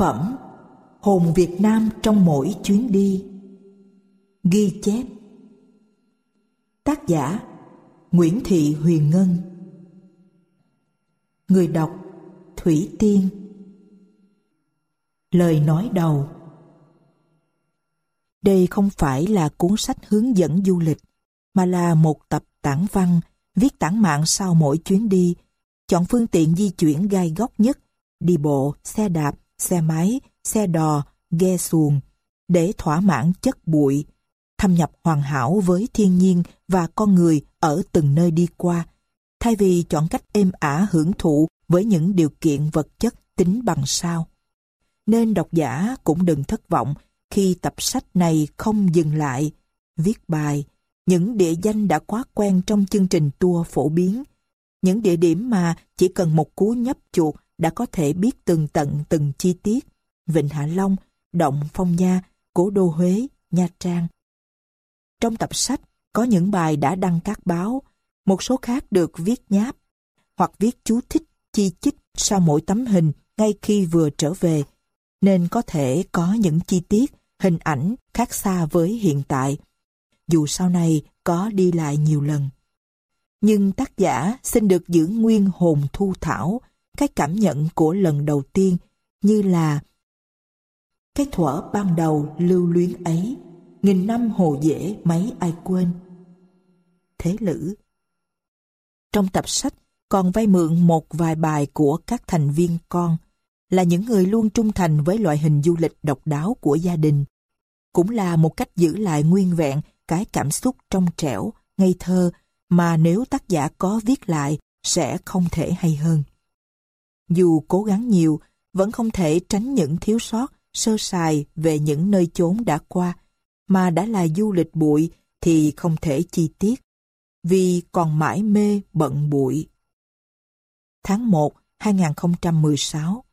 phẩm Hồn Việt Nam trong mỗi chuyến đi. Ghi chép. Tác giả Nguyễn Thị Huyền Ngân. Người đọc Thủy Tiên. Lời nói đầu. Đây không phải là cuốn sách hướng dẫn du lịch, mà là một tập tản văn, viết tản mạng sau mỗi chuyến đi, chọn phương tiện di chuyển gai góc nhất, đi bộ, xe đạp, xe máy, xe đò, ghe xuồng, để thỏa mãn chất bụi, thâm nhập hoàn hảo với thiên nhiên và con người ở từng nơi đi qua, thay vì chọn cách êm ả hưởng thụ với những điều kiện vật chất tính bằng sao. Nên độc giả cũng đừng thất vọng khi tập sách này không dừng lại, viết bài, những địa danh đã quá quen trong chương trình tour phổ biến, những địa điểm mà chỉ cần một cú nhấp chuột đã có thể biết từng tận từng chi tiết, Vịnh Hạ Long, Động Phong Nha, Cố Đô Huế, Nha Trang. Trong tập sách có những bài đã đăng các báo, một số khác được viết nháp, hoặc viết chú thích, chi chích sau mỗi tấm hình ngay khi vừa trở về, nên có thể có những chi tiết, hình ảnh khác xa với hiện tại, dù sau này có đi lại nhiều lần. Nhưng tác giả xin được giữ nguyên hồn thu thảo, cái cảm nhận của lần đầu tiên như là cái thuở ban đầu lưu luyến ấy, nghìn năm hồ dễ mấy ai quên. Thế lữ Trong tập sách còn vay mượn một vài bài của các thành viên con, là những người luôn trung thành với loại hình du lịch độc đáo của gia đình. Cũng là một cách giữ lại nguyên vẹn cái cảm xúc trong trẻo, ngây thơ mà nếu tác giả có viết lại sẽ không thể hay hơn. Dù cố gắng nhiều, vẫn không thể tránh những thiếu sót, sơ sài về những nơi chốn đã qua, mà đã là du lịch bụi thì không thể chi tiết, vì còn mãi mê bận bụi. Tháng 1, 2016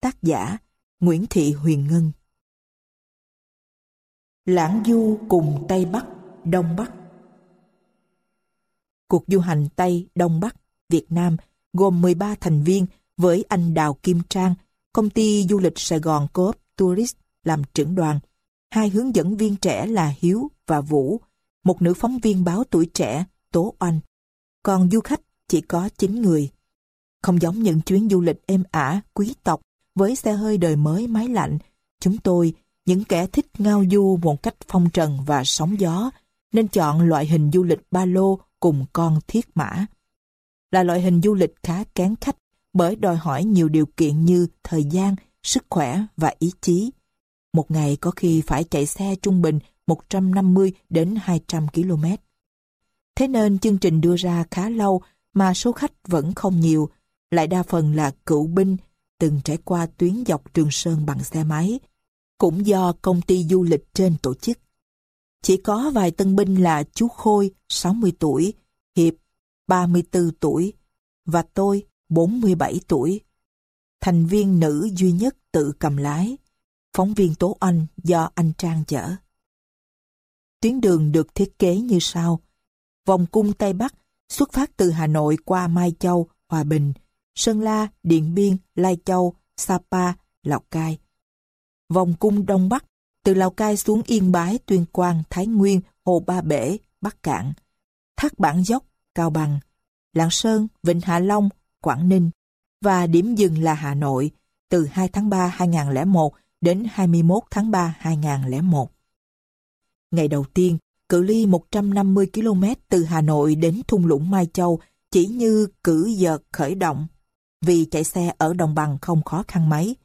Tác giả Nguyễn Thị Huyền Ngân. Lãng du cùng Tây Bắc, Đông Bắc. Cuộc du hành Tây, Đông Bắc, Việt Nam gồm 13 thành viên với anh Đào Kim Trang, công ty du lịch Sài Gòn Coop Tourist làm trưởng đoàn, hai hướng dẫn viên trẻ là Hiếu và Vũ, một nữ phóng viên báo tuổi trẻ Tố Oanh. Còn du khách chỉ có 9 người. Không giống những chuyến du lịch êm ả, quý tộc với xe hơi đời mới máy lạnh, chúng tôi, những kẻ thích ngao du một cách phong trần và sóng gió, nên chọn loại hình du lịch ba lô cùng con thiết mã. Là loại hình du lịch khá kén khách bởi đòi hỏi nhiều điều kiện như thời gian, sức khỏe và ý chí. Một ngày có khi phải chạy xe trung bình 150 đến 200 km. Thế nên chương trình đưa ra khá lâu mà số khách vẫn không nhiều, lại đa phần là cựu binh từng trải qua tuyến dọc Trường Sơn bằng xe máy, cũng do công ty du lịch trên tổ chức. Chỉ có vài tân binh là chú Khôi, 60 tuổi, Hiệp, 34 tuổi, và tôi, 47 tuổi. Thành viên nữ duy nhất tự cầm lái, phóng viên Tố Anh do anh Trang chở. Tuyến đường được thiết kế như sau. Vòng cung Tây Bắc xuất phát từ Hà Nội qua Mai Châu, Hòa Bình, Sơn La, Điện Biên, Lai Châu, Sapa, Lào Cai. Vòng cung Đông Bắc từ Lào Cai xuống Yên Bái, Tuyên Quang, Thái Nguyên, Hồ Ba Bể, Bắc Cạn. Thác Bản Dốc, Cao Bằng, Lạng Sơn, Vịnh Hạ Long, Quảng Ninh và điểm dừng là Hà Nội từ 2 tháng 3 2001 đến 21 tháng 3 2001. Ngày đầu tiên, cự ly 150 km từ Hà Nội đến thung lũng Mai Châu chỉ như cử giật khởi động vì chạy xe ở đồng bằng không khó khăn mấy.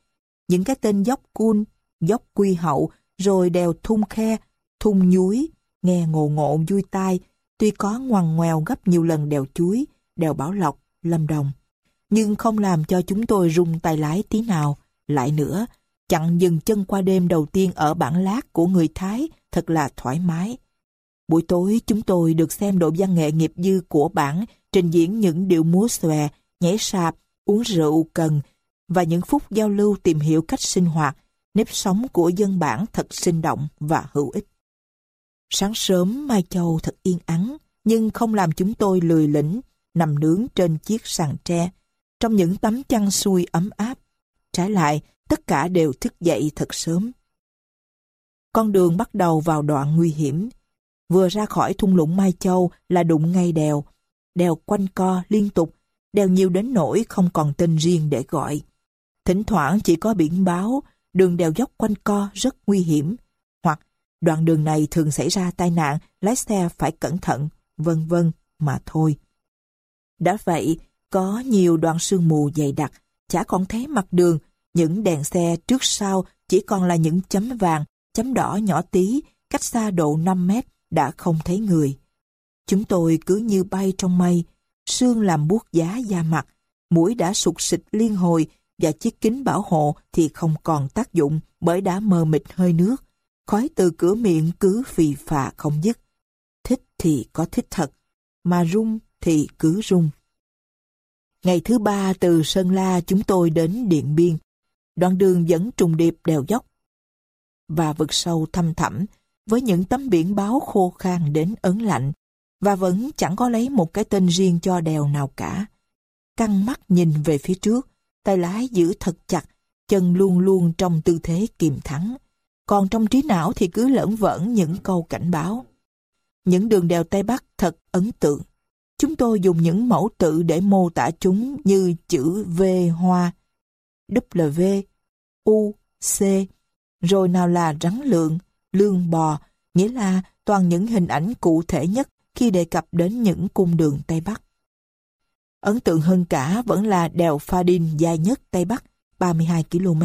Những cái tên dốc cun, dốc quy hậu, rồi đèo thung khe, thung nhúi, nghe ngộ ngộ vui tai, tuy có ngoằn ngoèo gấp nhiều lần đèo chuối, đèo Bảo Lộc, Lâm Đồng. Nhưng không làm cho chúng tôi rung tay lái tí nào. Lại nữa, chặn dừng chân qua đêm đầu tiên ở bản lát của người Thái thật là thoải mái. Buổi tối chúng tôi được xem đội văn nghệ nghiệp dư của bản trình diễn những điệu múa xòe, nhảy sạp, uống rượu cần và những phút giao lưu tìm hiểu cách sinh hoạt, nếp sống của dân bản thật sinh động và hữu ích. Sáng sớm Mai Châu thật yên ắng, nhưng không làm chúng tôi lười lĩnh, nằm nướng trên chiếc sàn tre, trong những tấm chăn xuôi ấm áp. Trái lại, tất cả đều thức dậy thật sớm. Con đường bắt đầu vào đoạn nguy hiểm. Vừa ra khỏi thung lũng Mai Châu là đụng ngay đèo. Đèo quanh co liên tục, đèo nhiều đến nỗi không còn tên riêng để gọi. Thỉnh thoảng chỉ có biển báo, đường đèo dốc quanh co rất nguy hiểm. Hoặc đoạn đường này thường xảy ra tai nạn, lái xe phải cẩn thận, vân vân mà thôi. Đã vậy, có nhiều đoạn sương mù dày đặc, chả còn thấy mặt đường, những đèn xe trước sau chỉ còn là những chấm vàng, chấm đỏ nhỏ tí, cách xa độ 5 mét, đã không thấy người. Chúng tôi cứ như bay trong mây, sương làm buốt giá da mặt, mũi đã sụt xịt liên hồi và chiếc kính bảo hộ thì không còn tác dụng bởi đã mờ mịt hơi nước. Khói từ cửa miệng cứ phì phà không dứt. Thích thì có thích thật, mà rung thì cứ rung. Ngày thứ ba từ Sơn La chúng tôi đến Điện Biên. Đoạn đường vẫn trùng điệp đèo dốc và vực sâu thăm thẳm với những tấm biển báo khô khan đến ấn lạnh và vẫn chẳng có lấy một cái tên riêng cho đèo nào cả. Căng mắt nhìn về phía trước, tay lái giữ thật chặt, chân luôn luôn trong tư thế kiềm thắng. Còn trong trí não thì cứ lẫn vẩn những câu cảnh báo. Những đường đèo Tây Bắc thật ấn tượng. Chúng tôi dùng những mẫu tự để mô tả chúng như chữ V hoa, W, U, C, rồi nào là rắn lượng, lương bò, nghĩa là toàn những hình ảnh cụ thể nhất khi đề cập đến những cung đường Tây Bắc. Ấn tượng hơn cả vẫn là đèo Pha Đin dài nhất Tây Bắc, 32 km.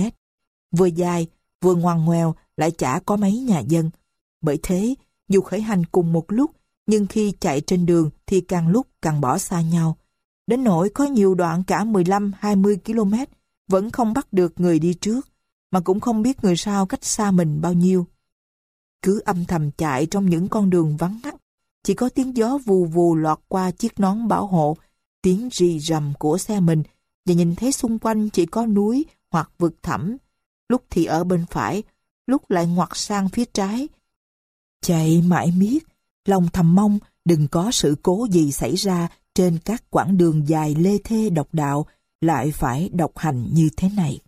Vừa dài, vừa ngoằn ngoèo, lại chả có mấy nhà dân. Bởi thế, dù khởi hành cùng một lúc, nhưng khi chạy trên đường thì càng lúc càng bỏ xa nhau. Đến nỗi có nhiều đoạn cả 15-20 km vẫn không bắt được người đi trước, mà cũng không biết người sau cách xa mình bao nhiêu. Cứ âm thầm chạy trong những con đường vắng ngắt, chỉ có tiếng gió vù vù lọt qua chiếc nón bảo hộ, tiếng rì rầm của xe mình và nhìn thấy xung quanh chỉ có núi hoặc vực thẳm. Lúc thì ở bên phải, lúc lại ngoặt sang phía trái. Chạy mãi miết, lòng thầm mong đừng có sự cố gì xảy ra trên các quãng đường dài lê thê độc đạo lại phải độc hành như thế này.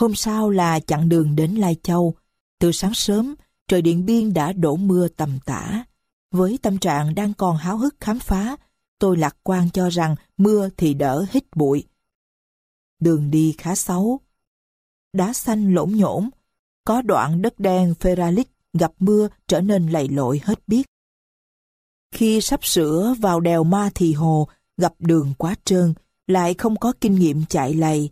Hôm sau là chặng đường đến Lai Châu. Từ sáng sớm, trời Điện Biên đã đổ mưa tầm tã. Với tâm trạng đang còn háo hức khám phá, tôi lạc quan cho rằng mưa thì đỡ hít bụi. Đường đi khá xấu. Đá xanh lỗn nhổn, có đoạn đất đen ferralic gặp mưa trở nên lầy lội hết biết. Khi sắp sửa vào đèo Ma Thì Hồ, gặp đường quá trơn, lại không có kinh nghiệm chạy lầy.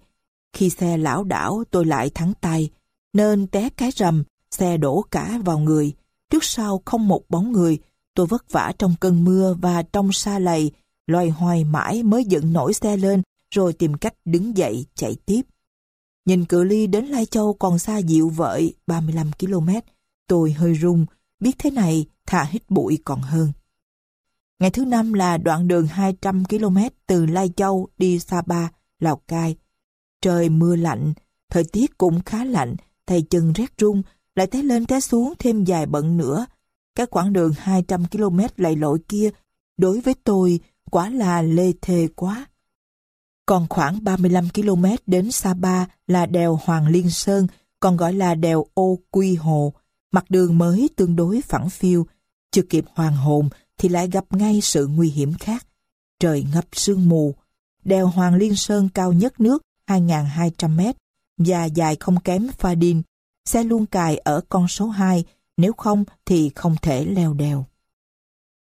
Khi xe lão đảo tôi lại thắng tay, nên té cái rầm, xe đổ cả vào người. Trước sau không một bóng người, tôi vất vả trong cơn mưa và trong xa lầy, loay hoay mãi mới dựng nổi xe lên, rồi tìm cách đứng dậy chạy tiếp. Nhìn cự ly đến Lai Châu còn xa dịu vợi 35 km, tôi hơi run, biết thế này thà hít bụi còn hơn. Ngày thứ năm là đoạn đường 200 km từ Lai Châu đi Sapa, Lào Cai. Trời mưa lạnh, thời tiết cũng khá lạnh, tay chân rét run, lại té lên té xuống thêm dài bận nữa. Các quãng đường 200 km lầy lội kia, đối với tôi, quả là lê thê quá. Còn khoảng 35 km đến Sapa là đèo Hoàng Liên Sơn, còn gọi là đèo Ô Quy Hồ. Mặt đường mới tương đối phẳng phiêu, chưa kịp hoàng hồn thì lại gặp ngay sự nguy hiểm khác. Trời ngập sương mù, đèo Hoàng Liên Sơn cao nhất nước 2.200 mét và dài không kém pha đin. Xe luôn cài ở con số 2, nếu không thì không thể leo đèo.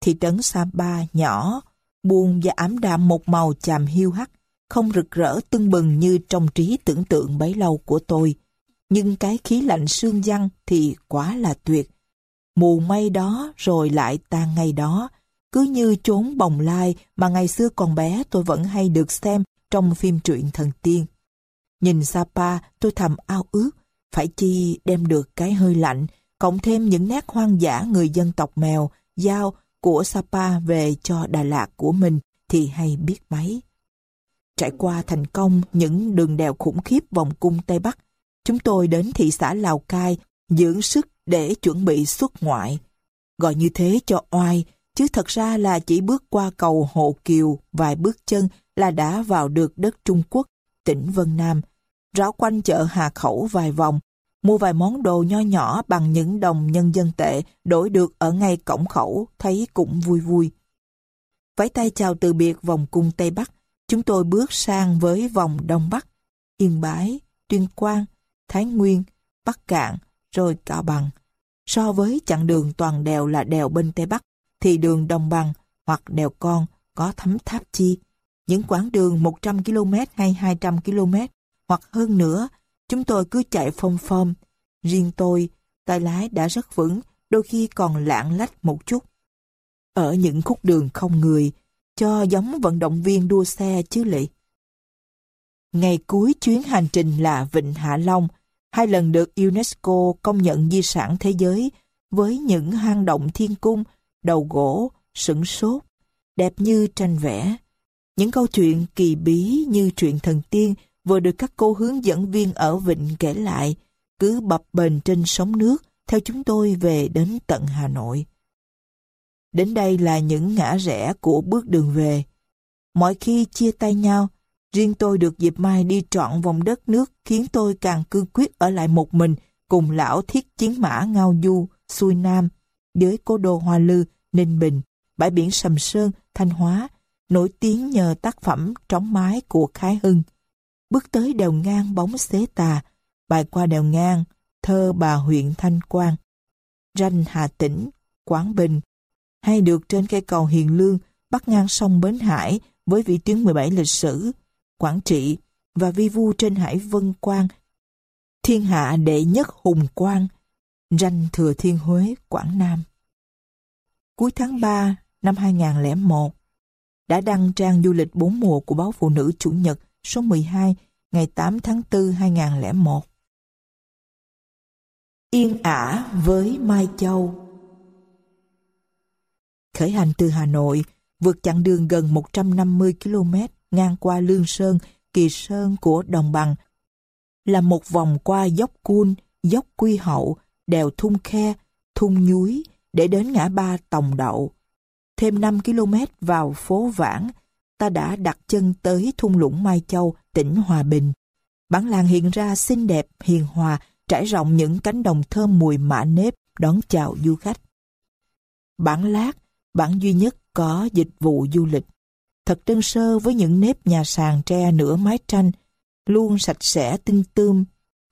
Thị trấn Sapa nhỏ, buồn và ám đạm một màu chàm hiu hắt, không rực rỡ tưng bừng như trong trí tưởng tượng bấy lâu của tôi. Nhưng cái khí lạnh sương giăng thì quá là tuyệt. Mù mây đó rồi lại tan ngay đó, cứ như chốn bồng lai mà ngày xưa còn bé tôi vẫn hay được xem trong phim truyện thần tiên. Nhìn Sapa tôi thầm ao ước, phải chi đem được cái hơi lạnh, cộng thêm những nét hoang dã người dân tộc mèo, dao của Sapa về cho Đà Lạt của mình thì hay biết mấy. Trải qua thành công những đường đèo khủng khiếp vòng cung Tây Bắc, chúng tôi đến thị xã Lào Cai dưỡng sức để chuẩn bị xuất ngoại. Gọi như thế cho oai, chứ thật ra là chỉ bước qua cầu Hộ Kiều vài bước chân là đã vào được đất Trung Quốc, tỉnh Vân Nam. ráo quanh chợ Hà Khẩu vài vòng, mua vài món đồ nho nhỏ bằng những đồng nhân dân tệ đổi được ở ngay cổng khẩu, thấy cũng vui vui. Vẫy tay chào từ biệt vòng cung Tây Bắc, chúng tôi bước sang với vòng Đông Bắc, Yên Bái, Tuyên Quang, Thái Nguyên, Bắc Cạn, rồi Cao Bằng. So với chặng đường toàn đèo là đèo bên Tây Bắc, thì đường đồng bằng hoặc đèo con có thấm tháp chi. Những quãng đường 100 km hay 200 km hoặc hơn nữa, chúng tôi cứ chạy phong phom. Riêng tôi, tay lái đã rất vững, đôi khi còn lạng lách một chút. Ở những khúc đường không người, cho giống vận động viên đua xe chứ lị. Ngày cuối chuyến hành trình là Vịnh Hạ Long, hai lần được UNESCO công nhận di sản thế giới với những hang động thiên cung, đầu gỗ, sửng sốt, đẹp như tranh vẽ. Những câu chuyện kỳ bí như chuyện thần tiên vừa được các cô hướng dẫn viên ở Vịnh kể lại, cứ bập bềnh trên sóng nước theo chúng tôi về đến tận Hà Nội. Đến đây là những ngã rẽ của bước đường về. Mọi khi chia tay nhau, riêng tôi được dịp mai đi trọn vòng đất nước khiến tôi càng cương quyết ở lại một mình cùng lão thiết chiến mã ngao du, xuôi nam, với cố đô Hoa Lư, Ninh Bình, bãi biển Sầm Sơn, Thanh Hóa, nổi tiếng nhờ tác phẩm Trống mái của Khái Hưng. Bước tới đèo ngang bóng xế tà, bài qua đèo ngang, thơ bà huyện Thanh Quang. Ranh Hà Tĩnh, Quảng Bình, hay được trên cây cầu Hiền Lương bắt ngang sông Bến Hải với vị tuyến 17 lịch sử, Quảng Trị và vi vu trên hải Vân Quang, thiên hạ đệ nhất hùng quang, ranh Thừa Thiên Huế, Quảng Nam. Cuối tháng 3 năm 2001, đã đăng trang du lịch bốn mùa của báo Phụ nữ Chủ nhật số 12 ngày 8 tháng 4 2001. Yên ả với Mai Châu Khởi hành từ Hà Nội, vượt chặng đường gần 150 km ngang qua Lương Sơn, Kỳ Sơn của Đồng Bằng, là một vòng qua dốc Cun, dốc Quy Hậu, đèo Thung Khe, Thung Nhúi để đến ngã ba Tòng Đậu. Thêm 5 km vào phố Vãng, ta đã đặt chân tới thung lũng Mai Châu, tỉnh Hòa Bình. Bản làng hiện ra xinh đẹp, hiền hòa, trải rộng những cánh đồng thơm mùi mã nếp đón chào du khách. Bản Lát, bản duy nhất có dịch vụ du lịch. Thật đơn sơ với những nếp nhà sàn tre nửa mái tranh, luôn sạch sẽ tinh tươm,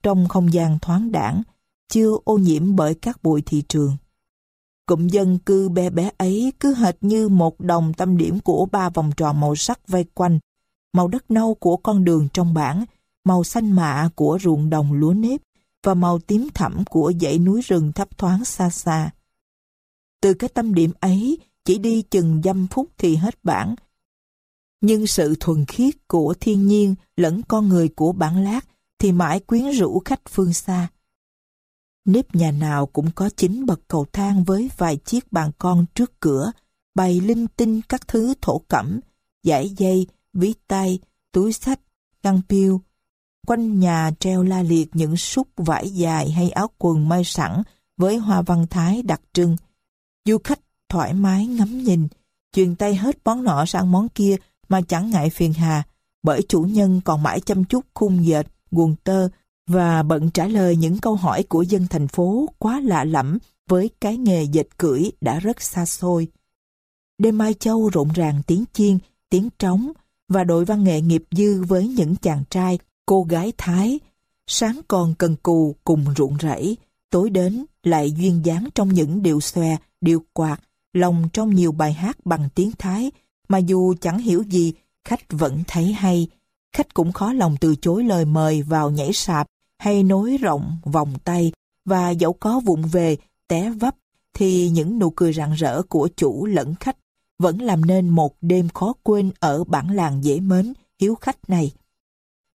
trong không gian thoáng đẳng, chưa ô nhiễm bởi các bụi thị trường. Cụm dân cư bé bé ấy cứ hệt như một đồng tâm điểm của ba vòng tròn màu sắc vây quanh, màu đất nâu của con đường trong bản, màu xanh mạ của ruộng đồng lúa nếp và màu tím thẳm của dãy núi rừng thấp thoáng xa xa. Từ cái tâm điểm ấy, chỉ đi chừng dăm phút thì hết bản. Nhưng sự thuần khiết của thiên nhiên lẫn con người của bản lát thì mãi quyến rũ khách phương xa. Nếp nhà nào cũng có chính bậc cầu thang với vài chiếc bàn con trước cửa, bày linh tinh các thứ thổ cẩm, giải dây, ví tay, túi sách, găng piêu. Quanh nhà treo la liệt những súc vải dài hay áo quần may sẵn với hoa văn thái đặc trưng. Du khách thoải mái ngắm nhìn, truyền tay hết món nọ sang món kia mà chẳng ngại phiền hà, bởi chủ nhân còn mãi chăm chút khung dệt, guồng tơ và bận trả lời những câu hỏi của dân thành phố quá lạ lẫm với cái nghề dệt cưỡi đã rất xa xôi. Đêm Mai Châu rộn ràng tiếng chiên, tiếng trống và đội văn nghệ nghiệp dư với những chàng trai, cô gái Thái. Sáng còn cần cù cùng ruộng rẫy, tối đến lại duyên dáng trong những điệu xòe, điệu quạt, lòng trong nhiều bài hát bằng tiếng Thái, mà dù chẳng hiểu gì, khách vẫn thấy hay. Khách cũng khó lòng từ chối lời mời vào nhảy sạp hay nối rộng vòng tay và dẫu có vụng về, té vấp, thì những nụ cười rạng rỡ của chủ lẫn khách vẫn làm nên một đêm khó quên ở bản làng dễ mến, hiếu khách này.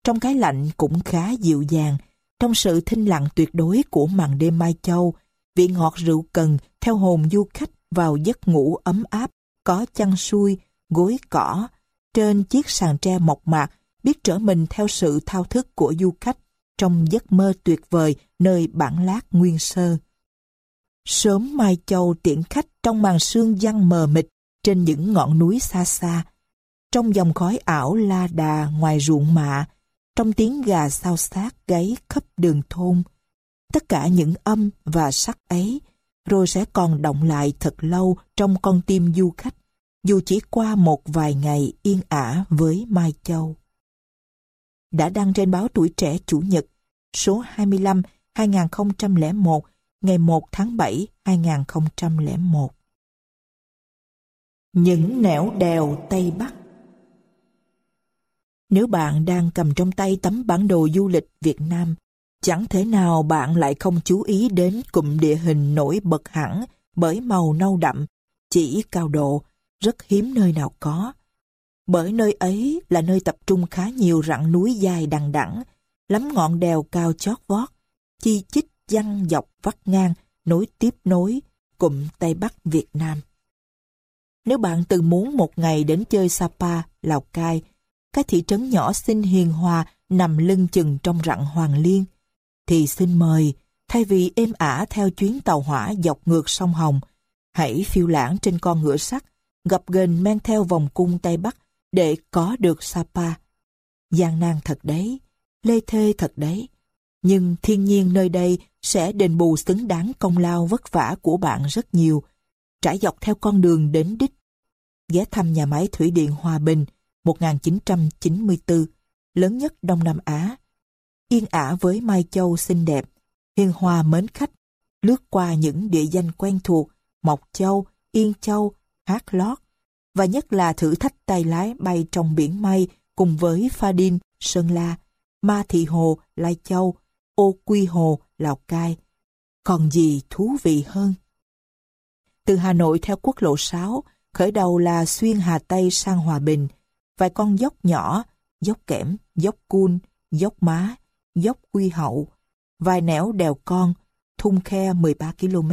Trong cái lạnh cũng khá dịu dàng, trong sự thinh lặng tuyệt đối của màn đêm Mai Châu, vị ngọt rượu cần theo hồn du khách vào giấc ngủ ấm áp, có chăn xuôi, gối cỏ, trên chiếc sàn tre mộc mạc, biết trở mình theo sự thao thức của du khách trong giấc mơ tuyệt vời nơi bản lát nguyên sơ. Sớm Mai Châu tiễn khách trong màn sương giăng mờ mịt trên những ngọn núi xa xa. Trong dòng khói ảo la đà ngoài ruộng mạ, trong tiếng gà sao sát gáy khắp đường thôn. Tất cả những âm và sắc ấy rồi sẽ còn động lại thật lâu trong con tim du khách, dù chỉ qua một vài ngày yên ả với Mai Châu. Đã đăng trên báo Tuổi Trẻ Chủ nhật, số 25, 2001, ngày 1 tháng 7, 2001. Những nẻo đèo Tây Bắc Nếu bạn đang cầm trong tay tấm bản đồ du lịch Việt Nam, chẳng thể nào bạn lại không chú ý đến cụm địa hình nổi bật hẳn bởi màu nâu đậm, chỉ cao độ, rất hiếm nơi nào có. Bởi nơi ấy là nơi tập trung khá nhiều rặng núi dài đằng đẵng, lắm ngọn đèo cao chót vót, chi chít dăng dọc vắt ngang, nối tiếp nối, cụm Tây Bắc Việt Nam. Nếu bạn từng muốn một ngày đến chơi Sapa, Lào Cai, cái thị trấn nhỏ xinh hiền hòa nằm lưng chừng trong rặng Hoàng Liên, thì xin mời, thay vì êm ả theo chuyến tàu hỏa dọc ngược sông Hồng, hãy phiêu lãng trên con ngựa sắt, gập ghềnh men theo vòng cung Tây Bắc để có được Sapa. Gian nan thật đấy, lê thê thật đấy, nhưng thiên nhiên nơi đây sẽ đền bù xứng đáng công lao vất vả của bạn rất nhiều, trải dọc theo con đường đến đích. Ghé thăm nhà máy thủy điện Hòa Bình 1994, lớn nhất Đông Nam Á. Yên ả với Mai Châu xinh đẹp, hiền hòa mến khách, lướt qua những địa danh quen thuộc Mộc Châu, Yên Châu, Hát Lót, và nhất là thử thách tay lái bay trong biển mây cùng với Pha Đin, Sơn La, Ma Thị Hồ, Lai Châu, Ô Quy Hồ, Lào Cai. Còn gì thú vị hơn? Từ Hà Nội theo quốc lộ 6, khởi đầu là xuyên Hà Tây sang Hòa Bình, vài con dốc nhỏ, dốc kẽm, dốc cun, dốc má, dốc quy hậu, vài nẻo đèo con, thung khe 13 km,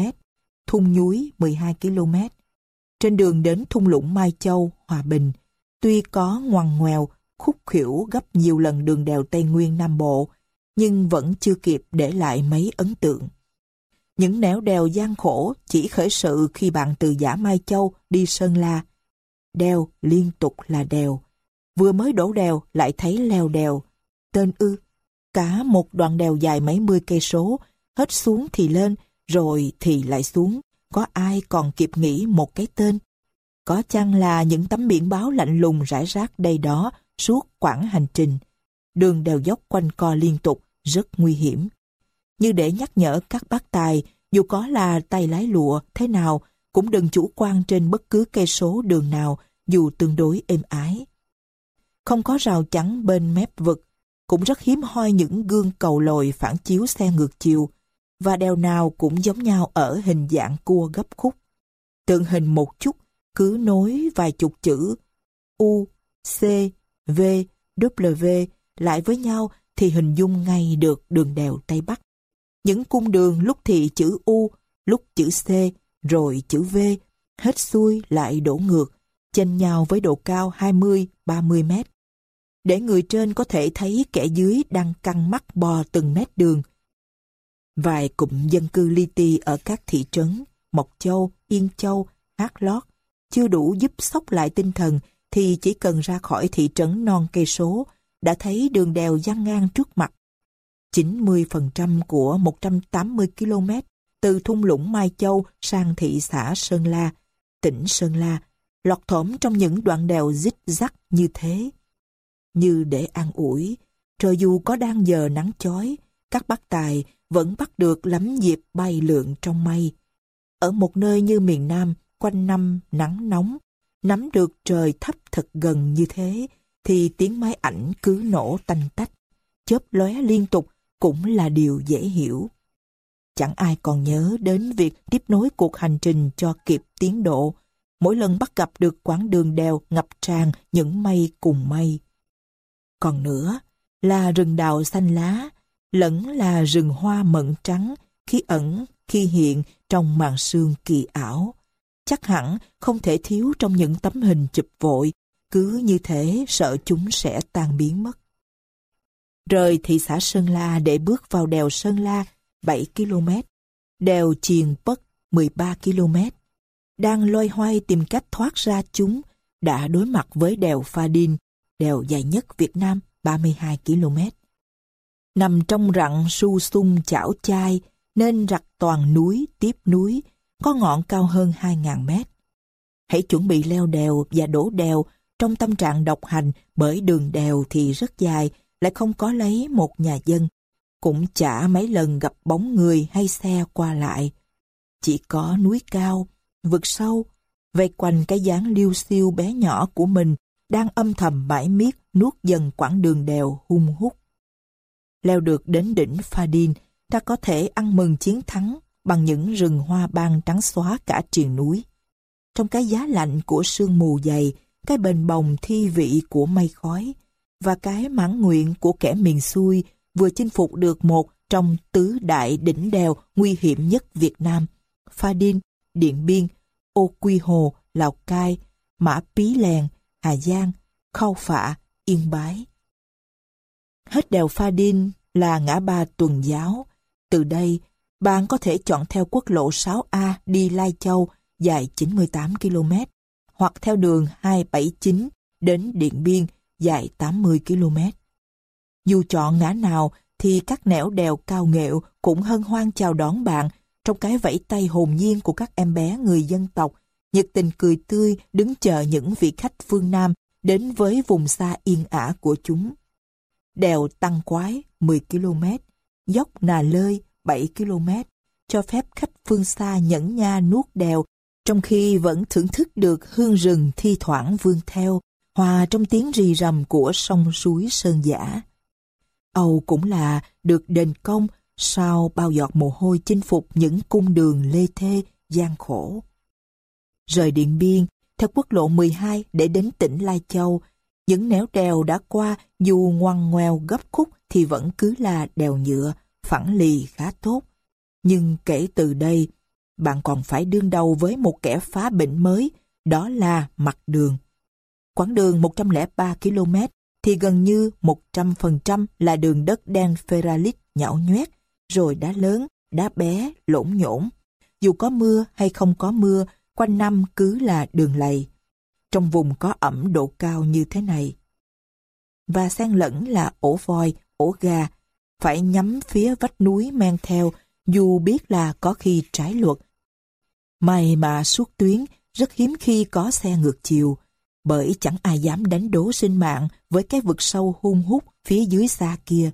thung nhúi 12 km. Trên đường đến thung lũng Mai Châu, Hòa Bình, tuy có ngoằn ngoèo, khúc khỉu gấp nhiều lần đường đèo Tây Nguyên Nam Bộ, nhưng vẫn chưa kịp để lại mấy ấn tượng. Những nẻo đèo gian khổ chỉ khởi sự khi bạn từ Giả Mai Châu đi Sơn La. Đèo liên tục là đèo. Vừa mới đổ đèo lại thấy leo đèo. Tên ư. Cả một đoạn đèo dài mấy mươi cây số, hết xuống thì lên, rồi thì lại xuống. Có ai còn kịp nghĩ một cái tên? Có chăng là những tấm biển báo lạnh lùng rải rác đây đó suốt quãng hành trình. Đường đèo dốc quanh co liên tục, rất nguy hiểm. Như để nhắc nhở các bác tài, dù có là tay lái lụa thế nào, cũng đừng chủ quan trên bất cứ cây số đường nào, dù tương đối êm ái. Không có rào chắn bên mép vực, cũng rất hiếm hoi những gương cầu lồi phản chiếu xe ngược chiều, và đèo nào cũng giống nhau ở hình dạng cua gấp khúc. Tượng hình một chút, cứ nối vài chục chữ U, C, V, W lại với nhau thì hình dung ngay được đường đèo Tây Bắc. Những cung đường lúc thì chữ U, lúc chữ C, rồi chữ V, hết xuôi lại đổ ngược, chênh nhau với độ cao 20-30 mét. Để người trên có thể thấy kẻ dưới đang căng mắt bò từng mét đường. Vài cụm dân cư li ti ở các thị trấn Mộc Châu, Yên Châu, Hát Lót chưa đủ giúp sóc lại tinh thần thì chỉ cần ra khỏi thị trấn non cây số đã thấy đường đèo gian ngang trước mặt. 90% của 180 km từ thung lũng Mai Châu sang thị xã Sơn La, tỉnh Sơn La, lọt thỏm trong những đoạn đèo dít dắt như thế. Như để an ủi, trời dù có đang giờ nắng chói, các bác tài vẫn bắt được lắm dịp bay lượn trong mây. Ở một nơi như miền Nam, quanh năm nắng nóng, nắm được trời thấp thật gần như thế, thì tiếng máy ảnh cứ nổ tanh tách, chớp lóe liên tục cũng là điều dễ hiểu. Chẳng ai còn nhớ đến việc tiếp nối cuộc hành trình cho kịp tiến độ, mỗi lần bắt gặp được quãng đường đèo ngập tràn những mây cùng mây. Còn nữa là rừng đào xanh lá, lẫn là rừng hoa mận trắng, khi ẩn, khi hiện trong màn sương kỳ ảo. Chắc hẳn không thể thiếu trong những tấm hình chụp vội cứ như thế sợ chúng sẽ tan biến mất. Rời thị xã Sơn La để bước vào đèo Sơn La 7 km, đèo Chiền Bất 13 km. Đang loay hoay tìm cách thoát ra chúng, đã đối mặt với đèo Pha Đin, đèo dài nhất Việt Nam 32 km. Nằm trong rặng su sung chảo chai, nên rặt toàn núi tiếp núi, có ngọn cao hơn 2.000 mét. Hãy chuẩn bị leo đèo và đổ đèo trong tâm trạng độc hành bởi đường đèo thì rất dài, lại không có lấy một nhà dân. Cũng chả mấy lần gặp bóng người hay xe qua lại. Chỉ có núi cao, vực sâu, vây quanh cái dáng liêu siêu bé nhỏ của mình đang âm thầm bãi miết nuốt dần quãng đường đèo hung hút. Leo được đến đỉnh Pha ta có thể ăn mừng chiến thắng bằng những rừng hoa ban trắng xóa cả triền núi. Trong cái giá lạnh của sương mù dày, cái bền bồng thi vị của mây khói, và cái mãn nguyện của kẻ miền xuôi vừa chinh phục được một trong tứ đại đỉnh đèo nguy hiểm nhất Việt Nam, Pha Đin, Điện Biên, Ô Quy Hồ, Lào Cai, Mã Pí Lèng, Hà Giang, Khâu Phạ, Yên Bái. Hết đèo Pha Đin là ngã ba tuần giáo. Từ đây, bạn có thể chọn theo quốc lộ 6A đi Lai Châu dài 98 km hoặc theo đường 279 đến Điện Biên dài 80 km. Dù chọn ngã nào thì các nẻo đèo cao nghệu cũng hân hoan chào đón bạn trong cái vẫy tay hồn nhiên của các em bé người dân tộc, nhiệt tình cười tươi đứng chờ những vị khách phương Nam đến với vùng xa yên ả của chúng. Đèo Tăng Quái 10 km, dốc Nà Lơi 7 km, cho phép khách phương xa nhẫn nha nuốt đèo trong khi vẫn thưởng thức được hương rừng thi thoảng vương theo, hòa trong tiếng rì rầm của sông suối sơn giả. Âu cũng là được đền công sau bao giọt mồ hôi chinh phục những cung đường lê thê, gian khổ. Rời Điện Biên, theo quốc lộ 12 để đến tỉnh Lai Châu, những nẻo đèo đã qua dù ngoằn ngoèo gấp khúc thì vẫn cứ là đèo nhựa, phẳng lì khá tốt. Nhưng kể từ đây, bạn còn phải đương đầu với một kẻ phá bệnh mới, đó là mặt đường. Quãng đường 103 km thì gần như 100% là đường đất đen pheralit nhão nhoét, rồi đá lớn, đá bé, lỗn nhổn. Dù có mưa hay không có mưa, quanh năm cứ là đường lầy. Trong vùng có ẩm độ cao như thế này. Và xen lẫn là ổ voi, ổ gà, phải nhắm phía vách núi men theo, dù biết là có khi trái luật. May mà suốt tuyến, rất hiếm khi có xe ngược chiều, bởi chẳng ai dám đánh đố sinh mạng với cái vực sâu hung hút phía dưới xa kia.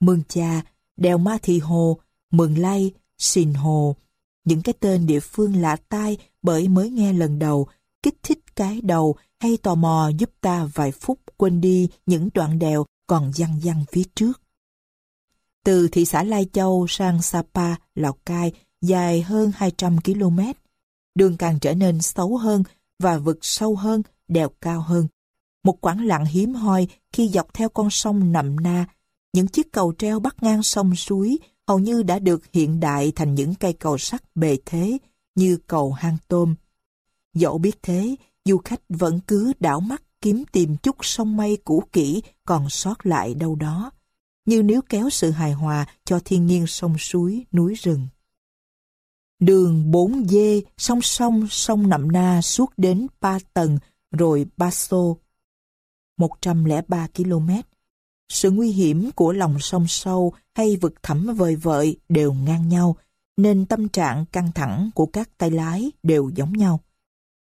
Mường Cha, Đèo Ma Thị Hồ, Mường Lay, Sìn Hồ, những cái tên địa phương lạ tai bởi mới nghe lần đầu, kích thích cái đầu hay tò mò giúp ta vài phút quên đi những đoạn đèo còn văng văng phía trước. Từ thị xã Lai Châu sang Sapa, Lào Cai dài hơn 200 km. Đường càng trở nên xấu hơn và vực sâu hơn, đèo cao hơn. Một quãng lặng hiếm hoi khi dọc theo con sông nậm na, những chiếc cầu treo bắc ngang sông suối hầu như đã được hiện đại thành những cây cầu sắt bề thế như cầu hang tôm. Dẫu biết thế, du khách vẫn cứ đảo mắt kiếm tìm chút sông mây cũ kỹ còn sót lại đâu đó, như nếu kéo sự hài hòa cho thiên nhiên sông suối, núi rừng. Đường 4D song song sông Nậm Na suốt đến Ba Tầng rồi Ba Xô. 103 km. Sự nguy hiểm của lòng sông sâu hay vực thẳm vời vợi đều ngang nhau, nên tâm trạng căng thẳng của các tay lái đều giống nhau.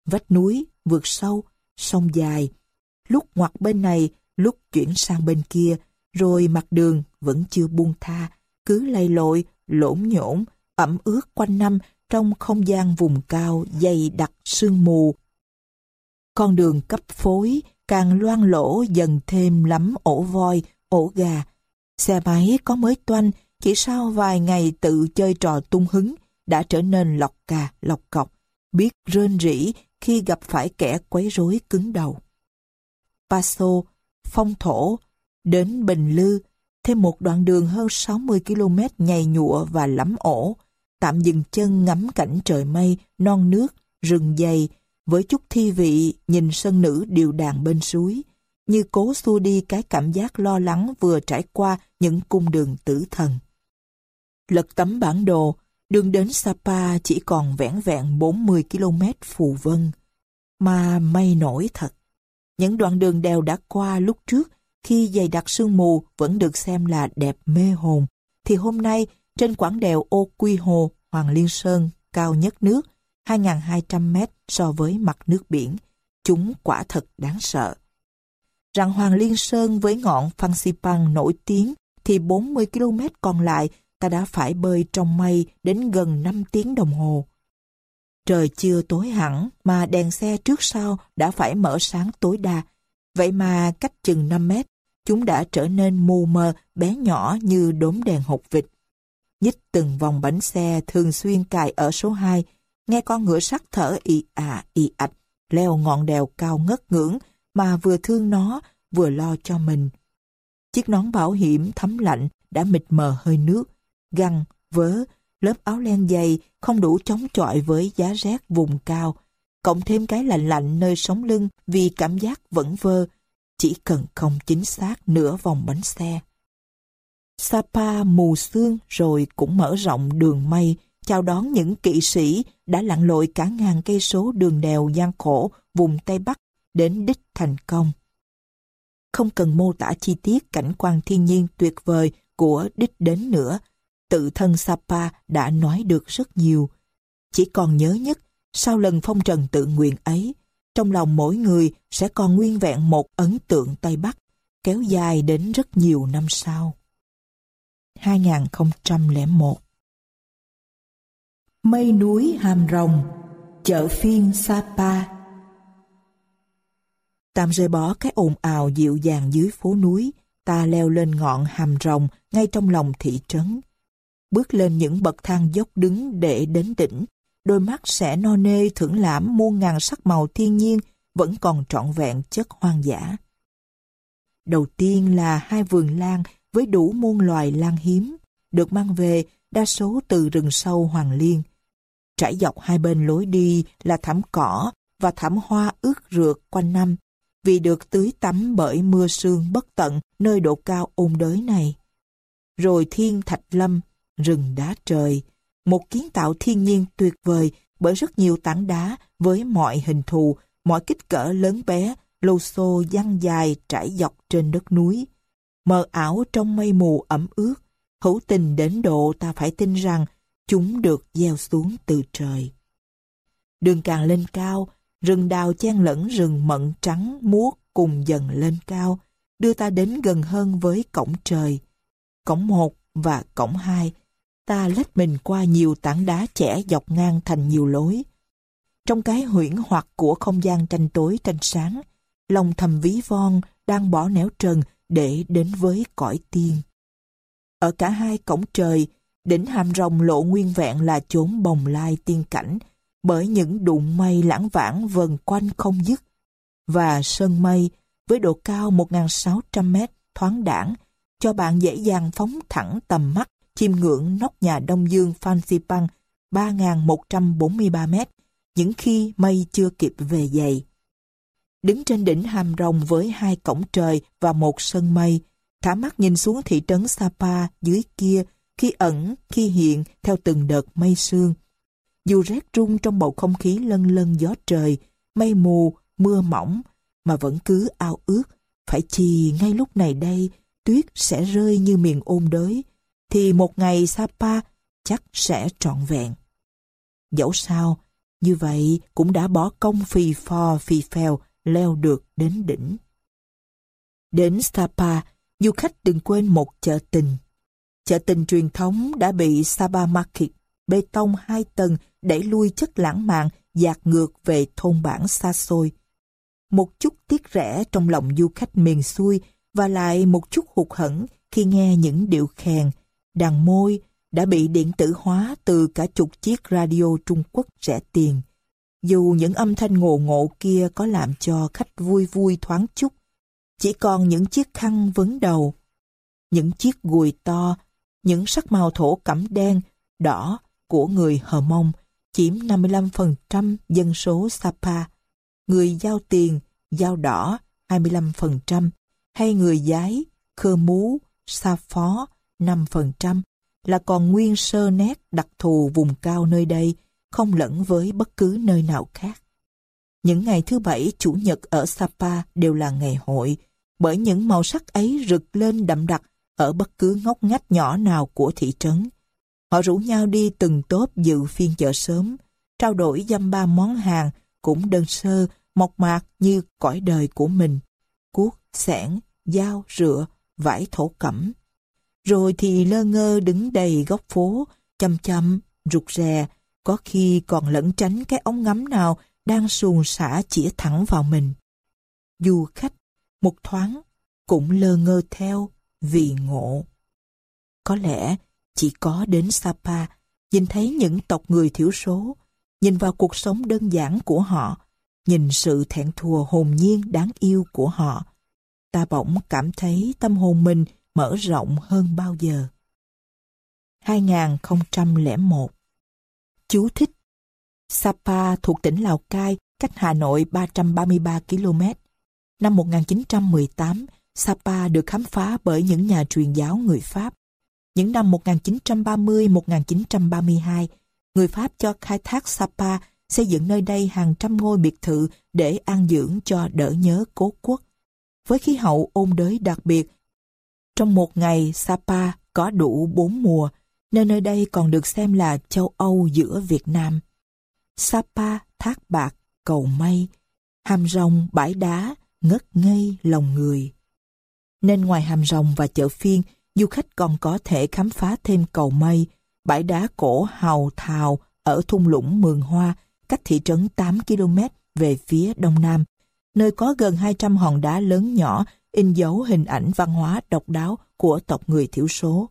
Vách núi, vượt sâu, sông dài, lúc ngoặt bên này, lúc chuyển sang bên kia, rồi mặt đường vẫn chưa buông tha, cứ lay lội, lỗn nhổn, ẩm ướt quanh năm trong không gian vùng cao dày đặc sương mù. Con đường cấp phối càng loan lỗ dần thêm lắm ổ voi, ổ gà. Xe máy có mới toanh, chỉ sau vài ngày tự chơi trò tung hứng, đã trở nên lọc cà, lọc cọc, biết rên rỉ khi gặp phải kẻ quấy rối cứng đầu. Paso, phong thổ, đến Bình Lư, thêm một đoạn đường hơn 60 km nhầy nhụa và lắm ổ, tạm dừng chân ngắm cảnh trời mây, non nước, rừng dày, với chút thi vị nhìn sân nữ điều đàn bên suối, như cố xua đi cái cảm giác lo lắng vừa trải qua những cung đường tử thần. Lật tấm bản đồ, đường đến Sapa chỉ còn vẻn vẹn 40 km phù vân. Mà mây nổi thật. Những đoạn đường đèo đã qua lúc trước khi dày đặc sương mù vẫn được xem là đẹp mê hồn, thì hôm nay trên quãng đèo Ô Quy Hồ, Hoàng Liên Sơn, cao nhất nước, 2.200 mét so với mặt nước biển, chúng quả thật đáng sợ. Rằng Hoàng Liên Sơn với ngọn Phan Xipang nổi tiếng thì 40 km còn lại ta đã phải bơi trong mây đến gần 5 tiếng đồng hồ. Trời chưa tối hẳn mà đèn xe trước sau đã phải mở sáng tối đa. Vậy mà cách chừng 5 mét, chúng đã trở nên mù mờ, bé nhỏ như đốm đèn hột vịt. Nhích từng vòng bánh xe thường xuyên cài ở số 2, nghe con ngựa sắt thở ị à ị ạch, leo ngọn đèo cao ngất ngưỡng mà vừa thương nó vừa lo cho mình. Chiếc nón bảo hiểm thấm lạnh đã mịt mờ hơi nước, găng, vớ, lớp áo len dày không đủ chống chọi với giá rét vùng cao, cộng thêm cái lạnh lạnh nơi sống lưng vì cảm giác vẫn vơ, chỉ cần không chính xác nửa vòng bánh xe. Sapa mù sương rồi cũng mở rộng đường mây, chào đón những kỵ sĩ đã lặn lội cả ngàn cây số đường đèo gian khổ vùng Tây Bắc đến đích thành công. Không cần mô tả chi tiết cảnh quan thiên nhiên tuyệt vời của đích đến nữa, tự thân Sapa đã nói được rất nhiều. Chỉ còn nhớ nhất, sau lần phong trần tự nguyện ấy, trong lòng mỗi người sẽ còn nguyên vẹn một ấn tượng Tây Bắc, kéo dài đến rất nhiều năm sau. 2001 Mây núi Hàm Rồng Chợ phiên Sapa Tạm rời bỏ cái ồn ào dịu dàng dưới phố núi, ta leo lên ngọn Hàm Rồng ngay trong lòng thị trấn. Bước lên những bậc thang dốc đứng để đến đỉnh, đôi mắt sẽ no nê thưởng lãm muôn ngàn sắc màu thiên nhiên vẫn còn trọn vẹn chất hoang dã. Đầu tiên là hai vườn lan với đủ muôn loài lan hiếm, được mang về đa số từ rừng sâu Hoàng Liên. Trải dọc hai bên lối đi là thảm cỏ và thảm hoa ướt rượt quanh năm, vì được tưới tắm bởi mưa sương bất tận nơi độ cao ôn đới này. Rồi thiên thạch lâm, rừng đá trời, một kiến tạo thiên nhiên tuyệt vời bởi rất nhiều tảng đá với mọi hình thù, mọi kích cỡ lớn bé, lô xô dăng dài trải dọc trên đất núi. Mờ ảo trong mây mù ẩm ướt, hữu tình đến độ ta phải tin rằng chúng được gieo xuống từ trời. Đường càng lên cao, rừng đào chen lẫn rừng mận trắng muốt cùng dần lên cao, đưa ta đến gần hơn với cổng trời. Cổng một và cổng hai, ta lách mình qua nhiều tảng đá chẻ dọc ngang thành nhiều lối. Trong cái huyễn hoặc của không gian tranh tối tranh sáng, lòng thầm ví von đang bỏ nẻo trần để đến với cõi tiên. Ở cả hai cổng trời, đỉnh hàm rồng lộ nguyên vẹn là chốn bồng lai tiên cảnh, bởi những đụng mây lãng vãng vần quanh không dứt. Và sơn mây, với độ cao 1.600 mét thoáng đảng, cho bạn dễ dàng phóng thẳng tầm mắt chiêm ngưỡng nóc nhà Đông Dương Phan Xipang 3.143 mét, những khi mây chưa kịp về dày. Đứng trên đỉnh hàm rồng với hai cổng trời và một sân mây, thả mắt nhìn xuống thị trấn Sapa dưới kia, khi ẩn, khi hiện theo từng đợt mây sương. Dù rét rung trong bầu không khí lân lân gió trời, mây mù, mưa mỏng, mà vẫn cứ ao ước, phải chi ngay lúc này đây, tuyết sẽ rơi như miền ôn đới, thì một ngày Sapa chắc sẽ trọn vẹn. Dẫu sao, như vậy cũng đã bỏ công phì phò phì phèo leo được đến đỉnh. Đến Sapa, du khách đừng quên một chợ tình. Chợ tình truyền thống đã bị Sapa Market, bê tông hai tầng đẩy lui chất lãng mạn dạt ngược về thôn bản xa xôi. Một chút tiếc rẻ trong lòng du khách miền xuôi và lại một chút hụt hẫng khi nghe những điệu khen đàn môi đã bị điện tử hóa từ cả chục chiếc radio Trung Quốc rẻ tiền. Dù những âm thanh ngộ ngộ kia có làm cho khách vui vui thoáng chút, chỉ còn những chiếc khăn vấn đầu, những chiếc gùi to, những sắc màu thổ cẩm đen, đỏ của người Hờ Mông chiếm 55% dân số Sapa, người giao tiền, giao đỏ 25%, hay người giái, khơ mú, sa phó 5% là còn nguyên sơ nét đặc thù vùng cao nơi đây, không lẫn với bất cứ nơi nào khác. Những ngày thứ bảy, chủ nhật ở Sapa đều là ngày hội, bởi những màu sắc ấy rực lên đậm đặc ở bất cứ ngóc ngách nhỏ nào của thị trấn. Họ rủ nhau đi từng tốp dự phiên chợ sớm, trao đổi dăm ba món hàng cũng đơn sơ, mộc mạc như cõi đời của mình. Cuốc, sẻn, dao, rửa, vải thổ cẩm. Rồi thì lơ ngơ đứng đầy góc phố, chăm chăm, rụt rè, có khi còn lẫn tránh cái ống ngắm nào đang xuồng xả chĩa thẳng vào mình. Du khách, một thoáng, cũng lơ ngơ theo vì ngộ. Có lẽ chỉ có đến Sapa nhìn thấy những tộc người thiểu số, nhìn vào cuộc sống đơn giản của họ, nhìn sự thẹn thùa hồn nhiên đáng yêu của họ, ta bỗng cảm thấy tâm hồn mình mở rộng hơn bao giờ. 2001 Chú thích Sapa thuộc tỉnh Lào Cai, cách Hà Nội 333 km. Năm 1918, Sapa được khám phá bởi những nhà truyền giáo người Pháp. Những năm 1930-1932, người Pháp cho khai thác Sapa, xây dựng nơi đây hàng trăm ngôi biệt thự để an dưỡng cho đỡ nhớ cố quốc. Với khí hậu ôn đới đặc biệt, trong một ngày Sapa có đủ bốn mùa, nên nơi đây còn được xem là châu Âu giữa Việt Nam. Sapa, Thác Bạc, Cầu Mây, Hàm Rồng, Bãi Đá, ngất ngây lòng người. Nên ngoài Hàm Rồng và chợ phiên, du khách còn có thể khám phá thêm Cầu Mây, bãi đá cổ Hào Thào ở thung lũng Mường Hoa, cách thị trấn 8 km về phía đông nam, nơi có gần 200 hòn đá lớn nhỏ in dấu hình ảnh văn hóa độc đáo của tộc người thiểu số.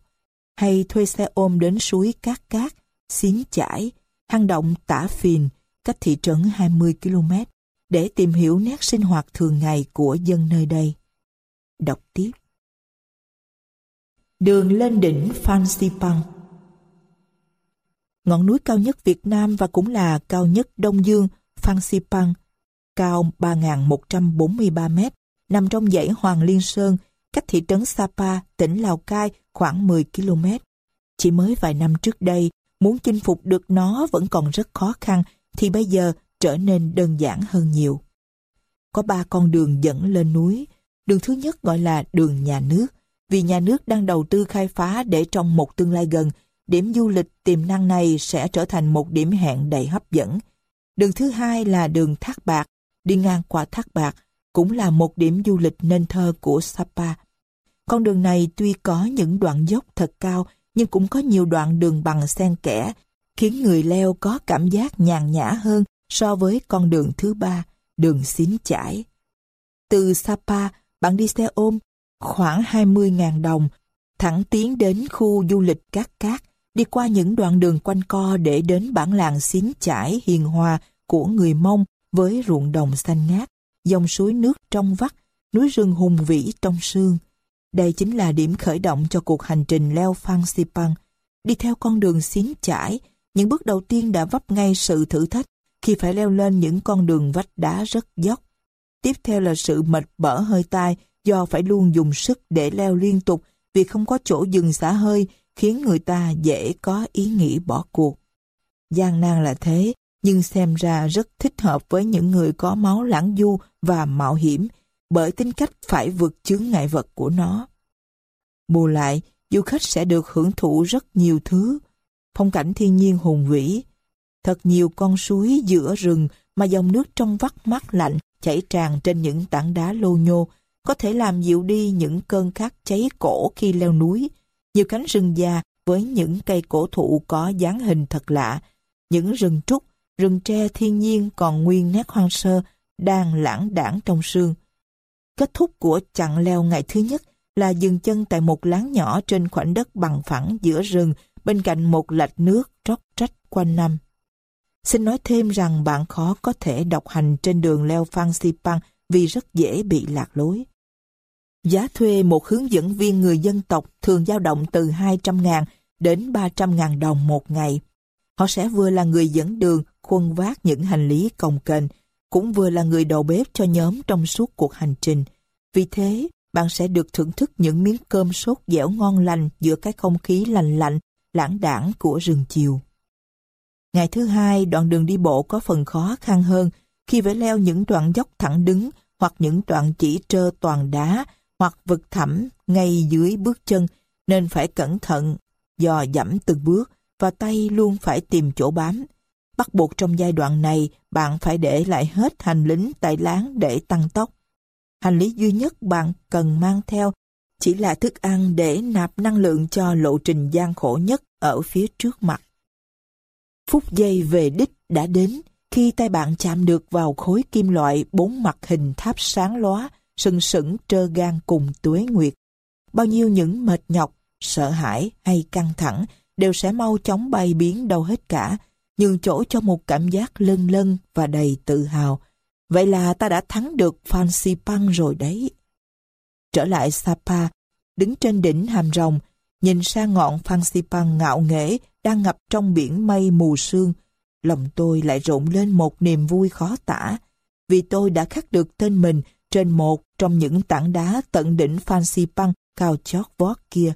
Hay thuê xe ôm đến suối Cát Cát, Xiến Chải, hang động Tả Phìn, cách thị trấn 20 km, để tìm hiểu nét sinh hoạt thường ngày của dân nơi đây. Đọc tiếp. Đường lên đỉnh Phan Xipang Ngọn núi cao nhất Việt Nam và cũng là cao nhất Đông Dương, Phan Xipang, cao 3.143 mét, nằm trong dãy Hoàng Liên Sơn, cách thị trấn Sapa, tỉnh Lào Cai khoảng 10 km. Chỉ mới vài năm trước đây, muốn chinh phục được nó vẫn còn rất khó khăn, thì bây giờ trở nên đơn giản hơn nhiều. Có ba con đường dẫn lên núi. Đường thứ nhất gọi là đường nhà nước, vì nhà nước đang đầu tư khai phá để trong một tương lai gần, điểm du lịch tiềm năng này sẽ trở thành một điểm hẹn đầy hấp dẫn. Đường thứ hai là đường Thác Bạc, đi ngang qua Thác Bạc, cũng là một điểm du lịch nên thơ của Sapa. Con đường này tuy có những đoạn dốc thật cao, nhưng cũng có nhiều đoạn đường bằng xen kẽ, khiến người leo có cảm giác nhàn nhã hơn so với con đường thứ ba, đường xín chải. Từ Sapa, bạn đi xe ôm khoảng 20.000 đồng, thẳng tiến đến khu du lịch Cát Cát, đi qua những đoạn đường quanh co để đến bản làng xín chải hiền hòa của người Mông với ruộng đồng xanh ngát, dòng suối nước trong vắt, núi rừng hùng vĩ trong sương. Đây chính là điểm khởi động cho cuộc hành trình leo Phan Xipang. Đi theo con đường xiến chải, những bước đầu tiên đã vấp ngay sự thử thách khi phải leo lên những con đường vách đá rất dốc. Tiếp theo là sự mệt bở hơi tai do phải luôn dùng sức để leo liên tục vì không có chỗ dừng xả hơi khiến người ta dễ có ý nghĩ bỏ cuộc. Gian nan là thế, nhưng xem ra rất thích hợp với những người có máu lãng du và mạo hiểm bởi tính cách phải vượt chướng ngại vật của nó. Bù lại, du khách sẽ được hưởng thụ rất nhiều thứ, phong cảnh thiên nhiên hùng vĩ, thật nhiều con suối giữa rừng mà dòng nước trong vắt mát lạnh chảy tràn trên những tảng đá lô nhô, có thể làm dịu đi những cơn khát cháy cổ khi leo núi. Nhiều cánh rừng già với những cây cổ thụ có dáng hình thật lạ, những rừng trúc, rừng tre thiên nhiên còn nguyên nét hoang sơ, đang lãng đảng trong sương. Kết thúc của chặng leo ngày thứ nhất là dừng chân tại một láng nhỏ trên khoảnh đất bằng phẳng giữa rừng bên cạnh một lạch nước róc trách quanh năm. Xin nói thêm rằng bạn khó có thể độc hành trên đường leo Phan Xipang vì rất dễ bị lạc lối. Giá thuê một hướng dẫn viên người dân tộc thường dao động từ 200.000 đến 300.000 đồng một ngày. Họ sẽ vừa là người dẫn đường, khuân vác những hành lý cồng kềnh, cũng vừa là người đầu bếp cho nhóm trong suốt cuộc hành trình. Vì thế, bạn sẽ được thưởng thức những miếng cơm sốt dẻo ngon lành giữa cái không khí lành lạnh, lãng đảng của rừng chiều. Ngày thứ hai, đoạn đường đi bộ có phần khó khăn hơn khi phải leo những đoạn dốc thẳng đứng hoặc những đoạn chỉ trơ toàn đá, hoặc vực thẳm ngay dưới bước chân, nên phải cẩn thận, dò dẫm từng bước, và tay luôn phải tìm chỗ bám. Bắt buộc trong giai đoạn này, bạn phải để lại hết hành lính tại láng để tăng tốc. Hành lý duy nhất bạn cần mang theo chỉ là thức ăn để nạp năng lượng cho lộ trình gian khổ nhất ở phía trước mặt. Phút giây về đích đã đến khi tay bạn chạm được vào khối kim loại bốn mặt hình tháp sáng lóa, sừng sững trơ gan cùng tuế nguyệt. Bao nhiêu những mệt nhọc, sợ hãi hay căng thẳng đều sẽ mau chóng bay biến đâu hết cả, nhường chỗ cho một cảm giác lân lân và đầy tự hào. Vậy là ta đã thắng được Fancy Pang rồi đấy. Trở lại Sapa, đứng trên đỉnh hàm rồng, nhìn sang ngọn Fancy Pang ngạo nghễ đang ngập trong biển mây mù sương, lòng tôi lại rộn lên một niềm vui khó tả, vì tôi đã khắc được tên mình trên một trong những tảng đá tận đỉnh Fancy Pang cao chót vót kia.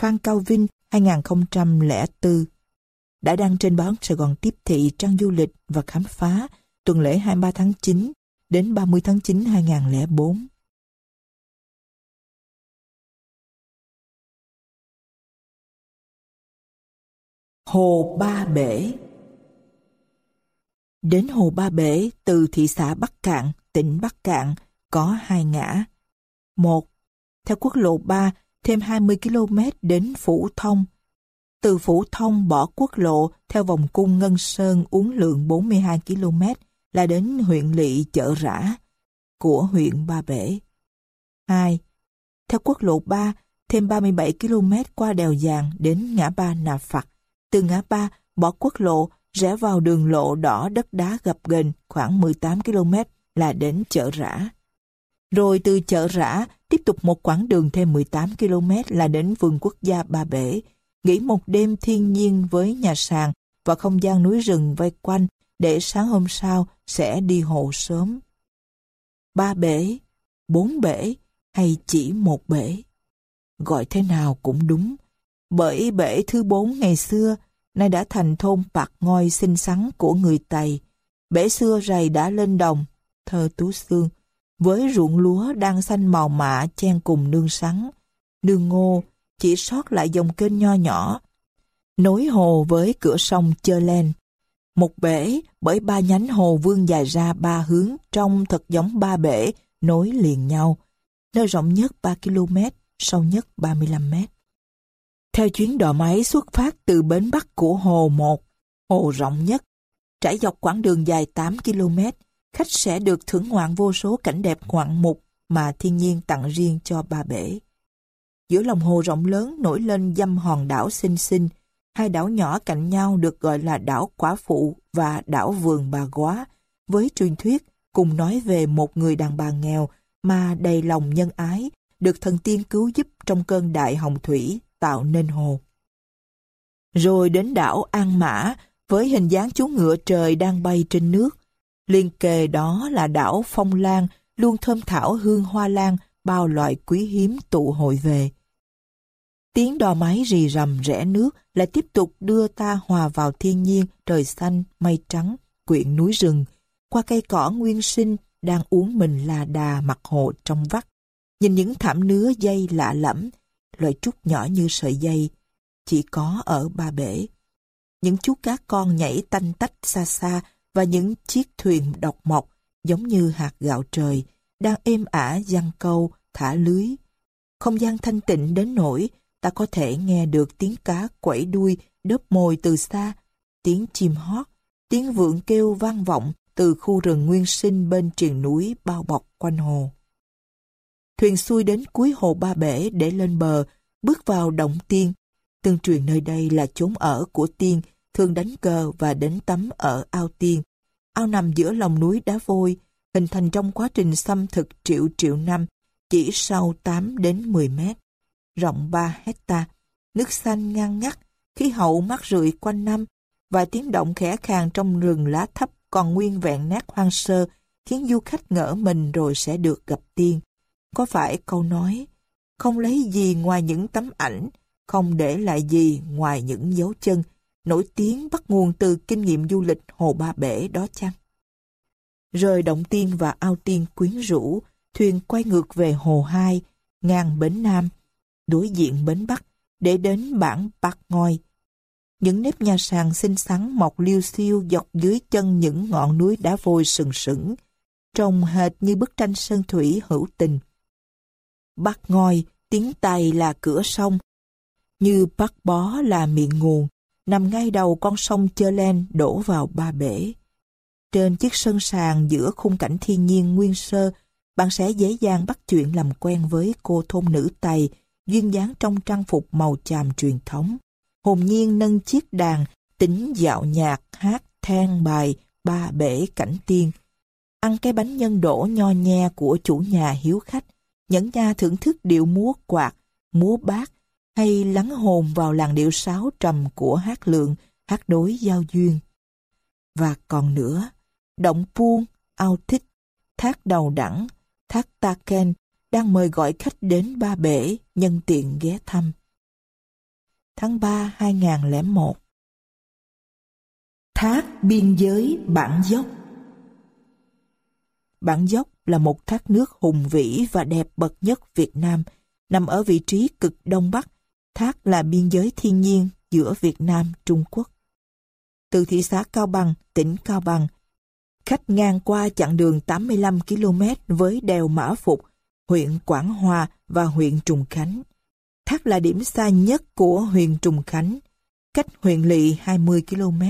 Phan Cao Vinh 2004 đã đăng trên báo Sài Gòn Tiếp Thị trang du lịch và khám phá tuần lễ 23 tháng 9 đến 30 tháng 9 2004. Hồ Ba Bể Đến Hồ Ba Bể từ thị xã Bắc Cạn, tỉnh Bắc Cạn có hai ngã. Một, theo quốc lộ 3 thêm 20 km đến Phủ Thông. Từ Phủ Thông bỏ quốc lộ theo vòng cung Ngân Sơn uống lượng 42 km là đến huyện lỵ chợ rã của huyện Ba Bể. 2. Theo quốc lộ 3 thêm 37 km qua đèo Giàng đến ngã ba Nà Phật. Từ ngã ba bỏ quốc lộ, rẽ vào đường lộ đỏ đất đá gập ghềnh khoảng 18 km là đến chợ rã. Rồi từ chợ rã tiếp tục một quãng đường thêm 18 km là đến vườn quốc gia Ba Bể, nghỉ một đêm thiên nhiên với nhà sàn và không gian núi rừng vây quanh để sáng hôm sau sẽ đi hồ sớm. Ba bể, bốn bể hay chỉ một bể? Gọi thế nào cũng đúng, bởi bể thứ bốn ngày xưa nay đã thành thôn bạc ngôi xinh xắn của người Tây. Bể xưa rầy đã lên đồng, thơ Tú Xương, với ruộng lúa đang xanh màu mạ chen cùng nương sắn. Nương ngô chỉ sót lại dòng kênh nho nhỏ, nối hồ với cửa sông Chơ Len. Một bể bởi ba nhánh hồ vương dài ra ba hướng trong thật giống ba bể nối liền nhau, nơi rộng nhất 3 km, sâu nhất 35 m. Theo chuyến đò máy xuất phát từ bến Bắc của Hồ 1, hồ rộng nhất, trải dọc quãng đường dài 8 km, khách sẽ được thưởng ngoạn vô số cảnh đẹp ngoạn mục mà thiên nhiên tặng riêng cho ba bể. Giữa lòng hồ rộng lớn nổi lên dăm hòn đảo xinh xinh, hai đảo nhỏ cạnh nhau được gọi là đảo Quả Phụ và đảo Vườn Bà quá với truyền thuyết cùng nói về một người đàn bà nghèo mà đầy lòng nhân ái, được thần tiên cứu giúp trong cơn đại hồng thủy tạo nên hồ. Rồi đến đảo An Mã với hình dáng chú ngựa trời đang bay trên nước. Liên kề đó là đảo Phong Lan luôn thơm thảo hương hoa lan bao loại quý hiếm tụ hội về. Tiếng đò máy rì rầm rẽ nước lại tiếp tục đưa ta hòa vào thiên nhiên trời xanh, mây trắng, quyện núi rừng, qua cây cỏ nguyên sinh đang uống mình là đà mặt hồ trong vắt. Nhìn những thảm nứa dây lạ lẫm, loại trúc nhỏ như sợi dây, chỉ có ở ba bể. Những chú cá con nhảy tanh tách xa xa và những chiếc thuyền độc mộc giống như hạt gạo trời đang êm ả giăng câu, thả lưới. Không gian thanh tịnh đến nỗi ta có thể nghe được tiếng cá quẩy đuôi đớp mồi từ xa, tiếng chim hót, tiếng vượn kêu vang vọng từ khu rừng nguyên sinh bên triền núi bao bọc quanh hồ. Thuyền xuôi đến cuối hồ Ba Bể để lên bờ, bước vào động tiên. Tương truyền nơi đây là chốn ở của tiên, thường đánh cờ và đến tắm ở ao tiên. Ao nằm giữa lòng núi đá vôi, hình thành trong quá trình xâm thực triệu triệu năm, chỉ sau 8 đến 10 mét. Rộng 3 hecta, nước xanh ngang ngắt, khí hậu mát rượi quanh năm, vài tiếng động khẽ khàng trong rừng lá thấp còn nguyên vẹn nát hoang sơ, khiến du khách ngỡ mình rồi sẽ được gặp tiên. Có phải câu nói, không lấy gì ngoài những tấm ảnh, không để lại gì ngoài những dấu chân, nổi tiếng bắt nguồn từ kinh nghiệm du lịch Hồ Ba Bể đó chăng? rời Động Tiên và Ao Tiên quyến rũ, thuyền quay ngược về Hồ Hai, ngang bến Nam, đối diện bến Bắc, để đến bản Bạc Ngoi. Những nếp nhà sàn xinh xắn mọc liêu xiêu dọc dưới chân những ngọn núi đá vôi sừng sững, trông hệt như bức tranh sơn thủy hữu tình. Bắc Ngoi, tiếng Tây là cửa sông, như Bắc Bó là miệng nguồn, nằm ngay đầu con sông Chơ Len đổ vào ba bể. Trên chiếc sân sàn giữa khung cảnh thiên nhiên nguyên sơ, bạn sẽ dễ dàng bắt chuyện làm quen với cô thôn nữ Tây, duyên dáng trong trang phục màu chàm truyền thống. Hồn nhiên nâng chiếc đàn, tính dạo nhạc, hát, than bài, ba bể cảnh tiên. Ăn cái bánh nhân đổ nho nhe của chủ nhà hiếu khách, nhẫn nha thưởng thức điệu múa quạt, múa bát, hay lắng hồn vào làn điệu sáo trầm của hát lượng, hát đối giao duyên. Và còn nữa, động puông, ao thích, thác đầu đẳng, thác ta ken đang mời gọi khách đến Ba Bể nhân tiện ghé thăm. Tháng 3 2001 Thác biên giới Bản Dốc Bản Dốc là một thác nước hùng vĩ và đẹp bậc nhất Việt Nam, nằm ở vị trí cực đông bắc. Thác là biên giới thiên nhiên giữa Việt Nam, Trung Quốc. Từ thị xã Cao Bằng, tỉnh Cao Bằng, khách ngang qua chặng đường 85 km với đèo Mã Phục, huyện Quảng Hòa và huyện Trùng Khánh. Thác là điểm xa nhất của huyện Trùng Khánh, cách huyện Lị 20 km.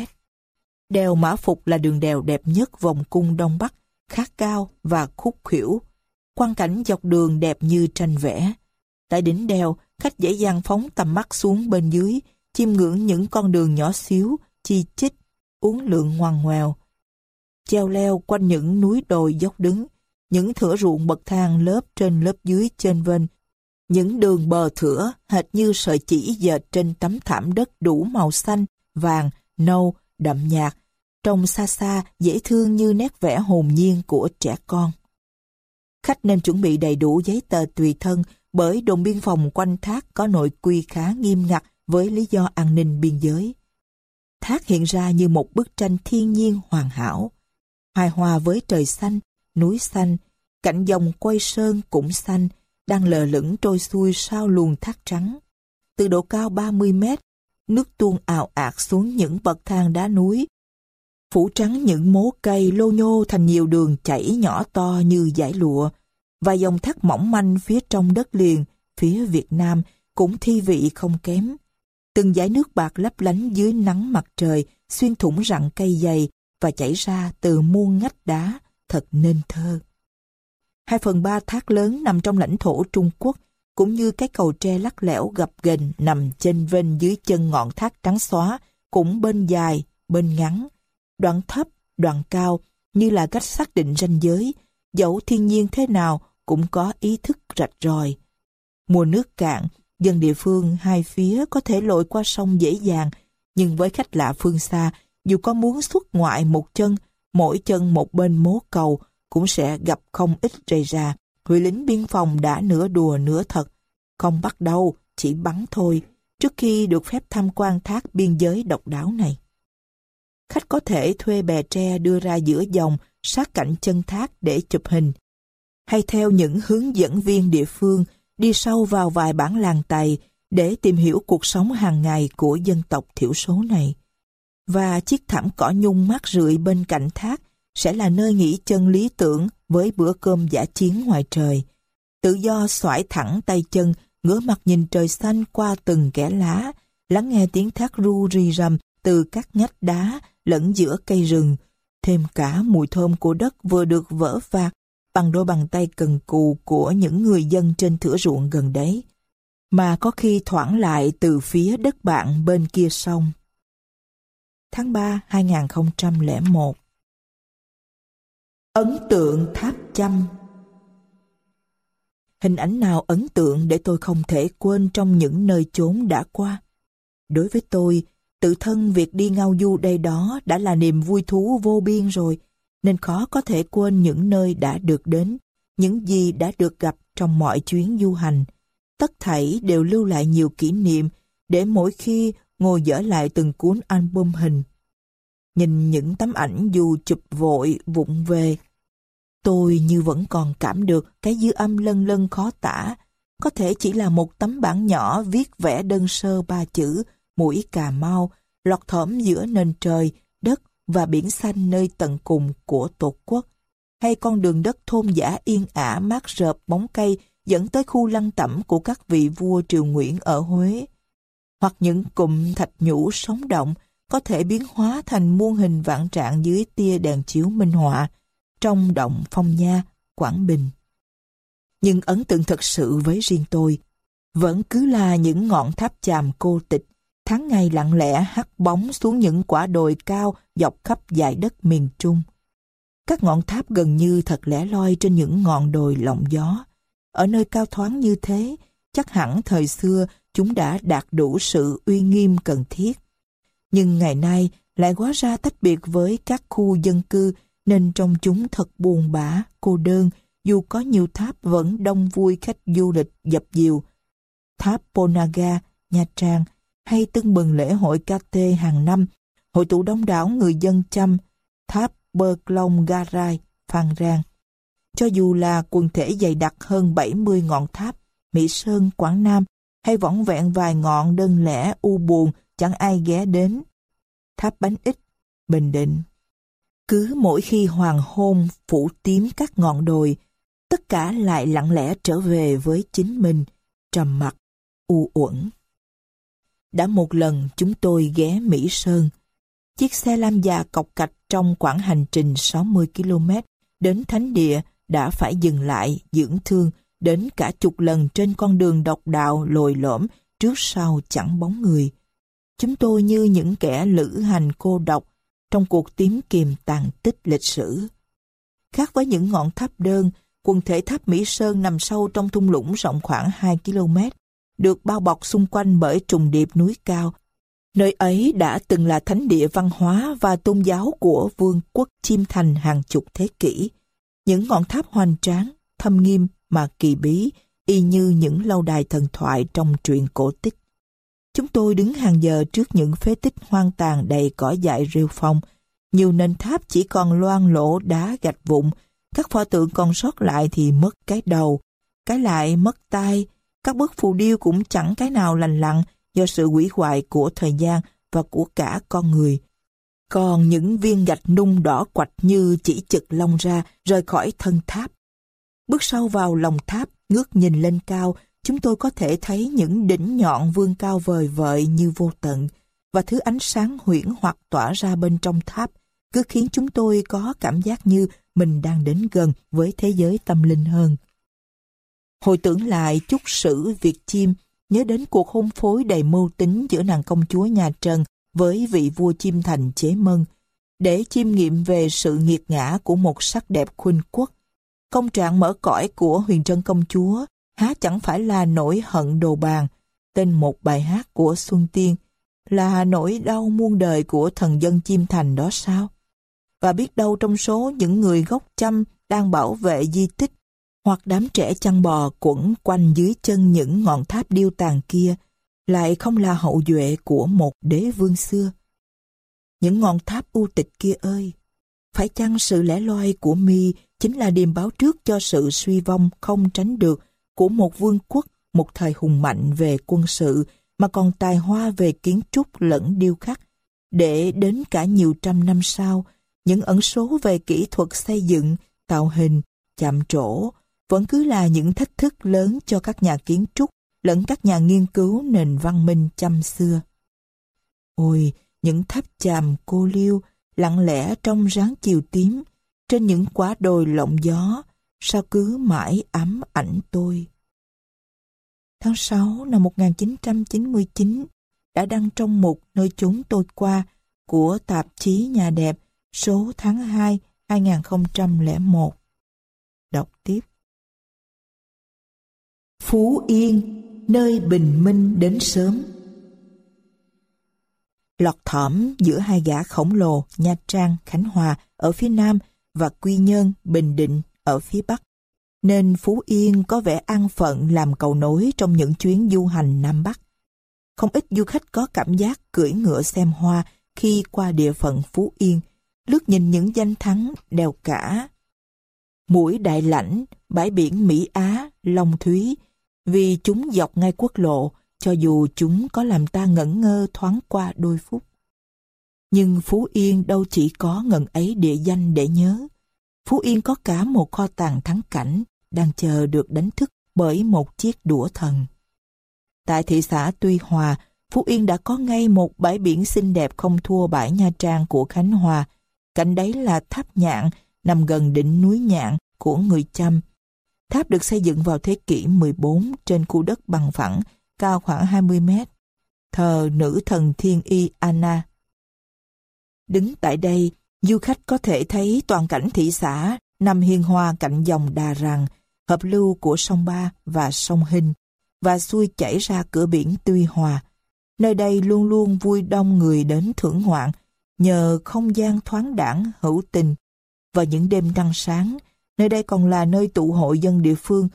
Đèo Mã Phục là đường đèo đẹp nhất vòng cung Đông Bắc, khá cao và khúc khỉu. Quang cảnh dọc đường đẹp như tranh vẽ. Tại đỉnh đèo, khách dễ dàng phóng tầm mắt xuống bên dưới, chiêm ngưỡng những con đường nhỏ xíu, chi chít, uốn lượn ngoằn ngoèo. Treo leo quanh những núi đồi dốc đứng, những thửa ruộng bậc thang lớp trên lớp dưới trên vênh, những đường bờ thửa hệt như sợi chỉ dệt trên tấm thảm đất đủ màu xanh, vàng, nâu, đậm nhạt, trông xa xa dễ thương như nét vẽ hồn nhiên của trẻ con. Khách nên chuẩn bị đầy đủ giấy tờ tùy thân bởi đồn biên phòng quanh thác có nội quy khá nghiêm ngặt với lý do an ninh biên giới. Thác hiện ra như một bức tranh thiên nhiên hoàn hảo, hài hòa với trời xanh, núi xanh, cạnh dòng quay sơn cũng xanh, đang lờ lững trôi xuôi sau luồng thác trắng. Từ độ cao 30 mét, nước tuôn ào ạt xuống những bậc thang đá núi, phủ trắng những mố cây lô nhô thành nhiều đường chảy nhỏ to như dải lụa, và dòng thác mỏng manh phía trong đất liền, phía Việt Nam cũng thi vị không kém. Từng dải nước bạc lấp lánh dưới nắng mặt trời, xuyên thủng rặng cây dày và chảy ra từ muôn ngách đá, thật nên thơ. Hai phần ba thác lớn nằm trong lãnh thổ Trung Quốc, cũng như cái cầu tre lắc lẻo gập ghềnh nằm trên vênh dưới chân ngọn thác trắng xóa, cũng bên dài, bên ngắn, đoạn thấp, đoạn cao, như là cách xác định ranh giới, dẫu thiên nhiên thế nào cũng có ý thức rạch ròi. Mùa nước cạn, dân địa phương hai phía có thể lội qua sông dễ dàng, nhưng với khách lạ phương xa, dù có muốn xuất ngoại một chân, mỗi chân một bên mố cầu, cũng sẽ gặp không ít rầy ra. Huy lính biên phòng đã nửa đùa nửa thật. Không bắt đâu, chỉ bắn thôi, trước khi được phép tham quan thác biên giới độc đáo này. Khách có thể thuê bè tre đưa ra giữa dòng, sát cạnh chân thác để chụp hình. Hay theo những hướng dẫn viên địa phương, đi sâu vào vài bản làng Tày để tìm hiểu cuộc sống hàng ngày của dân tộc thiểu số này. Và chiếc thảm cỏ nhung mát rượi bên cạnh thác sẽ là nơi nghỉ chân lý tưởng với bữa cơm giả chiến ngoài trời. Tự do xoải thẳng tay chân, ngửa mặt nhìn trời xanh qua từng kẽ lá, lắng nghe tiếng thác ru rì rầm từ các ngách đá lẫn giữa cây rừng, thêm cả mùi thơm của đất vừa được vỡ phạt bằng đôi bàn tay cần cù của những người dân trên thửa ruộng gần đấy, mà có khi thoảng lại từ phía đất bạn bên kia sông. Tháng 3 2001 Ấn tượng tháp chăm Hình ảnh nào ấn tượng để tôi không thể quên trong những nơi chốn đã qua? Đối với tôi, tự thân việc đi ngao du đây đó đã là niềm vui thú vô biên rồi, nên khó có thể quên những nơi đã được đến, những gì đã được gặp trong mọi chuyến du hành. Tất thảy đều lưu lại nhiều kỷ niệm để mỗi khi ngồi dở lại từng cuốn album hình. Nhìn những tấm ảnh dù chụp vội, vụng về, Tôi như vẫn còn cảm được cái dư âm lân lân khó tả. Có thể chỉ là một tấm bản nhỏ viết vẽ đơn sơ ba chữ mũi Cà Mau, lọt thỏm giữa nền trời, đất và biển xanh nơi tận cùng của Tổ quốc. Hay con đường đất thôn giả yên ả mát rợp bóng cây dẫn tới khu lăng tẩm của các vị vua triều Nguyễn ở Huế. Hoặc những cụm thạch nhũ sống động có thể biến hóa thành muôn hình vạn trạng dưới tia đèn chiếu minh họa trong động Phong Nha, Quảng Bình. Nhưng ấn tượng thật sự với riêng tôi vẫn cứ là những ngọn tháp chàm cô tịch tháng ngày lặng lẽ hắt bóng xuống những quả đồi cao dọc khắp dải đất miền Trung. Các ngọn tháp gần như thật lẻ loi trên những ngọn đồi lộng gió. Ở nơi cao thoáng như thế, chắc hẳn thời xưa chúng đã đạt đủ sự uy nghiêm cần thiết. Nhưng ngày nay lại quá ra tách biệt với các khu dân cư nên trong chúng thật buồn bã, cô đơn, dù có nhiều tháp vẫn đông vui khách du lịch dập dìu. Tháp Ponaga, Nha Trang hay tưng bừng lễ hội KT hàng năm, hội tụ đông đảo người dân chăm, tháp Bơ Clong, Garai, Phan Rang. Cho dù là quần thể dày đặc hơn 70 ngọn tháp, Mỹ Sơn, Quảng Nam, hay võng vẹn vài ngọn đơn lẻ u buồn chẳng ai ghé đến. Tháp Bánh Ít, Bình Định. Cứ mỗi khi hoàng hôn phủ tím các ngọn đồi, tất cả lại lặng lẽ trở về với chính mình, trầm mặc, u uẩn. Đã một lần chúng tôi ghé Mỹ Sơn. Chiếc xe lam già cọc cạch trong quãng hành trình 60 km đến thánh địa đã phải dừng lại dưỡng thương đến cả chục lần trên con đường độc đạo lồi lõm trước sau chẳng bóng người. Chúng tôi như những kẻ lữ hành cô độc trong cuộc tìm kiếm tàn tích lịch sử. Khác với những ngọn tháp đơn, quần thể tháp Mỹ Sơn nằm sâu trong thung lũng rộng khoảng 2 km, được bao bọc xung quanh bởi trùng điệp núi cao. Nơi ấy đã từng là thánh địa văn hóa và tôn giáo của vương quốc chim Thành hàng chục thế kỷ. Những ngọn tháp hoành tráng, thâm nghiêm mà kỳ bí, y như những lâu đài thần thoại trong truyện cổ tích. Chúng tôi đứng hàng giờ trước những phế tích hoang tàn đầy cỏ dại rêu phong. Nhiều nền tháp chỉ còn loang lỗ đá gạch vụn, các pho tượng còn sót lại thì mất cái đầu, cái lại mất tay, các bức phù điêu cũng chẳng cái nào lành lặn do sự quỷ hoại của thời gian và của cả con người. Còn những viên gạch nung đỏ quạch như chỉ chực lông ra rời khỏi thân tháp. Bước sâu vào lòng tháp, ngước nhìn lên cao, chúng tôi có thể thấy những đỉnh nhọn vươn cao vời vợi như vô tận, và thứ ánh sáng huyễn hoặc tỏa ra bên trong tháp cứ khiến chúng tôi có cảm giác như mình đang đến gần với thế giới tâm linh hơn. Hồi tưởng lại chút sử việc chim, nhớ đến cuộc hôn phối đầy mưu tính giữa nàng công chúa nhà Trần với vị vua chim thành chế mân, để chiêm nghiệm về sự nghiệt ngã của một sắc đẹp khuynh quốc. Công trạng mở cõi của huyền trân công chúa há chẳng phải là nỗi hận đồ bàn, tên một bài hát của Xuân Tiên, là nỗi đau muôn đời của thần dân chim thành đó sao? Và biết đâu trong số những người gốc chăm đang bảo vệ di tích hoặc đám trẻ chăn bò quẩn quanh dưới chân những ngọn tháp điêu tàn kia lại không là hậu duệ của một đế vương xưa. Những ngọn tháp u tịch kia ơi, phải chăng sự lẻ loi của mi chính là điềm báo trước cho sự suy vong không tránh được của một vương quốc, một thời hùng mạnh về quân sự mà còn tài hoa về kiến trúc lẫn điêu khắc, để đến cả nhiều trăm năm sau, những ẩn số về kỹ thuật xây dựng, tạo hình, chạm trổ vẫn cứ là những thách thức lớn cho các nhà kiến trúc lẫn các nhà nghiên cứu nền văn minh chăm xưa. Ôi, những tháp chàm cô liêu lặng lẽ trong ráng chiều tím trên những quả đồi lộng gió sao cứ mãi ám ảnh tôi. Tháng 6 năm 1999 đã đăng trong mục nơi chúng tôi qua của tạp chí Nhà đẹp số tháng 2 2001. Đọc tiếp. Phú Yên, nơi bình minh đến sớm. Lọt thỏm giữa hai gã khổng lồ Nha Trang, Khánh Hòa ở phía nam và Quy Nhơn, Bình Định ở phía bắc. Nên Phú Yên có vẻ an phận làm cầu nối trong những chuyến du hành Nam Bắc. Không ít du khách có cảm giác cưỡi ngựa xem hoa khi qua địa phận Phú Yên, lướt nhìn những danh thắng đèo cả. mũi Đại Lãnh, bãi biển Mỹ Á, Long Thúy, vì chúng dọc ngay quốc lộ, cho dù chúng có làm ta ngẩn ngơ thoáng qua đôi phút. Nhưng Phú Yên đâu chỉ có ngần ấy địa danh để nhớ. Phú Yên có cả một kho tàng thắng cảnh đang chờ được đánh thức bởi một chiếc đũa thần. Tại thị xã Tuy Hòa, Phú Yên đã có ngay một bãi biển xinh đẹp không thua bãi Nha Trang của Khánh Hòa. Cạnh đấy là tháp nhạn nằm gần đỉnh núi nhạn của người Chăm. Tháp được xây dựng vào thế kỷ 14 trên khu đất bằng phẳng, cao khoảng 20 mét. Thờ nữ thần thiên y Anna. Đứng tại đây, du khách có thể thấy toàn cảnh thị xã nằm hiên hòa cạnh dòng Đà Rằng, hợp lưu của sông Ba và sông Hình, và xuôi chảy ra cửa biển Tuy Hòa. Nơi đây luôn luôn vui đông người đến thưởng ngoạn, nhờ không gian thoáng đẳng hữu tình. Và những đêm trăng sáng, nơi đây còn là nơi tụ hội dân địa phương,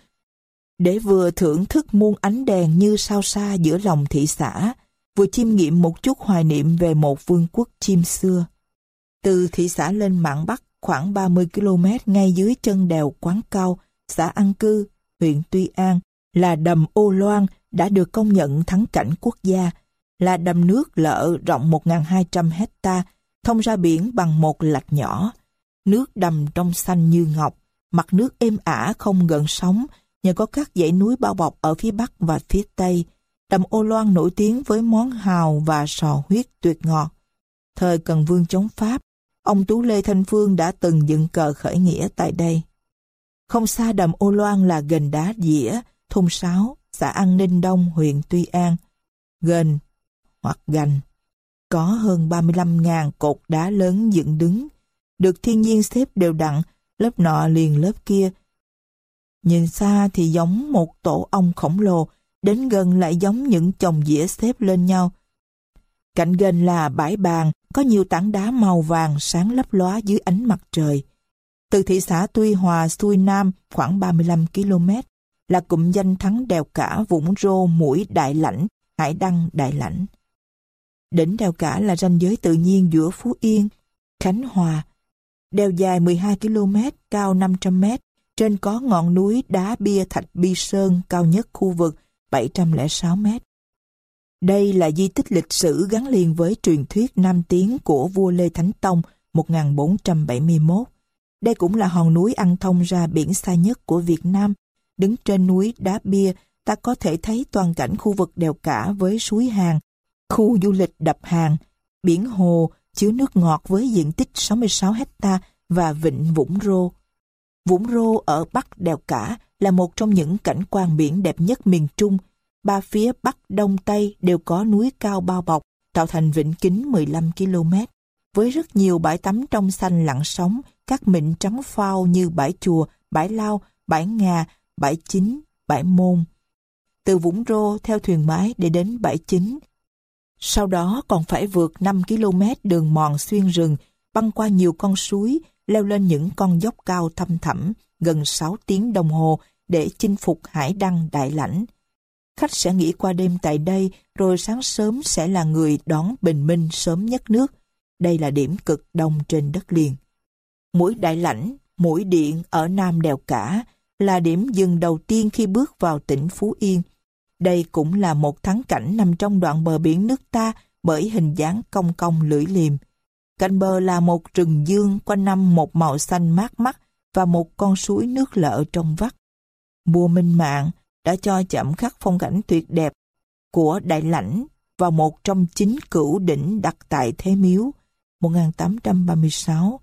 để vừa thưởng thức muôn ánh đèn như sao xa giữa lòng thị xã, vừa chiêm nghiệm một chút hoài niệm về một vương quốc chim xưa. Từ thị xã lên mạng Bắc khoảng 30 km ngay dưới chân đèo Quán Cao, xã An Cư, huyện Tuy An, là đầm Ô Loan đã được công nhận thắng cảnh quốc gia, là đầm nước lợ rộng 1.200 hecta thông ra biển bằng một lạch nhỏ. Nước đầm trong xanh như ngọc, mặt nước êm ả không gần sóng, nhờ có các dãy núi bao bọc ở phía bắc và phía tây. Đầm Ô Loan nổi tiếng với món hào và sò huyết tuyệt ngọt. Thời Cần Vương chống Pháp, ông Tú Lê Thanh Phương đã từng dựng cờ khởi nghĩa tại đây. Không xa đầm Ô Loan là gần đá dĩa, thôn Sáu, xã An Ninh Đông, huyện Tuy An. Gần hoặc gành. Có hơn 35.000 cột đá lớn dựng đứng, được thiên nhiên xếp đều đặn, lớp nọ liền lớp kia. Nhìn xa thì giống một tổ ong khổng lồ, đến gần lại giống những chồng dĩa xếp lên nhau. Cạnh gần là bãi bàn, có nhiều tảng đá màu vàng sáng lấp lóa dưới ánh mặt trời. Từ thị xã Tuy Hòa xuôi Nam khoảng 35 km là cụm danh thắng đèo cả Vũng Rô Mũi Đại Lãnh, Hải Đăng Đại Lãnh. Đỉnh đèo cả là ranh giới tự nhiên giữa Phú Yên, Khánh Hòa. Đèo dài 12 km, cao 500 m, trên có ngọn núi đá bia thạch bi sơn cao nhất khu vực 706 m. Đây là di tích lịch sử gắn liền với truyền thuyết Nam Tiến của vua Lê Thánh Tông 1471. Đây cũng là hòn núi ăn thông ra biển xa nhất của Việt Nam. Đứng trên núi Đá Bia, ta có thể thấy toàn cảnh khu vực đèo cả với suối hàng, khu du lịch đập hàng, biển hồ chứa nước ngọt với diện tích 66 hecta và vịnh Vũng Rô. Vũng Rô ở Bắc đèo cả là một trong những cảnh quan biển đẹp nhất miền Trung. Ba phía Bắc, Đông, Tây đều có núi cao bao bọc, tạo thành vịnh kính 15 km, với rất nhiều bãi tắm trong xanh lặng sóng, các mịn trắng phao như bãi chùa, bãi lao, bãi ngà, bãi chính, bãi môn. Từ Vũng Rô theo thuyền mái để đến bãi chính. Sau đó còn phải vượt 5 km đường mòn xuyên rừng, băng qua nhiều con suối, leo lên những con dốc cao thăm thẳm, gần 6 tiếng đồng hồ để chinh phục hải đăng đại lãnh. Khách sẽ nghỉ qua đêm tại đây, rồi sáng sớm sẽ là người đón bình minh sớm nhất nước. Đây là điểm cực đông trên đất liền. Mũi Đại Lãnh, mũi điện ở Nam Đèo Cả là điểm dừng đầu tiên khi bước vào tỉnh Phú Yên. Đây cũng là một thắng cảnh nằm trong đoạn bờ biển nước ta bởi hình dáng cong cong lưỡi liềm. Cạnh bờ là một rừng dương quanh năm một màu xanh mát mắt và một con suối nước lợ trong vắt. Mùa Minh Mạng đã cho chậm khắc phong cảnh tuyệt đẹp của Đại Lãnh vào một trong chín cửu đỉnh đặt tại Thế Miếu 1836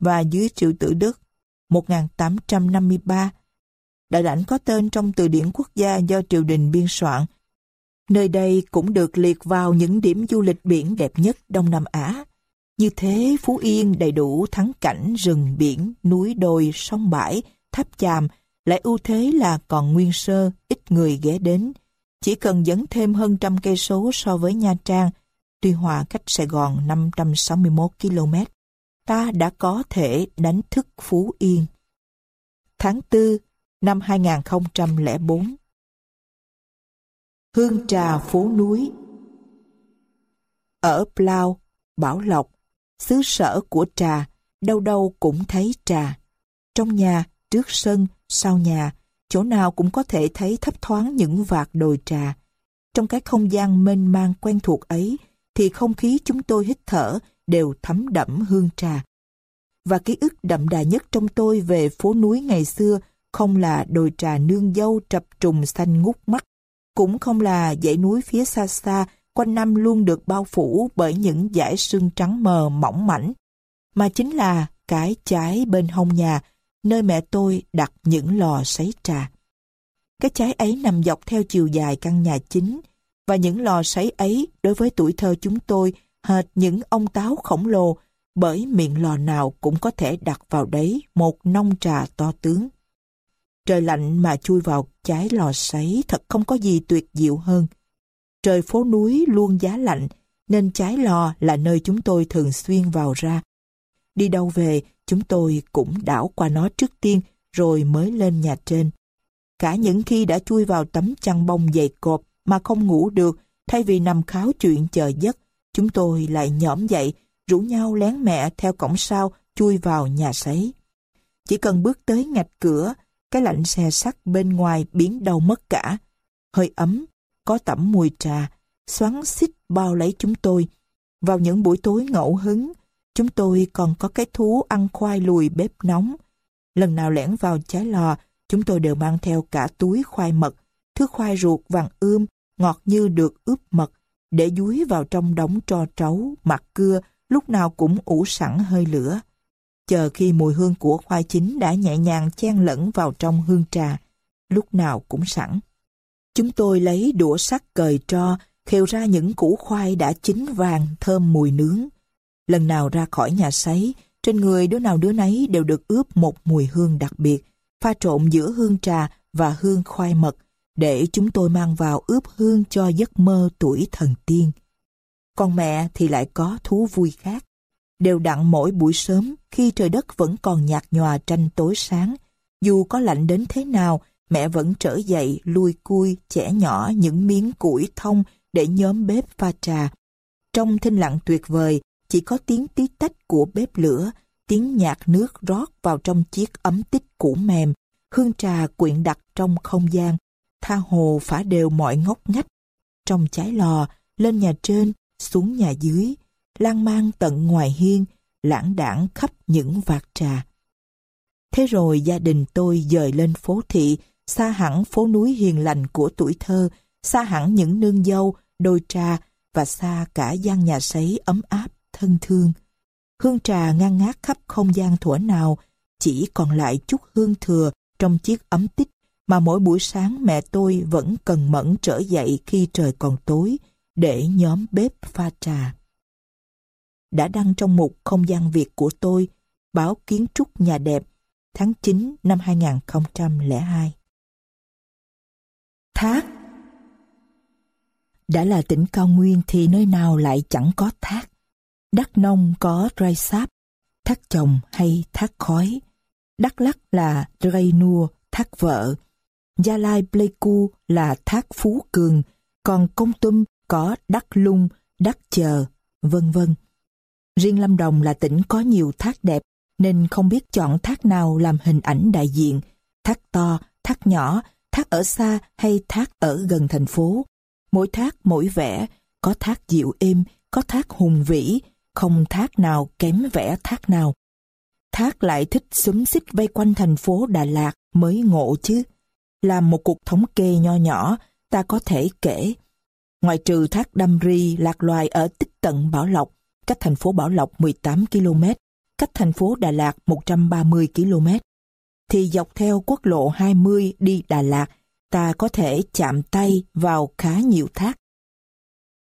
và dưới triệu tử Đức 1853. Đại lãnh có tên trong từ điển quốc gia do triều đình biên soạn. Nơi đây cũng được liệt vào những điểm du lịch biển đẹp nhất Đông Nam Á. Như thế Phú Yên đầy đủ thắng cảnh rừng biển, núi đồi, sông bãi, tháp chàm, lại ưu thế là còn nguyên sơ, ít người ghé đến. Chỉ cần dẫn thêm hơn trăm cây số so với Nha Trang, Tuy Hòa cách Sài Gòn 561 km ta đã có thể đánh thức Phú Yên. Tháng 4 năm 2004 Hương trà phố núi Ở Plau, Bảo Lộc, xứ sở của trà, đâu đâu cũng thấy trà. Trong nhà, trước sân, sau nhà, chỗ nào cũng có thể thấy thấp thoáng những vạt đồi trà. Trong cái không gian mênh mang quen thuộc ấy, thì không khí chúng tôi hít thở đều thấm đẫm hương trà. Và ký ức đậm đà nhất trong tôi về phố núi ngày xưa không là đồi trà nương dâu trập trùng xanh ngút mắt, cũng không là dãy núi phía xa xa quanh năm luôn được bao phủ bởi những dải sương trắng mờ mỏng mảnh, mà chính là cái trái bên hông nhà, nơi mẹ tôi đặt những lò sấy trà. Cái trái ấy nằm dọc theo chiều dài căn nhà chính, và những lò sấy ấy đối với tuổi thơ chúng tôi hệt những ông táo khổng lồ, bởi miệng lò nào cũng có thể đặt vào đấy một nông trà to tướng. Trời lạnh mà chui vào trái lò sấy thật không có gì tuyệt diệu hơn. Trời phố núi luôn giá lạnh, nên trái lò là nơi chúng tôi thường xuyên vào ra. Đi đâu về, chúng tôi cũng đảo qua nó trước tiên, rồi mới lên nhà trên. Cả những khi đã chui vào tấm chăn bông dày cộp mà không ngủ được, thay vì nằm kháo chuyện chờ giấc, chúng tôi lại nhõm dậy, rủ nhau lén mẹ theo cổng sau chui vào nhà sấy. Chỉ cần bước tới ngạch cửa, cái lạnh xe sắt bên ngoài biến đâu mất cả. Hơi ấm, có tẩm mùi trà, xoắn xích bao lấy chúng tôi. Vào những buổi tối ngẫu hứng, chúng tôi còn có cái thú ăn khoai lùi bếp nóng. Lần nào lẻn vào trái lò, chúng tôi đều mang theo cả túi khoai mật, thứ khoai ruột vàng ươm, ngọt như được ướp mật, để dúi vào trong đống tro trấu, mặt cưa, lúc nào cũng ủ sẵn hơi lửa. Chờ khi mùi hương của khoai chín đã nhẹ nhàng chen lẫn vào trong hương trà, lúc nào cũng sẵn. Chúng tôi lấy đũa sắt cời tro, khều ra những củ khoai đã chín vàng thơm mùi nướng. Lần nào ra khỏi nhà sấy, trên người đứa nào đứa nấy đều được ướp một mùi hương đặc biệt, pha trộn giữa hương trà và hương khoai mật, để chúng tôi mang vào ướp hương cho giấc mơ tuổi thần tiên. Còn mẹ thì lại có thú vui khác. Đều đặn mỗi buổi sớm khi trời đất vẫn còn nhạt nhòa tranh tối sáng, dù có lạnh đến thế nào, mẹ vẫn trở dậy lui cui chẻ nhỏ những miếng củi thông để nhóm bếp pha trà. Trong thinh lặng tuyệt vời, chỉ có tiếng tí tách của bếp lửa, tiếng nhạt nước rót vào trong chiếc ấm tích cũ mềm, hương trà quyện đặt trong không gian, tha hồ phả đều mọi ngóc ngách. Trong trái lò, lên nhà trên, xuống nhà dưới, lan man tận ngoài hiên, lãng đảng khắp những vạt trà. Thế rồi gia đình tôi dời lên phố thị, xa hẳn phố núi hiền lành của tuổi thơ, xa hẳn những nương dâu, đôi trà và xa cả gian nhà sấy ấm áp, thân thương. Hương trà ngang ngát khắp không gian thuở nào, chỉ còn lại chút hương thừa trong chiếc ấm tích mà mỗi buổi sáng mẹ tôi vẫn cần mẫn trở dậy khi trời còn tối để nhóm bếp pha trà. Đã đăng trong mục Không gian Việt của tôi, báo Kiến trúc nhà đẹp, tháng 9 năm 2002. Thác Đã là tỉnh cao nguyên thì nơi nào lại chẳng có thác. Đắk nông có Rai sáp, thác chồng hay thác khói. Đắk lắc là Rai nua, thác vợ. Gia Lai Pleiku là thác Phú Cường, còn Công Tum có Đắk Lung, Đắk Chờ, vân vân. Riêng Lâm Đồng là tỉnh có nhiều thác đẹp, nên không biết chọn thác nào làm hình ảnh đại diện, thác to, thác nhỏ, thác ở xa hay thác ở gần thành phố. Mỗi thác mỗi vẻ, có thác dịu êm, có thác hùng vĩ, không thác nào kém vẻ thác nào. Thác lại thích xúm xích vây quanh thành phố Đà Lạt mới ngộ chứ. Làm một cuộc thống kê nho nhỏ, ta có thể kể. Ngoài trừ thác Đâm Ri lạc loài ở tích tận Bảo Lộc, cách thành phố Bảo Lộc 18 km, cách thành phố Đà Lạt 130 km, thì dọc theo quốc lộ 20 đi Đà Lạt, ta có thể chạm tay vào khá nhiều thác.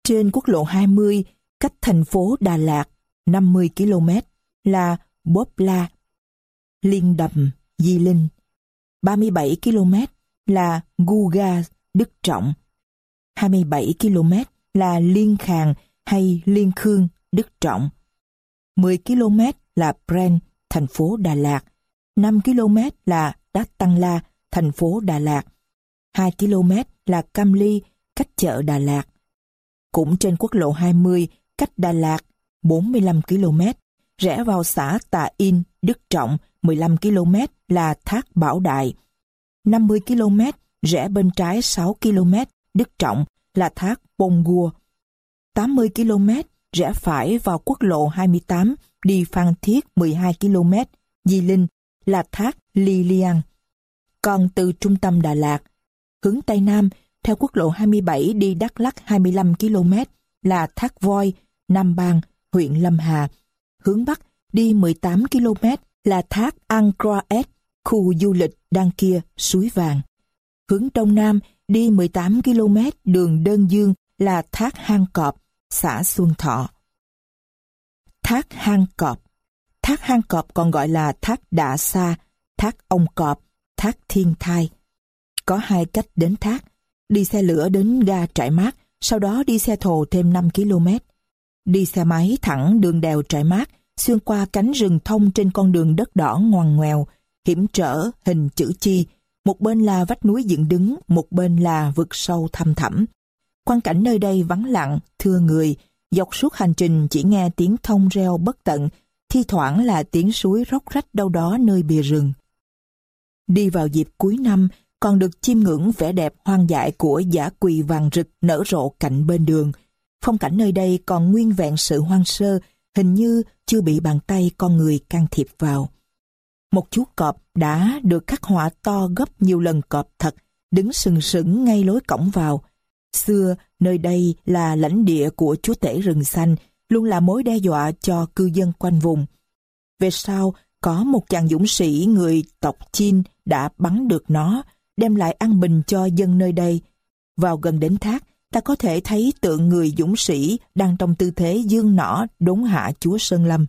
Trên quốc lộ 20, cách thành phố Đà Lạt 50 km là Bốp La, Liên Đầm, Di Linh. 37 km là Guga, Đức Trọng. 27 km là Liên Khàng hay Liên Khương, Đức Trọng. 10 km là Bren, thành phố Đà Lạt. 5 km là Đát Tăng La, thành phố Đà Lạt. 2 km là Cam Ly, cách chợ Đà Lạt. Cũng trên quốc lộ 20, cách Đà Lạt 45 km, rẽ vào xã Tà In, Đức Trọng 15 km là thác Bảo Đại. 50 km, rẽ bên trái 6 km, Đức Trọng là thác Bông Gua. 80 km, rẽ phải vào quốc lộ 28, đi Phan Thiết 12 km, Di Linh là thác Li Liang. Còn từ trung tâm Đà Lạt, hướng Tây Nam, theo quốc lộ 27 đi Đắk Lắk 25 km là thác Voi, Nam Bang, huyện Lâm Hà. Hướng Bắc đi 18 km là thác Angkoret, khu du lịch Đăng Kia, Suối Vàng. Hướng Đông Nam đi 18 km đường Đơn Dương là thác Hang Cọp, xã Xuân Thọ. Thác Hang Cọp Thác Hang Cọp còn gọi là thác Đạ Sa, thác Ông Cọp, thác Thiên Thai. Có hai cách đến thác, đi xe lửa đến ga Trại Mát, sau đó đi xe thồ thêm 5 km. Đi xe máy thẳng đường đèo Trại Mát, xuyên qua cánh rừng thông trên con đường đất đỏ ngoằn ngoèo, hiểm trở hình chữ chi, một bên là vách núi dựng đứng, một bên là vực sâu thăm thẳm. Quan cảnh nơi đây vắng lặng, thưa người, dọc suốt hành trình chỉ nghe tiếng thông reo bất tận, thi thoảng là tiếng suối róc rách đâu đó nơi bìa rừng. Đi vào dịp cuối năm, còn được chiêm ngưỡng vẻ đẹp hoang dại của giả quỳ vàng rực nở rộ cạnh bên đường. Phong cảnh nơi đây còn nguyên vẹn sự hoang sơ, hình như chưa bị bàn tay con người can thiệp vào. Một chú cọp đã được khắc họa to gấp nhiều lần cọp thật, đứng sừng sững ngay lối cổng vào. Xưa, nơi đây là lãnh địa của chúa tể rừng xanh, luôn là mối đe dọa cho cư dân quanh vùng. Về sau, có một chàng dũng sĩ người tộc Chin đã bắn được nó, đem lại an bình cho dân nơi đây. Vào gần đến thác, ta có thể thấy tượng người dũng sĩ đang trong tư thế dương nỏ đốn hạ chúa Sơn Lâm.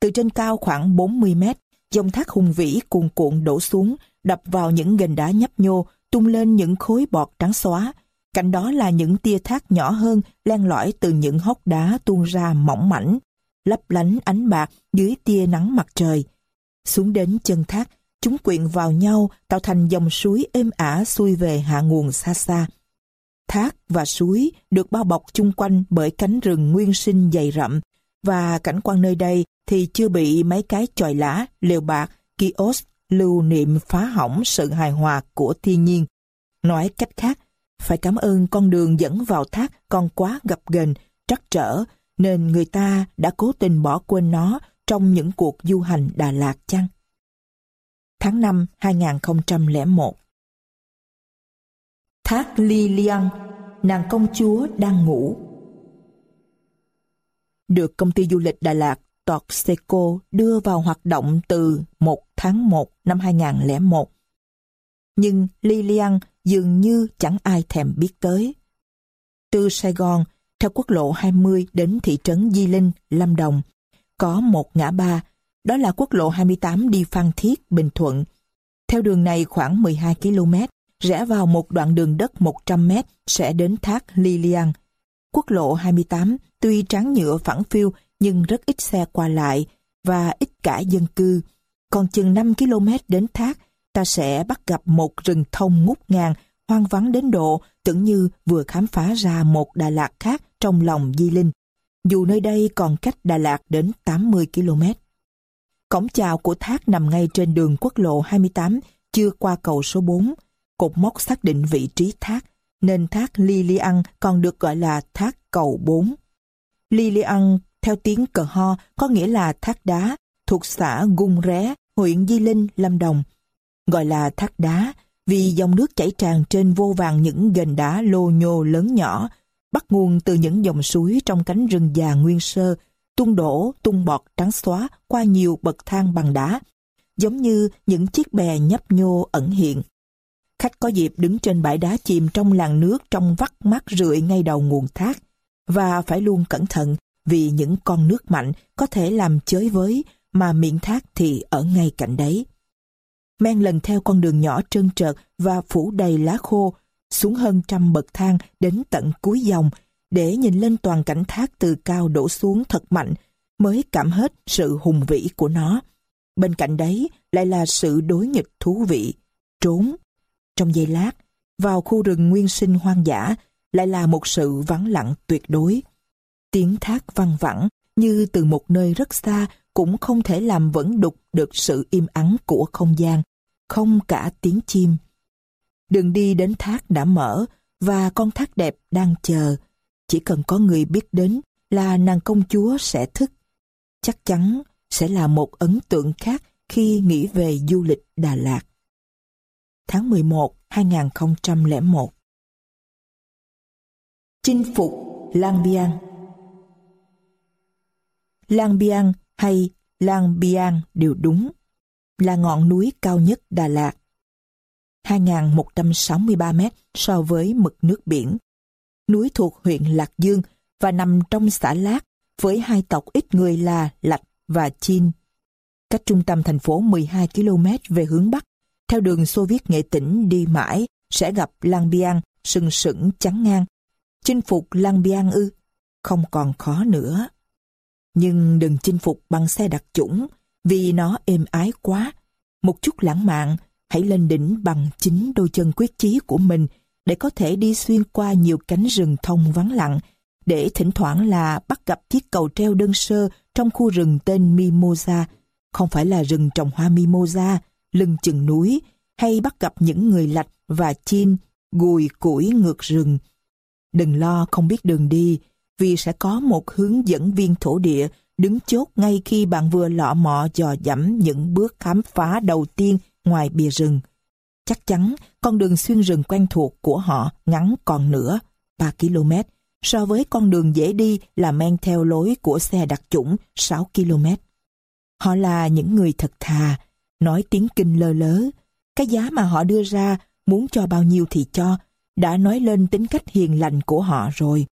Từ trên cao khoảng 40 mét, dòng thác hùng vĩ cuồn cuộn đổ xuống, đập vào những gành đá nhấp nhô, tung lên những khối bọt trắng xóa. Cạnh đó là những tia thác nhỏ hơn len lỏi từ những hốc đá tuôn ra mỏng mảnh, lấp lánh ánh bạc dưới tia nắng mặt trời. Xuống đến chân thác, chúng quyện vào nhau tạo thành dòng suối êm ả xuôi về hạ nguồn xa xa. Thác và suối được bao bọc chung quanh bởi cánh rừng nguyên sinh dày rậm và cảnh quan nơi đây thì chưa bị mấy cái chòi lá, lều bạc, kiosk lưu niệm phá hỏng sự hài hòa của thiên nhiên. Nói cách khác, phải cảm ơn con đường dẫn vào thác còn quá gập ghềnh, trắc trở, nên người ta đã cố tình bỏ quên nó trong những cuộc du hành Đà Lạt chăng? Tháng 5 2001 Thác Li Liang, nàng công chúa đang ngủ. Được công ty du lịch Đà Lạt Toxeco đưa vào hoạt động từ 1 tháng 1 năm 2001. Nhưng Li Liang dường như chẳng ai thèm biết tới. Từ Sài Gòn, theo quốc lộ 20 đến thị trấn Di Linh, Lâm Đồng, có một ngã ba, đó là quốc lộ 28 đi Phan Thiết, Bình Thuận. Theo đường này khoảng 12 km, rẽ vào một đoạn đường đất 100 m sẽ đến thác Lilian. Quốc lộ 28 tuy trắng nhựa phẳng phiu nhưng rất ít xe qua lại và ít cả dân cư. Còn chừng 5 km đến thác, ta sẽ bắt gặp một rừng thông ngút ngàn, hoang vắng đến độ tưởng như vừa khám phá ra một Đà Lạt khác trong lòng Di Linh. Dù nơi đây còn cách Đà Lạt đến 80 km. Cổng chào của thác nằm ngay trên đường quốc lộ 28, chưa qua cầu số 4. Cột mốc xác định vị trí thác, nên thác Lilian còn được gọi là thác cầu 4. Lilian theo tiếng cờ ho có nghĩa là thác đá, thuộc xã Gung Ré, huyện Di Linh, Lâm Đồng. Gọi là thác đá vì dòng nước chảy tràn trên vô vàng những gành đá lô nhô lớn nhỏ, bắt nguồn từ những dòng suối trong cánh rừng già nguyên sơ, tung đổ, tung bọt trắng xóa qua nhiều bậc thang bằng đá, giống như những chiếc bè nhấp nhô ẩn hiện. Khách có dịp đứng trên bãi đá chìm trong làn nước trong vắt mát rượi ngay đầu nguồn thác, và phải luôn cẩn thận vì những con nước mạnh có thể làm chới với mà miệng thác thì ở ngay cạnh đấy. Men lần theo con đường nhỏ trơn trợt và phủ đầy lá khô, xuống hơn trăm bậc thang đến tận cuối dòng, để nhìn lên toàn cảnh thác từ cao đổ xuống thật mạnh, mới cảm hết sự hùng vĩ của nó. Bên cạnh đấy lại là sự đối nghịch thú vị, trốn. Trong giây lát, vào khu rừng nguyên sinh hoang dã lại là một sự vắng lặng tuyệt đối. Tiếng thác văng vẳng như từ một nơi rất xa cũng không thể làm vẫn đục được sự im ắng của không gian, không cả tiếng chim. Đường đi đến thác đã mở và con thác đẹp đang chờ. Chỉ cần có người biết đến là nàng công chúa sẽ thức. Chắc chắn sẽ là một ấn tượng khác khi nghĩ về du lịch Đà Lạt. Tháng 11, 2001 Chinh phục Lang Biang Lang Biang hay Lang Biang đều đúng, là ngọn núi cao nhất Đà Lạt. 2.163 mét so với mực nước biển. Núi thuộc huyện Lạc Dương và nằm trong xã Lát với hai tộc ít người là Lạch và Chin. Cách trung tâm thành phố 12 km về hướng Bắc, theo đường Xô Viết Nghệ Tĩnh đi mãi sẽ gặp Lang Biang sừng sững chắn ngang. Chinh phục Lang Biang ư? Không còn khó nữa. Nhưng đừng chinh phục bằng xe đặc chủng, vì nó êm ái quá. Một chút lãng mạn, hãy lên đỉnh bằng chính đôi chân quyết chí của mình để có thể đi xuyên qua nhiều cánh rừng thông vắng lặng, để thỉnh thoảng là bắt gặp chiếc cầu treo đơn sơ trong khu rừng tên Mimosa, không phải là rừng trồng hoa Mimosa, lưng chừng núi, hay bắt gặp những người lạch và chim gùi củi ngược rừng. Đừng lo không biết đường đi, vì sẽ có một hướng dẫn viên thổ địa đứng chốt ngay khi bạn vừa lọ mọ dò dẫm những bước khám phá đầu tiên ngoài bìa rừng. Chắc chắn con đường xuyên rừng quen thuộc của họ ngắn còn nữa, 3 km, so với con đường dễ đi là men theo lối của xe đặc chủng 6 km. Họ là những người thật thà, nói tiếng kinh lơ lớ. Cái giá mà họ đưa ra, muốn cho bao nhiêu thì cho, đã nói lên tính cách hiền lành của họ rồi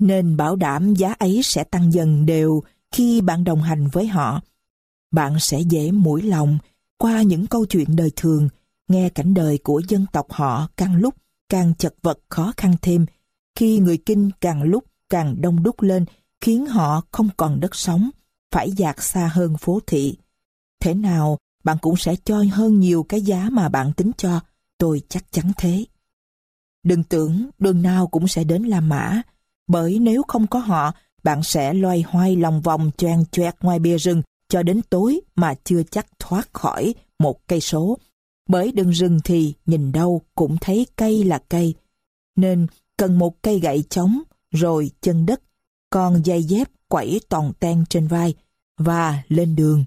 nên bảo đảm giá ấy sẽ tăng dần đều khi bạn đồng hành với họ. Bạn sẽ dễ mũi lòng qua những câu chuyện đời thường, nghe cảnh đời của dân tộc họ càng lúc càng chật vật khó khăn thêm, khi người kinh càng lúc càng đông đúc lên, khiến họ không còn đất sống, phải dạt xa hơn phố thị. Thế nào, bạn cũng sẽ cho hơn nhiều cái giá mà bạn tính cho, tôi chắc chắn thế. Đừng tưởng đường nào cũng sẽ đến La Mã, bởi nếu không có họ, bạn sẽ loay hoay lòng vòng choang choẹt ngoài bia rừng cho đến tối mà chưa chắc thoát khỏi một cây số. Bởi đường rừng thì nhìn đâu cũng thấy cây là cây. Nên cần một cây gậy chống, rồi chân đất, còn giày dép quẩy toàn ten trên vai, và lên đường.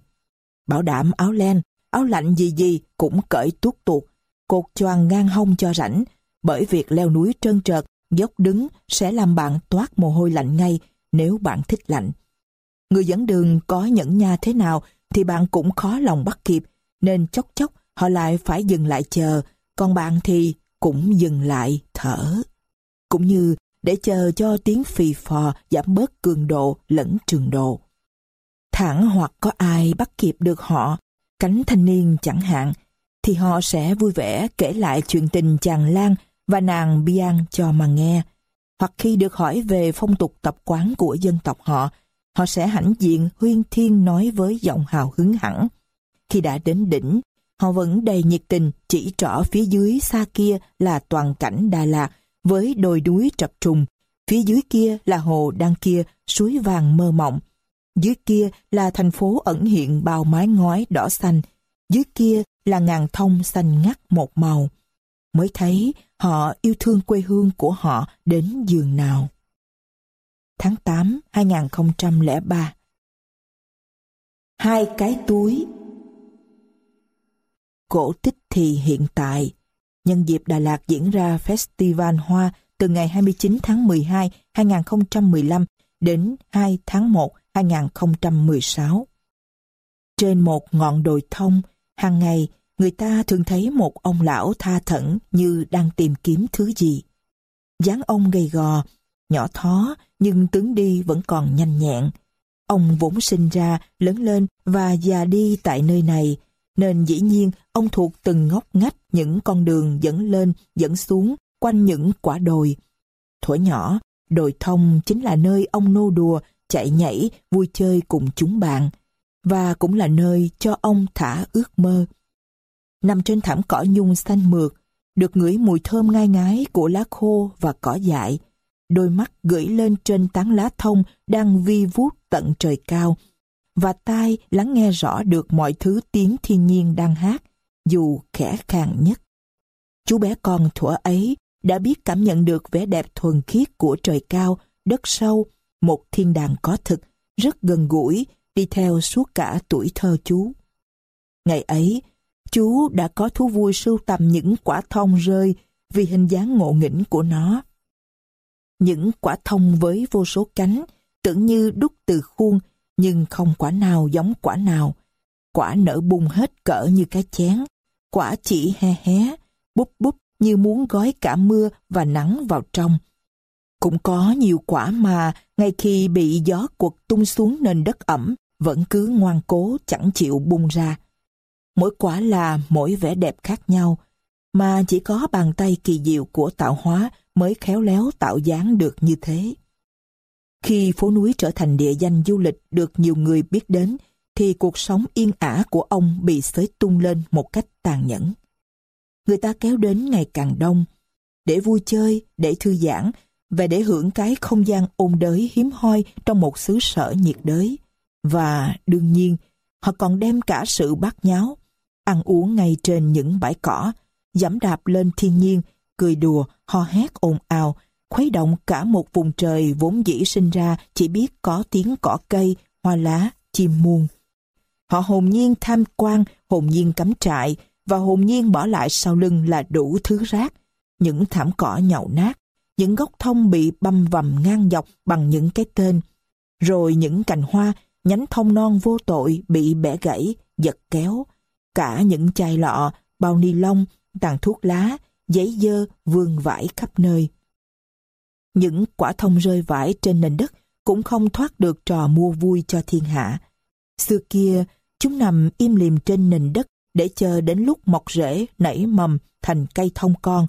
Bảo đảm áo len, áo lạnh gì gì cũng cởi tuốt tuột, cột choàng ngang hông cho rảnh, bởi việc leo núi trơn trợt dốc đứng sẽ làm bạn toát mồ hôi lạnh ngay nếu bạn thích lạnh. Người dẫn đường có nhẫn nha thế nào thì bạn cũng khó lòng bắt kịp, nên chốc chốc họ lại phải dừng lại chờ, còn bạn thì cũng dừng lại thở. Cũng như để chờ cho tiếng phì phò giảm bớt cường độ lẫn trường độ. Thẳng hoặc có ai bắt kịp được họ, cánh thanh niên chẳng hạn, thì họ sẽ vui vẻ kể lại chuyện tình chàng Lan và nàng Bian cho mà nghe. Hoặc khi được hỏi về phong tục tập quán của dân tộc họ, họ sẽ hãnh diện huyên thiên nói với giọng hào hứng hẳn. Khi đã đến đỉnh, họ vẫn đầy nhiệt tình chỉ trỏ phía dưới xa kia là toàn cảnh Đà Lạt với đồi núi trập trùng. Phía dưới kia là hồ Đan kia, suối vàng mơ mộng. Dưới kia là thành phố ẩn hiện bao mái ngói đỏ xanh. Dưới kia là ngàn thông xanh ngắt một màu. Mới thấy họ yêu thương quê hương của họ đến giường nào. Tháng 8 2003 Hai cái túi Cổ tích thì hiện tại Nhân dịp Đà Lạt diễn ra Festival Hoa từ ngày 29 tháng 12 2015 đến 2 tháng 1 2016. Trên một ngọn đồi thông, hàng ngày người ta thường thấy một ông lão tha thẩn như đang tìm kiếm thứ gì. dáng ông gầy gò, nhỏ thó nhưng tướng đi vẫn còn nhanh nhẹn. Ông vốn sinh ra, lớn lên và già đi tại nơi này, nên dĩ nhiên ông thuộc từng ngóc ngách những con đường dẫn lên, dẫn xuống, quanh những quả đồi. Thuở nhỏ, đồi thông chính là nơi ông nô đùa, chạy nhảy, vui chơi cùng chúng bạn, và cũng là nơi cho ông thả ước mơ nằm trên thảm cỏ nhung xanh mượt, được ngửi mùi thơm ngai ngái của lá khô và cỏ dại. Đôi mắt gửi lên trên tán lá thông đang vi vuốt tận trời cao. và tai lắng nghe rõ được mọi thứ tiếng thiên nhiên đang hát, dù khẽ khàng nhất. Chú bé con thuở ấy đã biết cảm nhận được vẻ đẹp thuần khiết của trời cao, đất sâu, một thiên đàng có thực, rất gần gũi, đi theo suốt cả tuổi thơ chú. Ngày ấy, chú đã có thú vui sưu tầm những quả thông rơi vì hình dáng ngộ nghĩnh của nó. Những quả thông với vô số cánh, tưởng như đúc từ khuôn, nhưng không quả nào giống quả nào. Quả nở bung hết cỡ như cái chén, quả chỉ he hé, búp búp như muốn gói cả mưa và nắng vào trong. Cũng có nhiều quả mà ngay khi bị gió quật tung xuống nền đất ẩm vẫn cứ ngoan cố chẳng chịu bung ra. Mỗi quả là mỗi vẻ đẹp khác nhau, mà chỉ có bàn tay kỳ diệu của tạo hóa mới khéo léo tạo dáng được như thế. Khi phố núi trở thành địa danh du lịch được nhiều người biết đến, thì cuộc sống yên ả của ông bị xới tung lên một cách tàn nhẫn. Người ta kéo đến ngày càng đông, để vui chơi, để thư giãn và để hưởng cái không gian ôn đới hiếm hoi trong một xứ sở nhiệt đới. Và đương nhiên, họ còn đem cả sự bát nháo, ăn uống ngay trên những bãi cỏ, dẫm đạp lên thiên nhiên, cười đùa, ho hét ồn ào, khuấy động cả một vùng trời vốn dĩ sinh ra chỉ biết có tiếng cỏ cây, hoa lá, chim muôn. Họ hồn nhiên tham quan, hồn nhiên cắm trại và hồn nhiên bỏ lại sau lưng là đủ thứ rác, những thảm cỏ nhậu nát, những gốc thông bị băm vằm ngang dọc bằng những cái tên, rồi những cành hoa, nhánh thông non vô tội bị bẻ gãy, giật kéo, cả những chai lọ, bao ni lông, tàn thuốc lá, giấy dơ vương vãi khắp nơi. Những quả thông rơi vãi trên nền đất cũng không thoát được trò mua vui cho thiên hạ. Xưa kia, chúng nằm im lìm trên nền đất để chờ đến lúc mọc rễ nảy mầm thành cây thông con,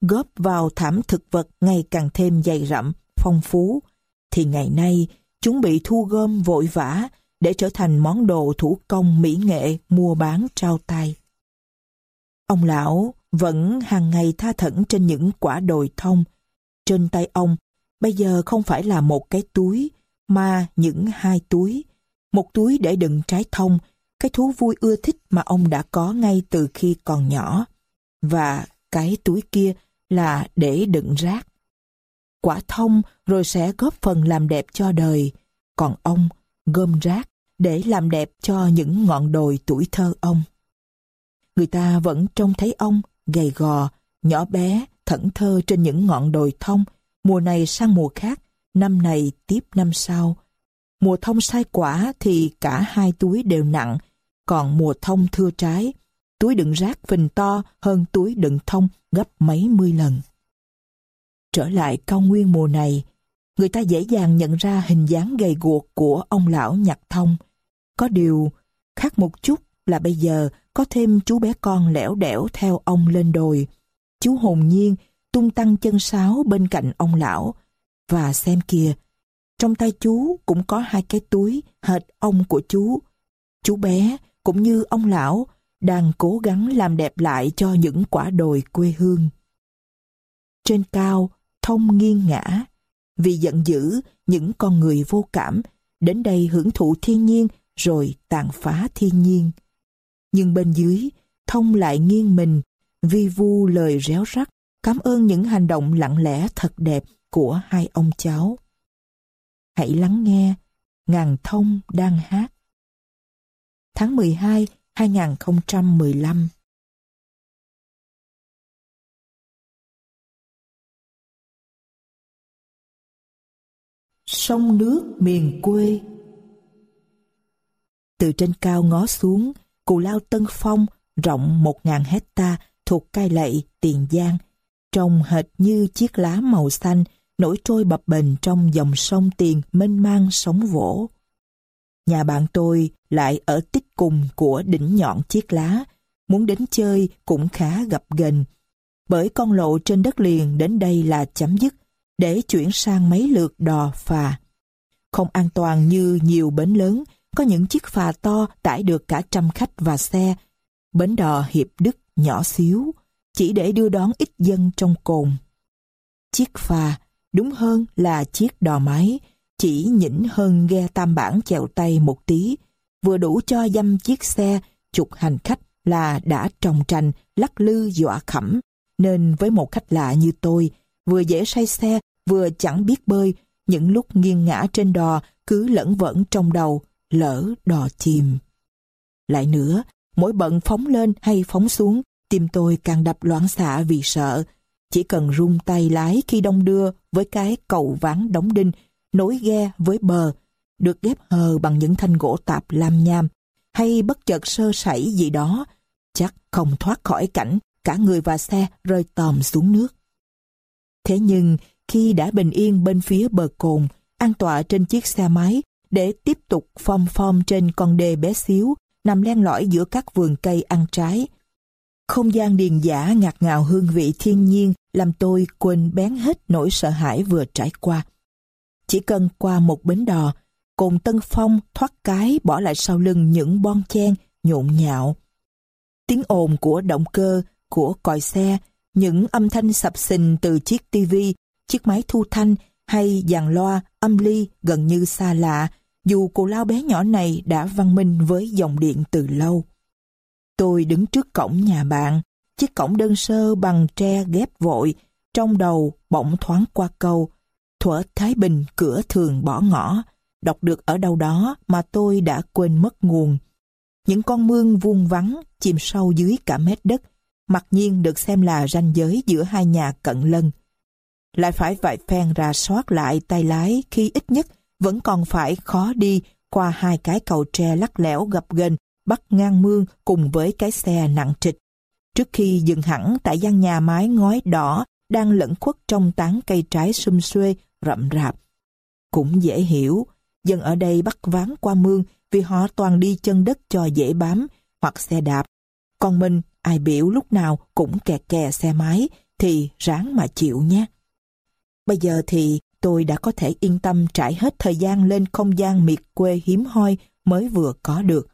góp vào thảm thực vật ngày càng thêm dày rậm, phong phú, thì ngày nay chúng bị thu gom vội vã để trở thành món đồ thủ công mỹ nghệ mua bán trao tay. Ông lão vẫn hàng ngày tha thẩn trên những quả đồi thông. Trên tay ông, bây giờ không phải là một cái túi, mà những hai túi. Một túi để đựng trái thông, cái thú vui ưa thích mà ông đã có ngay từ khi còn nhỏ. Và cái túi kia là để đựng rác. Quả thông rồi sẽ góp phần làm đẹp cho đời, còn ông gom rác để làm đẹp cho những ngọn đồi tuổi thơ ông. Người ta vẫn trông thấy ông gầy gò, nhỏ bé, thẫn thơ trên những ngọn đồi thông, mùa này sang mùa khác, năm này tiếp năm sau. Mùa thông sai quả thì cả hai túi đều nặng, còn mùa thông thưa trái, túi đựng rác phình to hơn túi đựng thông gấp mấy mươi lần. Trở lại cao nguyên mùa này, người ta dễ dàng nhận ra hình dáng gầy guộc của ông lão nhặt thông. Có điều, khác một chút là bây giờ có thêm chú bé con lẻo đẻo theo ông lên đồi. Chú hồn nhiên tung tăng chân sáo bên cạnh ông lão. Và xem kìa, trong tay chú cũng có hai cái túi hệt ông của chú. Chú bé cũng như ông lão đang cố gắng làm đẹp lại cho những quả đồi quê hương. Trên cao, thông nghiêng ngã. Vì giận dữ, những con người vô cảm đến đây hưởng thụ thiên nhiên rồi tàn phá thiên nhiên. Nhưng bên dưới, thông lại nghiêng mình, vi vu lời réo rắt, cảm ơn những hành động lặng lẽ thật đẹp của hai ông cháu. Hãy lắng nghe, ngàn thông đang hát. Tháng 12, 2015 Sông nước miền quê từ trên cao ngó xuống, Cù Lao Tân Phong rộng 1.000 hecta thuộc Cai Lậy, Tiền Giang, trông hệt như chiếc lá màu xanh nổi trôi bập bềnh trong dòng sông Tiền mênh mang sóng vỗ. Nhà bạn tôi lại ở tích cùng của đỉnh nhọn chiếc lá, muốn đến chơi cũng khá gặp gần. Bởi con lộ trên đất liền đến đây là chấm dứt, để chuyển sang mấy lượt đò phà. Không an toàn như nhiều bến lớn, có những chiếc phà to tải được cả trăm khách và xe. Bến đò Hiệp Đức nhỏ xíu, chỉ để đưa đón ít dân trong cồn. Chiếc phà, đúng hơn là chiếc đò máy, chỉ nhỉnh hơn ghe tam bản chèo tay một tí, vừa đủ cho dăm chiếc xe chục hành khách là đã trồng trành, lắc lư dọa khẩm. Nên với một khách lạ như tôi, vừa dễ say xe, vừa chẳng biết bơi, những lúc nghiêng ngã trên đò cứ lẫn vẫn trong đầu, lỡ đò chìm. Lại nữa, mỗi bận phóng lên hay phóng xuống, tim tôi càng đập loãng xạ vì sợ. Chỉ cần rung tay lái khi đông đưa với cái cầu ván đóng đinh, nối ghe với bờ, được ghép hờ bằng những thanh gỗ tạp lam nham, hay bất chợt sơ sẩy gì đó, chắc không thoát khỏi cảnh cả người và xe rơi tòm xuống nước. Thế nhưng, khi đã bình yên bên phía bờ cồn, an tọa trên chiếc xe máy để tiếp tục phom phom trên con đê bé xíu, nằm len lỏi giữa các vườn cây ăn trái. Không gian điền giả ngạt ngào hương vị thiên nhiên làm tôi quên bén hết nỗi sợ hãi vừa trải qua. Chỉ cần qua một bến đò, cồn Tân Phong thoát cái bỏ lại sau lưng những bon chen nhộn nhạo. Tiếng ồn của động cơ, của còi xe, những âm thanh sập sình từ chiếc tivi, chiếc máy thu thanh hay dàn loa, âm ly gần như xa lạ, dù cụ lao bé nhỏ này đã văn minh với dòng điện từ lâu. Tôi đứng trước cổng nhà bạn, chiếc cổng đơn sơ bằng tre ghép vội, trong đầu bỗng thoáng qua câu, thuở Thái Bình cửa thường bỏ ngõ, đọc được ở đâu đó mà tôi đã quên mất nguồn. Những con mương vuông vắng, chìm sâu dưới cả mét đất, mặc nhiên được xem là ranh giới giữa hai nhà cận lân. Lại phải vài phen ra soát lại tay lái khi ít nhất vẫn còn phải khó đi qua hai cái cầu tre lắc lẻo gập ghềnh bắt ngang mương cùng với cái xe nặng trịch. Trước khi dừng hẳn tại gian nhà mái ngói đỏ đang lẫn khuất trong tán cây trái sum xuê rậm rạp. Cũng dễ hiểu, dân ở đây bắt ván qua mương vì họ toàn đi chân đất cho dễ bám hoặc xe đạp. Còn mình, ai biểu lúc nào cũng kè kè xe máy thì ráng mà chịu nhé. Bây giờ thì tôi đã có thể yên tâm trải hết thời gian lên không gian miệt quê hiếm hoi mới vừa có được.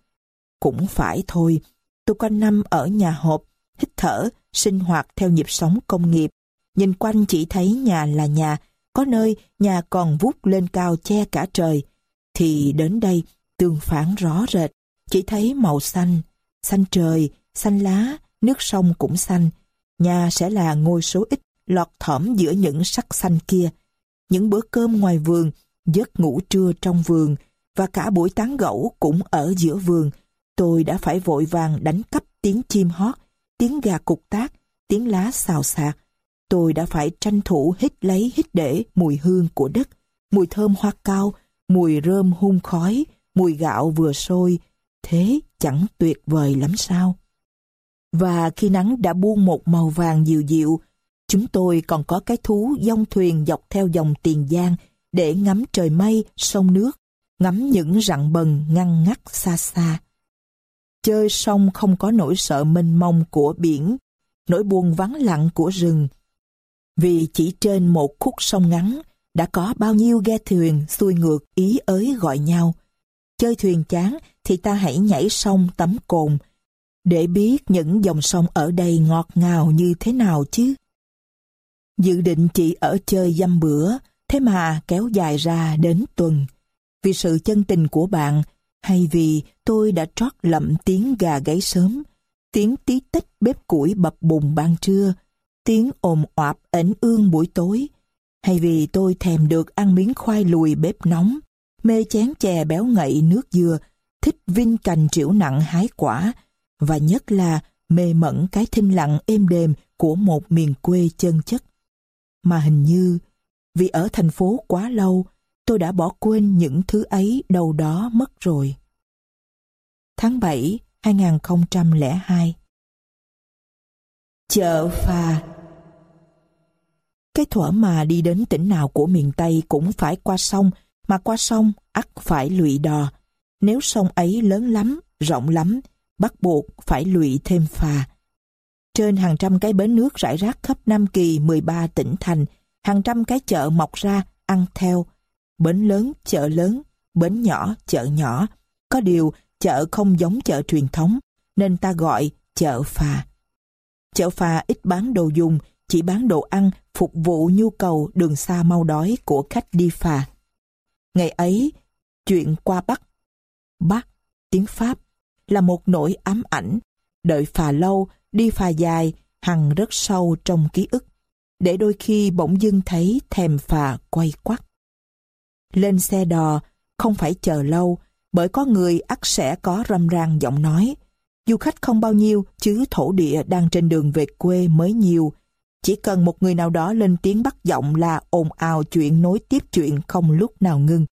Cũng phải thôi, tôi quanh năm ở nhà hộp, hít thở, sinh hoạt theo nhịp sống công nghiệp. Nhìn quanh chỉ thấy nhà là nhà, có nơi nhà còn vút lên cao che cả trời. Thì đến đây, tương phản rõ rệt, chỉ thấy màu xanh, xanh trời, xanh lá, nước sông cũng xanh. Nhà sẽ là ngôi số ít lọt thỏm giữa những sắc xanh kia. Những bữa cơm ngoài vườn, giấc ngủ trưa trong vườn và cả buổi tán gẫu cũng ở giữa vườn. Tôi đã phải vội vàng đánh cắp tiếng chim hót, tiếng gà cục tác, tiếng lá xào xạc. Tôi đã phải tranh thủ hít lấy hít để mùi hương của đất, mùi thơm hoa cao, mùi rơm hun khói, mùi gạo vừa sôi. Thế chẳng tuyệt vời lắm sao? Và khi nắng đã buông một màu vàng dịu dịu, chúng tôi còn có cái thú dông thuyền dọc theo dòng Tiền Giang để ngắm trời mây, sông nước, ngắm những rặng bần ngăn ngắt xa xa. Chơi sông không có nỗi sợ mênh mông của biển, nỗi buồn vắng lặng của rừng. Vì chỉ trên một khúc sông ngắn đã có bao nhiêu ghe thuyền xuôi ngược ý ới gọi nhau. Chơi thuyền chán thì ta hãy nhảy sông tắm cồn, để biết những dòng sông ở đây ngọt ngào như thế nào chứ. Dự định chỉ ở chơi dăm bữa, thế mà kéo dài ra đến tuần. Vì sự chân tình của bạn, hay vì tôi đã trót lậm tiếng gà gáy sớm, tiếng tí tích bếp củi bập bùng ban trưa, tiếng ồn oạp ẩn ương buổi tối, hay vì tôi thèm được ăn miếng khoai lùi bếp nóng, mê chén chè béo ngậy nước dừa, thích vinh cành triểu nặng hái quả, và nhất là mê mẩn cái thinh lặng êm đềm của một miền quê chân chất. Mà hình như, vì ở thành phố quá lâu, tôi đã bỏ quên những thứ ấy đâu đó mất rồi. Tháng 7, 2002 Chợ phà Cái thuở mà đi đến tỉnh nào của miền Tây cũng phải qua sông, mà qua sông ắt phải lụy đò. Nếu sông ấy lớn lắm, rộng lắm, bắt buộc phải lụy thêm phà. Trên hàng trăm cái bến nước rải rác khắp Nam Kỳ 13 tỉnh thành, hàng trăm cái chợ mọc ra, ăn theo. Bến lớn, chợ lớn, bến nhỏ, chợ nhỏ. Có điều, chợ không giống chợ truyền thống, nên ta gọi chợ phà. Chợ phà ít bán đồ dùng, chỉ bán đồ ăn phục vụ nhu cầu đường xa mau đói của khách đi phà. Ngày ấy, chuyện qua Bắc. Bắc, tiếng Pháp, là một nỗi ám ảnh. Đợi phà lâu, đi phà dài, hằng rất sâu trong ký ức. Để đôi khi bỗng dưng thấy thèm phà quay quắt. Lên xe đò, không phải chờ lâu, bởi có người ắt sẽ có râm ran giọng nói. Du khách không bao nhiêu, chứ thổ địa đang trên đường về quê mới nhiều. Chỉ cần một người nào đó lên tiếng bắt giọng là ồn ào chuyện nối tiếp chuyện không lúc nào ngưng.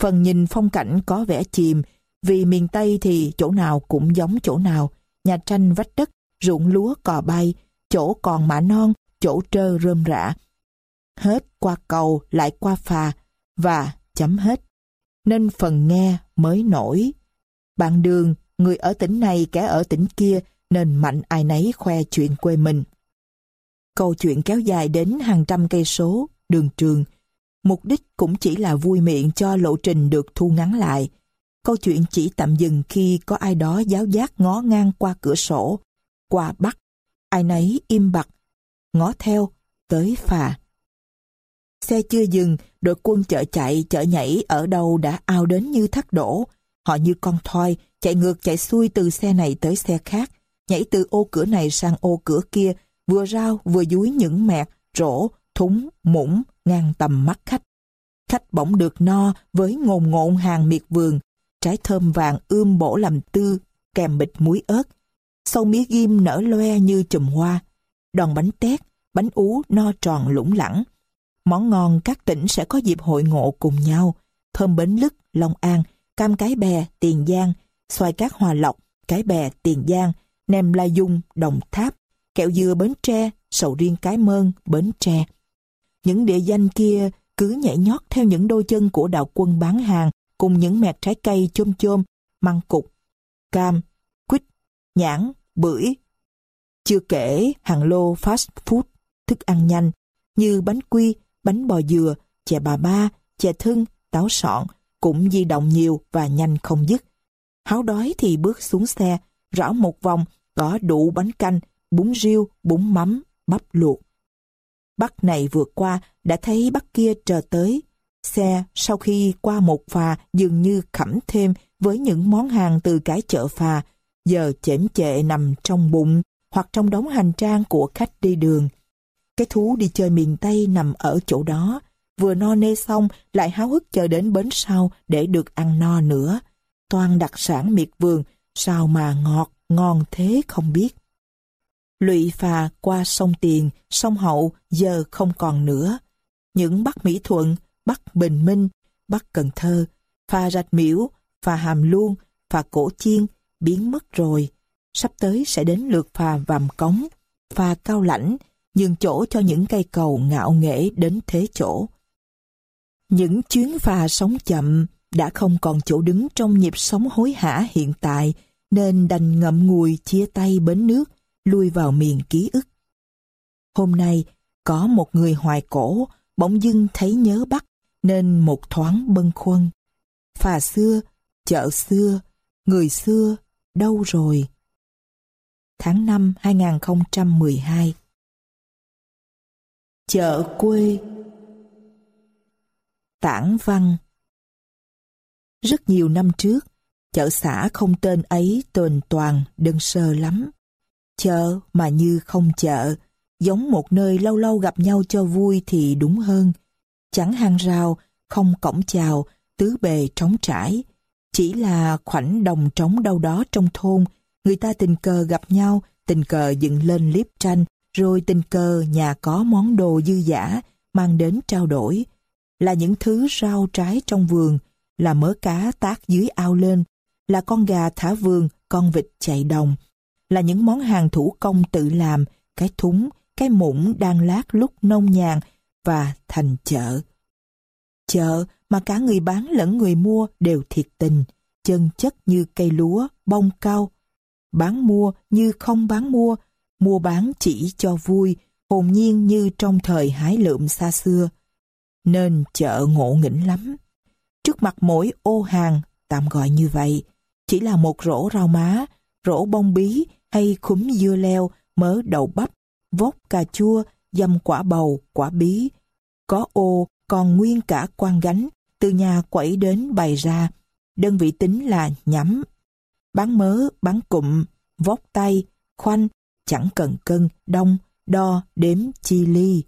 Phần nhìn phong cảnh có vẻ chìm, vì miền Tây thì chỗ nào cũng giống chỗ nào, nhà tranh vách đất, ruộng lúa cò bay, chỗ còn mã non, chỗ trơ rơm rạ. Hết qua cầu lại qua phà, và chấm hết. Nên phần nghe mới nổi. Bạn đường, người ở tỉnh này kẻ ở tỉnh kia, nên mạnh ai nấy khoe chuyện quê mình. Câu chuyện kéo dài đến hàng trăm cây số, đường trường. Mục đích cũng chỉ là vui miệng cho lộ trình được thu ngắn lại. Câu chuyện chỉ tạm dừng khi có ai đó giáo giác ngó ngang qua cửa sổ, qua bắc. Ai nấy im bặt, ngó theo, tới phà. Xe chưa dừng, đội quân chợ chạy, chợ nhảy ở đâu đã ao đến như thác đổ. Họ như con thoi, chạy ngược chạy xuôi từ xe này tới xe khác, nhảy từ ô cửa này sang ô cửa kia, vừa rao vừa dúi những mẹt, rổ, thúng, muỗng ngang tầm mắt khách. Khách bỗng được no với ngồn ngộn hàng miệt vườn, trái thơm vàng ươm bổ làm tư, kèm bịch muối ớt. Sâu mía ghim nở loe như chùm hoa, đòn bánh tét, bánh ú no tròn lủng lẳng. Món ngon các tỉnh sẽ có dịp hội ngộ cùng nhau, thơm bến lức, Long An, cam cái bè, Tiền Giang, xoài cát Hòa Lộc, cái bè, Tiền Giang, nem La Dung, Đồng Tháp, kẹo dừa Bến Tre, sầu riêng Cái Mơn, Bến Tre. Những địa danh kia cứ nhảy nhót theo những đôi chân của đạo quân bán hàng cùng những mẹt trái cây chôm chôm, măng cục, cam, nhãn, bưởi. Chưa kể hàng lô fast food, thức ăn nhanh như bánh quy, bánh bò dừa, chè bà ba, chè thưng, táo sọn cũng di động nhiều và nhanh không dứt. Háo đói thì bước xuống xe, rõ một vòng, có đủ bánh canh, bún riêu, bún mắm, bắp luộc. Bắc này vượt qua, đã thấy bắc kia chờ tới. Xe sau khi qua một phà dường như khẩm thêm với những món hàng từ cái chợ phà, giờ chễm chệ nằm trong bụng hoặc trong đống hành trang của khách đi đường. Cái thú đi chơi miền Tây nằm ở chỗ đó, vừa no nê xong lại háo hức chờ đến bến sau để được ăn no nữa. Toàn đặc sản miệt vườn, sao mà ngọt, ngon thế không biết. Lụy phà qua sông Tiền, sông Hậu giờ không còn nữa. Những Bắc Mỹ Thuận, Bắc Bình Minh, Bắc Cần Thơ, phà Rạch Miễu, phà Hàm Luông, phà Cổ Chiên biến mất rồi. Sắp tới sẽ đến lượt phà Vàm Cống, phà Cao Lãnh, nhường chỗ cho những cây cầu ngạo nghễ đến thế chỗ. Những chuyến phà sống chậm đã không còn chỗ đứng trong nhịp sống hối hả hiện tại nên đành ngậm ngùi chia tay bến nước lui vào miền ký ức. Hôm nay, có một người hoài cổ, bỗng dưng thấy nhớ Bắc, nên một thoáng bâng khuâng. Phà xưa, chợ xưa, người xưa, đâu rồi? Tháng 5 2012 Chợ quê Tản văn Rất nhiều năm trước, chợ xã không tên ấy tồn toàn, đơn sơ lắm. Chợ mà như không chợ, giống một nơi lâu lâu gặp nhau cho vui thì đúng hơn. Chẳng hàng rào, không cổng chào, tứ bề trống trải. Chỉ là khoảnh đồng trống đâu đó trong thôn, người ta tình cờ gặp nhau, tình cờ dựng lên clip tranh, rồi tình cờ nhà có món đồ dư giả mang đến trao đổi. Là những thứ rau trái trong vườn, là mớ cá tác dưới ao lên, là con gà thả vườn, con vịt chạy đồng, là những món hàng thủ công tự làm, cái thúng, cái muỗng đang lát lúc nông nhàn và thành chợ. Chợ mà cả người bán lẫn người mua đều thiệt tình, chân chất như cây lúa, bông cao. Bán mua như không bán mua, mua bán chỉ cho vui, hồn nhiên như trong thời hái lượm xa xưa. Nên chợ ngộ nghĩnh lắm. Trước mặt mỗi ô hàng, tạm gọi như vậy, chỉ là một rổ rau má, rổ bông bí hay khúm dưa leo, mớ đậu bắp, vốt cà chua, dăm quả bầu, quả bí. Có ô còn nguyên cả quan gánh, từ nhà quẩy đến bày ra, đơn vị tính là nhắm. Bán mớ, bán cụm, vóc tay, khoanh, chẳng cần cân, đông, đo, đếm, chi ly.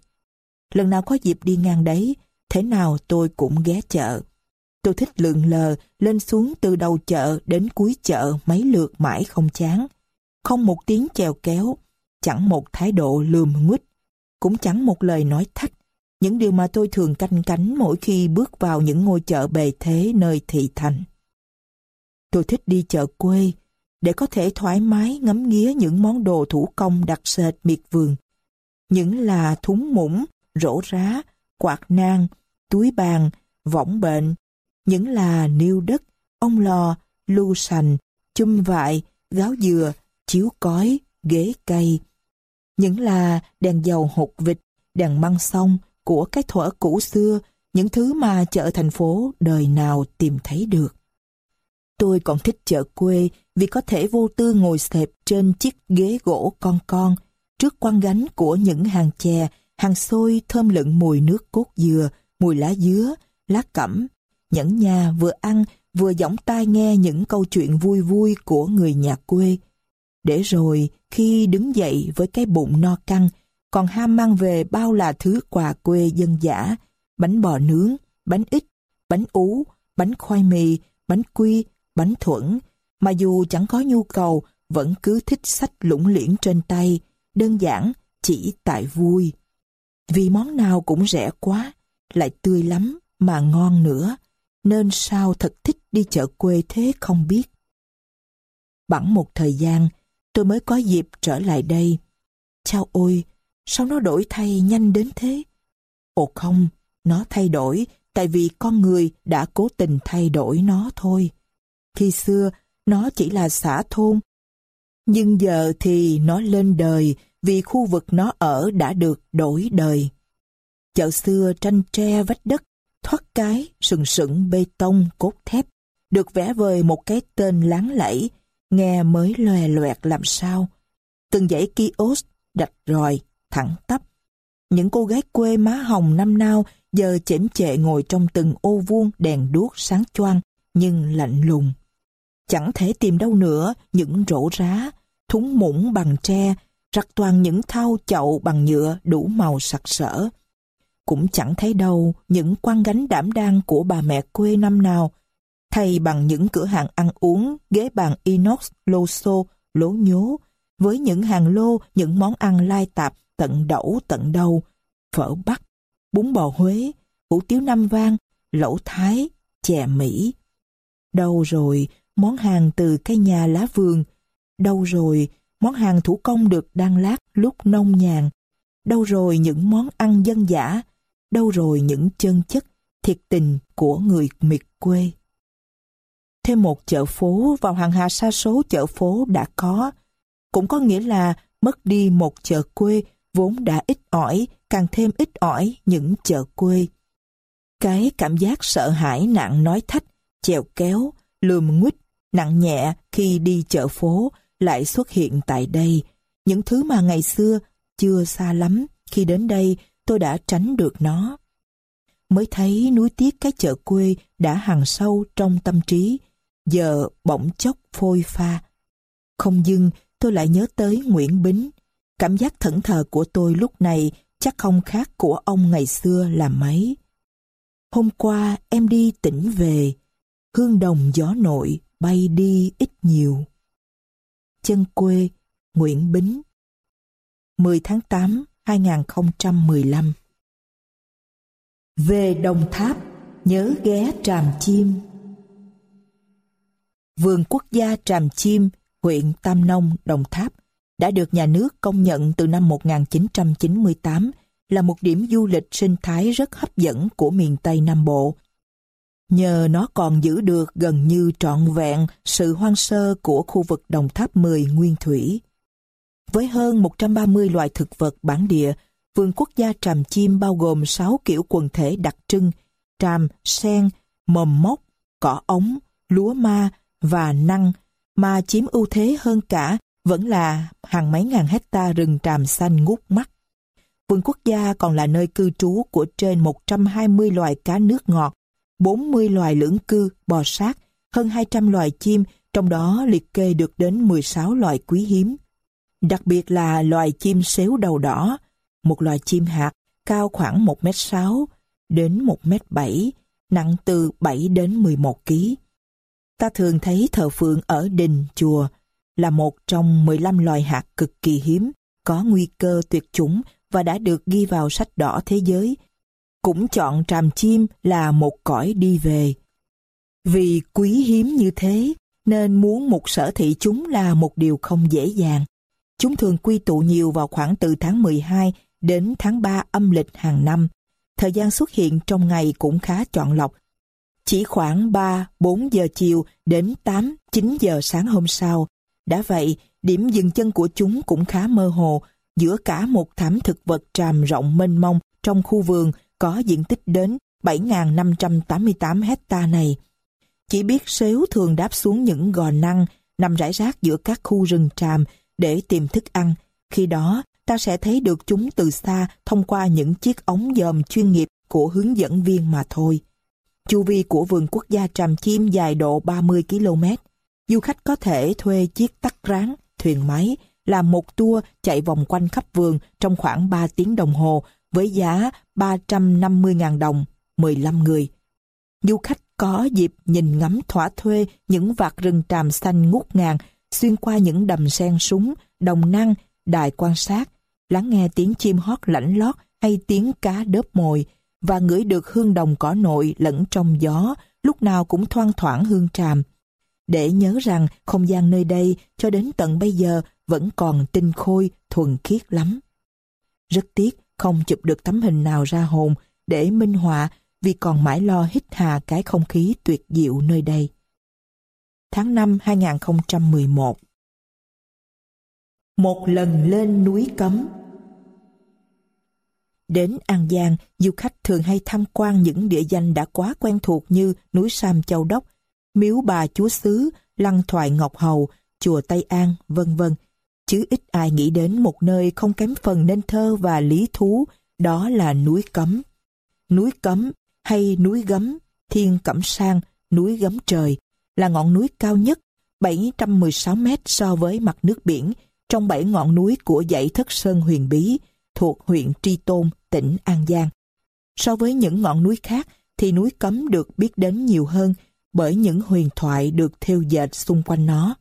Lần nào có dịp đi ngang đấy, thế nào tôi cũng ghé chợ. Tôi thích lượn lờ, lên xuống từ đầu chợ đến cuối chợ mấy lượt mãi không chán. Không một tiếng chèo kéo, chẳng một thái độ lườm nguyết, cũng chẳng một lời nói thách. Những điều mà tôi thường canh cánh mỗi khi bước vào những ngôi chợ bề thế nơi thị thành. Tôi thích đi chợ quê, để có thể thoải mái ngắm nghía những món đồ thủ công đặc sệt miệt vườn. Những là thúng mũng, rổ rá, quạt nang, túi bàn, võng bệnh, những là niêu đất, ong lò, lưu sành, chum vại, gáo dừa, chiếu cói, ghế cây. Những là đèn dầu hột vịt, đèn măng sông của cái thuở cũ xưa, những thứ mà chợ thành phố đời nào tìm thấy được. Tôi còn thích chợ quê vì có thể vô tư ngồi xẹp trên chiếc ghế gỗ con con trước quan gánh của những hàng chè, hàng xôi thơm lựng mùi nước cốt dừa, mùi lá dứa, lá cẩm. Nhẫn nhà vừa ăn vừa giỏng tai nghe những câu chuyện vui vui của người nhà quê. Để rồi khi đứng dậy với cái bụng no căng, còn ham mang về bao là thứ quà quê dân dã, bánh bò nướng, bánh ít, bánh ú, bánh khoai mì, bánh quy, bánh thuẫn, mà dù chẳng có nhu cầu, vẫn cứ thích sách lũng liễn trên tay, đơn giản, chỉ tại vui. Vì món nào cũng rẻ quá, lại tươi lắm, mà ngon nữa, nên sao thật thích đi chợ quê thế không biết. Bẵng một thời gian, tôi mới có dịp trở lại đây. Chao ôi, sao nó đổi thay nhanh đến thế? Ồ không, nó thay đổi tại vì con người đã cố tình thay đổi nó thôi. Khi xưa, nó chỉ là xã thôn. Nhưng giờ thì nó lên đời vì khu vực nó ở đã được đổi đời. Chợ xưa tranh tre vách đất, thoát cái, sừng sững bê tông, cốt thép, được vẽ vời một cái tên láng lẫy, nghe mới loè loẹt làm sao. Từng dãy kiosk, đặt ròi, thẳng tắp. Những cô gái quê má hồng năm nao giờ chễm chệ ngồi trong từng ô vuông đèn đuốc sáng choang nhưng lạnh lùng. Chẳng thể tìm đâu nữa những rổ rá, thúng mũng bằng tre, rắc toàn những thau chậu bằng nhựa đủ màu sặc sỡ. Cũng chẳng thấy đâu những quan gánh đảm đang của bà mẹ quê năm nào, thay bằng những cửa hàng ăn uống, ghế bàn inox, lô xô, lố nhố, với những hàng lô, những món ăn lai tạp tận đẩu tận đầu, phở Bắc, bún bò Huế, hủ tiếu Nam Vang, lẩu Thái, chè Mỹ. Đâu rồi món hàng từ cây nhà lá vườn, đâu rồi món hàng thủ công được đan lát lúc nông nhàn, đâu rồi những món ăn dân dã, đâu rồi những chân chất, thiệt tình của người miệt quê. Thêm một chợ phố vào hàng hà sa số chợ phố đã có, cũng có nghĩa là mất đi một chợ quê vốn đã ít ỏi, càng thêm ít ỏi những chợ quê. Cái cảm giác sợ hãi nặng nói thách, chèo kéo, lườm nguyết, nặng nhẹ khi đi chợ phố lại xuất hiện tại đây. Những thứ mà ngày xưa chưa xa lắm, khi đến đây tôi đã tránh được nó. Mới thấy núi tiếc cái chợ quê đã hằn sâu trong tâm trí, giờ bỗng chốc phôi pha. Không dưng tôi lại nhớ tới Nguyễn Bính. Cảm giác thẫn thờ của tôi lúc này chắc không khác của ông ngày xưa là mấy. Hôm qua em đi tỉnh về, hương đồng gió nội bay đi ít nhiều. Chân quê Nguyễn Bính 10 tháng 8 2015 Về Đồng Tháp, nhớ ghé Tràm Chim Vườn quốc gia Tràm Chim, huyện Tam Nông, Đồng Tháp đã được nhà nước công nhận từ năm 1998 là một điểm du lịch sinh thái rất hấp dẫn của miền Tây Nam Bộ. Nhờ nó còn giữ được gần như trọn vẹn sự hoang sơ của khu vực Đồng Tháp 10 nguyên thủy. Với hơn 130 loài thực vật bản địa, vườn quốc gia tràm chim bao gồm 6 kiểu quần thể đặc trưng, tràm, sen, mầm mốc, cỏ ống, lúa ma và năng, mà chiếm ưu thế hơn cả vẫn là hàng mấy ngàn hecta rừng tràm xanh ngút mắt. Vườn quốc gia còn là nơi cư trú của trên 120 loài cá nước ngọt, 40 loài lưỡng cư, bò sát, hơn 200 loài chim, trong đó liệt kê được đến 16 loài quý hiếm. Đặc biệt là loài chim xéo đầu đỏ, một loài chim hạt cao khoảng 1m6 đến 1m7, nặng từ 7 đến 11 kg. Ta thường thấy thờ phượng ở đình, chùa là một trong 15 loài hạt cực kỳ hiếm, có nguy cơ tuyệt chủng và đã được ghi vào sách đỏ thế giới. Cũng chọn tràm chim là một cõi đi về. Vì quý hiếm như thế, nên muốn một sở thị chúng là một điều không dễ dàng. Chúng thường quy tụ nhiều vào khoảng từ tháng 12 đến tháng 3 âm lịch hàng năm. Thời gian xuất hiện trong ngày cũng khá chọn lọc. Chỉ khoảng 3-4 giờ chiều đến 8-9 giờ sáng hôm sau. Đã vậy, điểm dừng chân của chúng cũng khá mơ hồ giữa cả một thảm thực vật tràm rộng mênh mông trong khu vườn có diện tích đến 7.588 hecta này. Chỉ biết sếu thường đáp xuống những gò năng nằm rải rác giữa các khu rừng tràm để tìm thức ăn. Khi đó, ta sẽ thấy được chúng từ xa thông qua những chiếc ống dòm chuyên nghiệp của hướng dẫn viên mà thôi. Chu vi của vườn quốc gia Tràm Chim dài độ 30 km. Du khách có thể thuê chiếc tắc ráng, thuyền máy, làm một tour chạy vòng quanh khắp vườn trong khoảng 3 tiếng đồng hồ với giá 350.000 đồng, 15 người. Du khách có dịp nhìn ngắm thỏa thuê những vạt rừng tràm xanh ngút ngàn xuyên qua những đầm sen súng, đồng năng, đài quan sát, lắng nghe tiếng chim hót lãnh lót hay tiếng cá đớp mồi và ngửi được hương đồng cỏ nội lẫn trong gió, lúc nào cũng thoang thoảng hương tràm. Để nhớ rằng không gian nơi đây cho đến tận bây giờ vẫn còn tinh khôi, thuần khiết lắm. Rất tiếc không chụp được tấm hình nào ra hồn để minh họa vì còn mãi lo hít hà cái không khí tuyệt diệu nơi đây. Tháng 5 2011 Một lần lên núi cấm Đến An Giang, du khách thường hay tham quan những địa danh đã quá quen thuộc như núi Sam Châu Đốc, miếu bà Chúa Xứ, lăng thoại Ngọc Hầu, chùa Tây An, vân vân. Chứ ít ai nghĩ đến một nơi không kém phần nên thơ và lý thú, đó là núi Cấm. Núi Cấm hay núi Gấm, Thiên Cẩm Sang, núi Gấm Trời, là ngọn núi cao nhất, 716 mét so với mặt nước biển, trong bảy ngọn núi của dãy Thất Sơn Huyền Bí, thuộc huyện Tri Tôn, tỉnh An Giang. So với những ngọn núi khác, thì núi Cấm được biết đến nhiều hơn bởi những huyền thoại được thêu dệt xung quanh nó.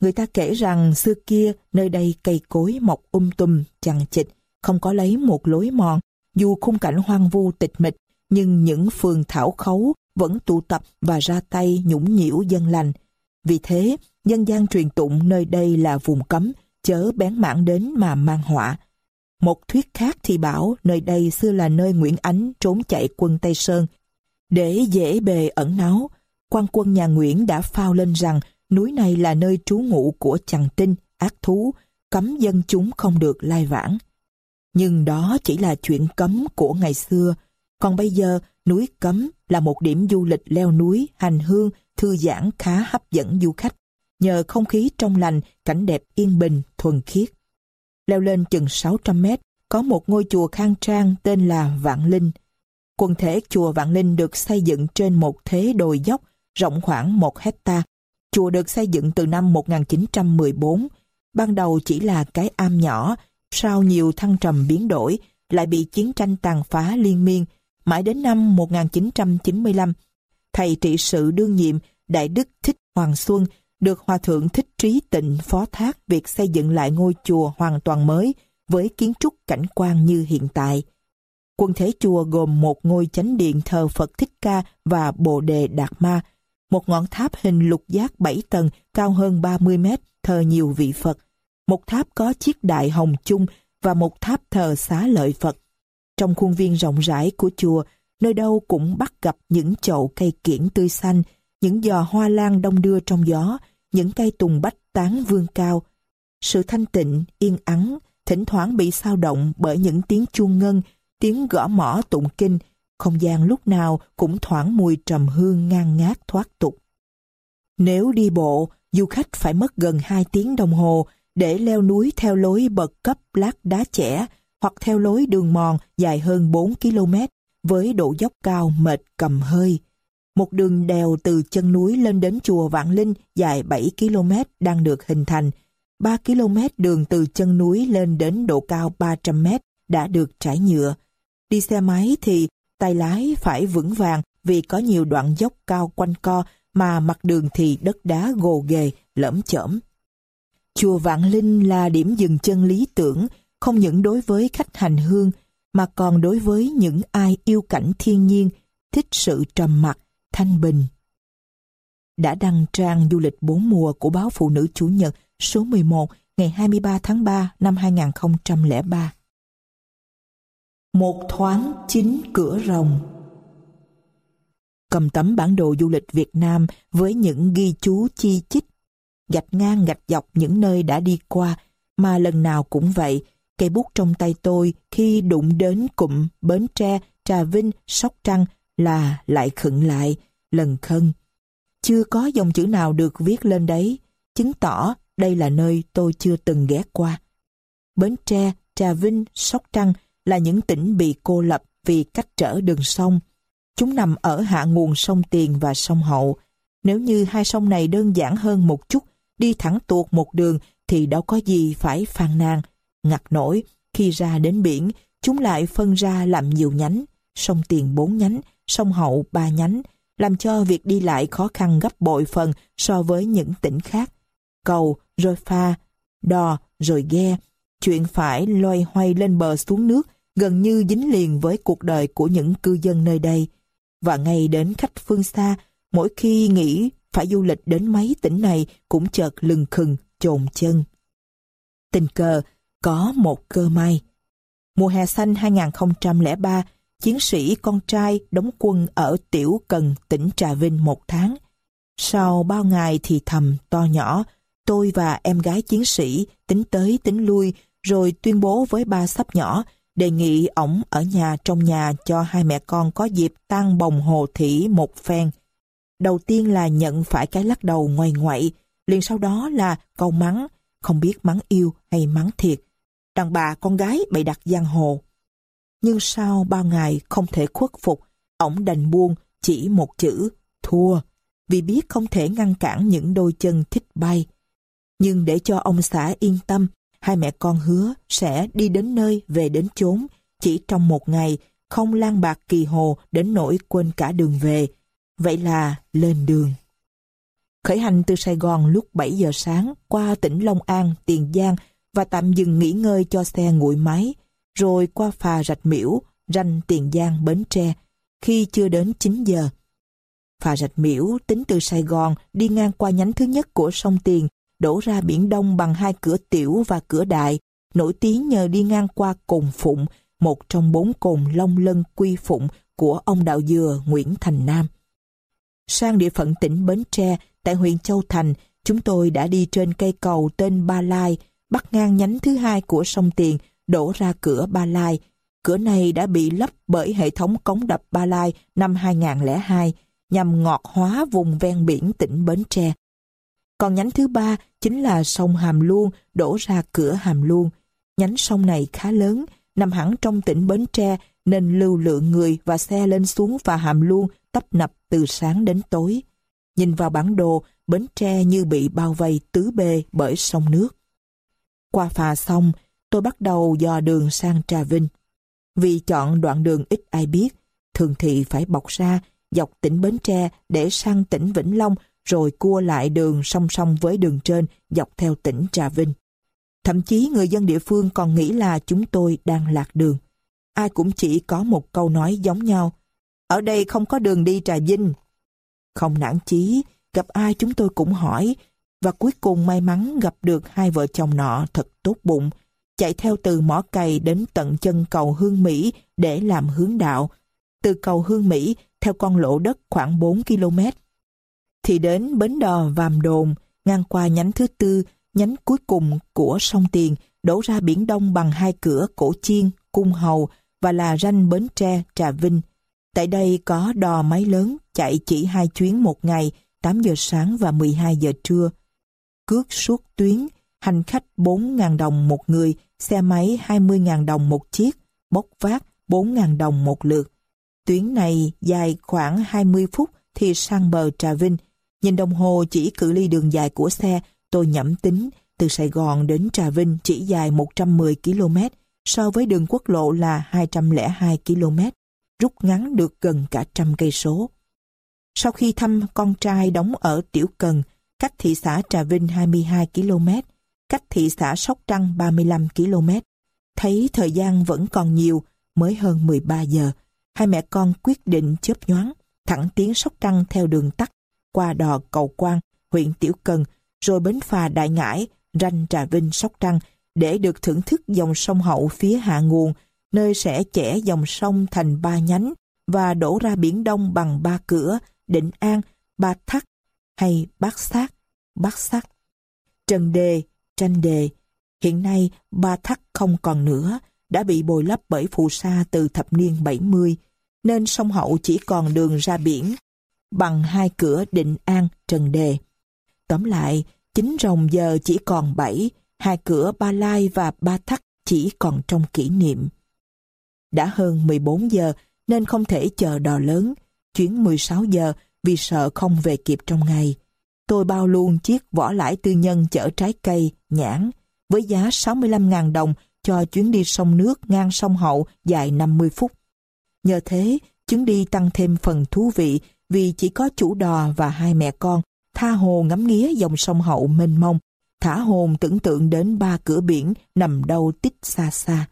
Người ta kể rằng xưa kia nơi đây cây cối mọc um tùm, chằng chịt, không có lấy một lối mòn, dù khung cảnh hoang vu tịch mịch, nhưng những phường thảo khấu vẫn tụ tập và ra tay nhũng nhiễu dân lành. Vì thế, dân gian truyền tụng nơi đây là vùng cấm, chớ bén mảng đến mà mang họa. Một thuyết khác thì bảo nơi đây xưa là nơi Nguyễn Ánh trốn chạy quân Tây Sơn. Để dễ bề ẩn náu, quan quân nhà Nguyễn đã phao lên rằng núi này là nơi trú ngụ của chằng tinh, ác thú, cấm dân chúng không được lai vãng. Nhưng đó chỉ là chuyện cấm của ngày xưa, còn bây giờ núi Cấm là một điểm du lịch leo núi, hành hương, thư giãn khá hấp dẫn du khách, nhờ không khí trong lành, cảnh đẹp yên bình, thuần khiết. Leo lên chừng 600 mét, có một ngôi chùa khang trang tên là Vạn Linh. Quần thể chùa Vạn Linh được xây dựng trên một thế đồi dốc rộng khoảng một hecta. Chùa được xây dựng từ năm 1914. Ban đầu chỉ là cái am nhỏ, sau nhiều thăng trầm biến đổi, lại bị chiến tranh tàn phá liên miên. Mãi đến năm 1995, thầy trị sự đương nhiệm Đại Đức Thích Hoàng Xuân được Hòa Thượng Thích Trí Tịnh phó thác việc xây dựng lại ngôi chùa hoàn toàn mới với kiến trúc cảnh quan như hiện tại. Quần thể chùa gồm một ngôi chánh điện thờ Phật Thích Ca và Bồ Đề Đạt Ma, một ngọn tháp hình lục giác 7 tầng cao hơn 30 mét thờ nhiều vị Phật, một tháp có chiếc đại hồng chung và một tháp thờ xá lợi Phật. Trong khuôn viên rộng rãi của chùa, nơi đâu cũng bắt gặp những chậu cây kiển tươi xanh, những giò hoa lan đông đưa trong gió, những cây tùng bách tán vương cao. Sự thanh tịnh, yên ắng, thỉnh thoảng bị sao động bởi những tiếng chuông ngân, tiếng gõ mỏ tụng kinh, không gian lúc nào cũng thoảng mùi trầm hương ngang ngát thoát tục. Nếu đi bộ, du khách phải mất gần 2 tiếng đồng hồ để leo núi theo lối bậc cấp lát đá chẻ hoặc theo lối đường mòn dài hơn 4 km với độ dốc cao mệt cầm hơi. một đường đèo từ chân núi lên đến chùa Vạn Linh dài 7 km đang được hình thành. 3 km đường từ chân núi lên đến độ cao 300 m đã được trải nhựa. Đi xe máy thì tay lái phải vững vàng vì có nhiều đoạn dốc cao quanh co mà mặt đường thì đất đá gồ ghề, lởm chởm. Chùa Vạn Linh là điểm dừng chân lý tưởng, không những đối với khách hành hương, mà còn đối với những ai yêu cảnh thiên nhiên, thích sự trầm mặc, thanh bình. Đã đăng trang du lịch bốn mùa của báo Phụ nữ Chủ nhật số 11 ngày 23 tháng 3 năm 2003. Một thoáng chính cửa rồng Cầm tấm bản đồ du lịch Việt Nam với những ghi chú chi chít, gạch ngang gạch dọc những nơi đã đi qua, mà lần nào cũng vậy, cây bút trong tay tôi khi đụng đến cụm Bến Tre, Trà Vinh, Sóc Trăng là lại khựng lại, lần khân. Chưa có dòng chữ nào được viết lên đấy, chứng tỏ đây là nơi tôi chưa từng ghé qua. Bến Tre, Trà Vinh, Sóc Trăng là những tỉnh bị cô lập vì cách trở đường sông. Chúng nằm ở hạ nguồn sông Tiền và sông Hậu. Nếu như hai sông này đơn giản hơn một chút, đi thẳng tuột một đường thì đâu có gì phải phàn nàn. Ngặt nổi, khi ra đến biển, chúng lại phân ra làm nhiều nhánh. Sông Tiền bốn nhánh, sông Hậu ba nhánh, làm cho việc đi lại khó khăn gấp bội phần so với những tỉnh khác. Cầu, rồi pha, đò, rồi ghe, chuyện phải loay hoay lên bờ xuống nước gần như dính liền với cuộc đời của những cư dân nơi đây. Và ngay đến khách phương xa, mỗi khi nghĩ phải du lịch đến mấy tỉnh này cũng chợt lừng khừng, trồn chân. Tình cờ, có một cơ may. Mùa hè xanh 2003, chiến sĩ con trai đóng quân ở Tiểu Cần, tỉnh Trà Vinh một tháng. Sau bao ngày thì thầm to nhỏ, tôi và em gái chiến sĩ tính tới tính lui rồi tuyên bố với ba sắp nhỏ đề nghị ổng ở nhà trong nhà cho hai mẹ con có dịp tan bồng hồ thỉ một phen. Đầu tiên là nhận phải cái lắc đầu ngoay ngoậy, liền sau đó là câu mắng, không biết mắng yêu hay mắng thiệt. Đàn bà con gái bày đặt giang hồ. Nhưng sau bao ngày không thể khuất phục, ổng đành buông chỉ một chữ, thua, vì biết không thể ngăn cản những đôi chân thích bay. Nhưng để cho ông xã yên tâm, hai mẹ con hứa sẽ đi đến nơi về đến chốn, chỉ trong một ngày, không lan bạc kỳ hồ đến nỗi quên cả đường về. Vậy là lên đường. Khởi hành từ Sài Gòn lúc 7 giờ sáng qua tỉnh Long An, Tiền Giang và tạm dừng nghỉ ngơi cho xe nguội máy, rồi qua phà Rạch Miễu, ranh Tiền Giang, Bến Tre, khi chưa đến 9 giờ. Phà Rạch Miễu tính từ Sài Gòn đi ngang qua nhánh thứ nhất của sông Tiền đổ ra Biển Đông bằng hai cửa tiểu và cửa đại, nổi tiếng nhờ đi ngang qua Cồn Phụng, một trong bốn cồn long lân quy phụng của ông đạo dừa Nguyễn Thành Nam. Sang địa phận tỉnh Bến Tre, tại huyện Châu Thành, chúng tôi đã đi trên cây cầu tên Ba Lai, bắt ngang nhánh thứ hai của sông Tiền, đổ ra cửa Ba Lai. Cửa này đã bị lấp bởi hệ thống cống đập Ba Lai năm 2002, nhằm ngọt hóa vùng ven biển tỉnh Bến Tre. Còn nhánh thứ ba chính là sông Hàm Luông đổ ra cửa Hàm Luông. Nhánh sông này khá lớn, nằm hẳn trong tỉnh Bến Tre nên lưu lượng người và xe lên xuống và Hàm Luông tấp nập từ sáng đến tối. Nhìn vào bản đồ, Bến Tre như bị bao vây tứ bề bởi sông nước. Qua phà xong, tôi bắt đầu dò đường sang Trà Vinh. Vì chọn đoạn đường ít ai biết, thường thì phải bọc ra dọc tỉnh Bến Tre để sang tỉnh Vĩnh Long rồi cua lại đường song song với đường trên dọc theo tỉnh Trà Vinh. Thậm chí người dân địa phương còn nghĩ là chúng tôi đang lạc đường. Ai cũng chỉ có một câu nói giống nhau. Ở đây không có đường đi Trà Vinh. Không nản chí, gặp ai chúng tôi cũng hỏi và cuối cùng may mắn gặp được hai vợ chồng nọ thật tốt bụng, chạy theo từ mỏ cày đến tận chân cầu Hương Mỹ để làm hướng đạo. Từ cầu Hương Mỹ theo con lộ đất khoảng 4 km thì đến bến đò Vàm Đồn, ngang qua nhánh thứ tư, nhánh cuối cùng của sông Tiền, đổ ra biển Đông bằng hai cửa Cổ Chiên, Cung Hầu và là ranh Bến Tre, Trà Vinh. Tại đây có đò máy lớn chạy chỉ hai chuyến một ngày, 8 giờ sáng và 12 giờ trưa. Cước suốt tuyến, hành khách 4.000 đồng một người, xe máy 20.000 đồng một chiếc, bốc vác 4.000 đồng một lượt. Tuyến này dài khoảng 20 phút thì sang bờ Trà Vinh. Nhìn đồng hồ chỉ cự ly đường dài của xe, tôi nhẩm tính từ Sài Gòn đến Trà Vinh chỉ dài 110 km, so với đường quốc lộ là 202 km, rút ngắn được gần cả trăm cây số. Sau khi thăm con trai đóng ở Tiểu Cần, cách thị xã Trà Vinh 22 km, cách thị xã Sóc Trăng 35 km. Thấy thời gian vẫn còn nhiều, mới hơn 13 giờ, hai mẹ con quyết định chớp nhoáng, thẳng tiến Sóc Trăng theo đường tắt, qua đò Cầu Quang, huyện Tiểu Cần, rồi bến phà Đại Ngãi, ranh Trà Vinh, Sóc Trăng, để được thưởng thức dòng sông Hậu phía hạ nguồn, nơi sẽ chẻ dòng sông thành ba nhánh và đổ ra biển Đông bằng ba cửa, Định An, Ba Thắt hay Bát Sát, Bát Sắc. Trần Đề, Tranh Đề, hiện nay Ba Thắt không còn nữa, đã bị bồi lấp bởi phù sa từ thập niên 70, nên sông Hậu chỉ còn đường ra biển, bằng hai cửa Định An, Trần Đề. Tóm lại, chính rồng giờ chỉ còn bảy, hai cửa Ba Lai và Ba Thắt chỉ còn trong kỷ niệm. Đã hơn 14 giờ nên không thể chờ đò lớn, chuyến 16 giờ vì sợ không về kịp trong ngày. Tôi bao luôn chiếc vỏ lãi tư nhân chở trái cây, nhãn, với giá 65.000 đồng cho chuyến đi sông nước ngang sông Hậu dài 50 phút. Nhờ thế, chuyến đi tăng thêm phần thú vị vì chỉ có chủ đò và hai mẹ con tha hồ ngắm nghía dòng sông Hậu mênh mông, thả hồn tưởng tượng đến ba cửa biển nằm đâu tích xa xa.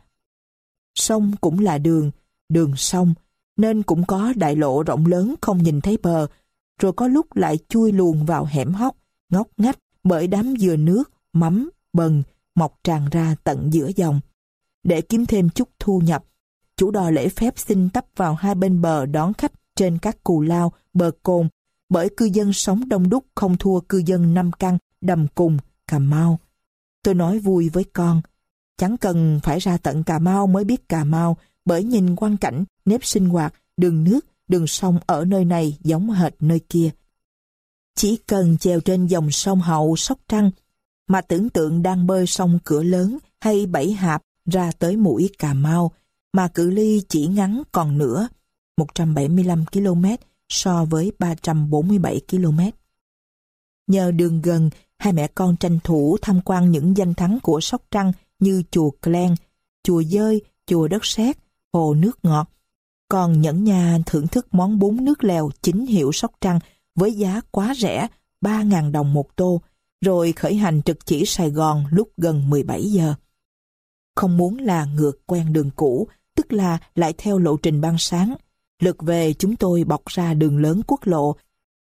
Sông cũng là đường, đường sông, nên cũng có đại lộ rộng lớn không nhìn thấy bờ, rồi có lúc lại chui luồn vào hẻm hóc, ngóc ngách bởi đám dừa nước, mắm, bần, mọc tràn ra tận giữa dòng. Để kiếm thêm chút thu nhập, chủ đò lễ phép xin tấp vào hai bên bờ đón khách trên các cù lao, bờ cồn, bởi cư dân sống đông đúc không thua cư dân Nam Căn, Đầm Cùng, Cà Mau. Tôi nói vui với con, chẳng cần phải ra tận Cà Mau mới biết Cà Mau, bởi nhìn quang cảnh, nếp sinh hoạt, đường nước, đường sông ở nơi này giống hệt nơi kia. Chỉ cần chèo trên dòng sông Hậu Sóc Trăng, mà tưởng tượng đang bơi sông cửa lớn hay bảy hạp ra tới mũi Cà Mau, mà cự ly chỉ ngắn còn nữa, 175 km so với 347 km. Nhờ đường gần, hai mẹ con tranh thủ tham quan những danh thắng của Sóc Trăng như chùa Clen, chùa Dơi, chùa Đất Sét, hồ nước ngọt. Còn nhẫn nhà thưởng thức món bún nước lèo chính hiệu Sóc Trăng với giá quá rẻ, 3.000 đồng một tô, rồi khởi hành trực chỉ Sài Gòn lúc gần 17 giờ. Không muốn là ngược quen đường cũ, tức là lại theo lộ trình ban sáng. Lượt về chúng tôi bọc ra đường lớn quốc lộ,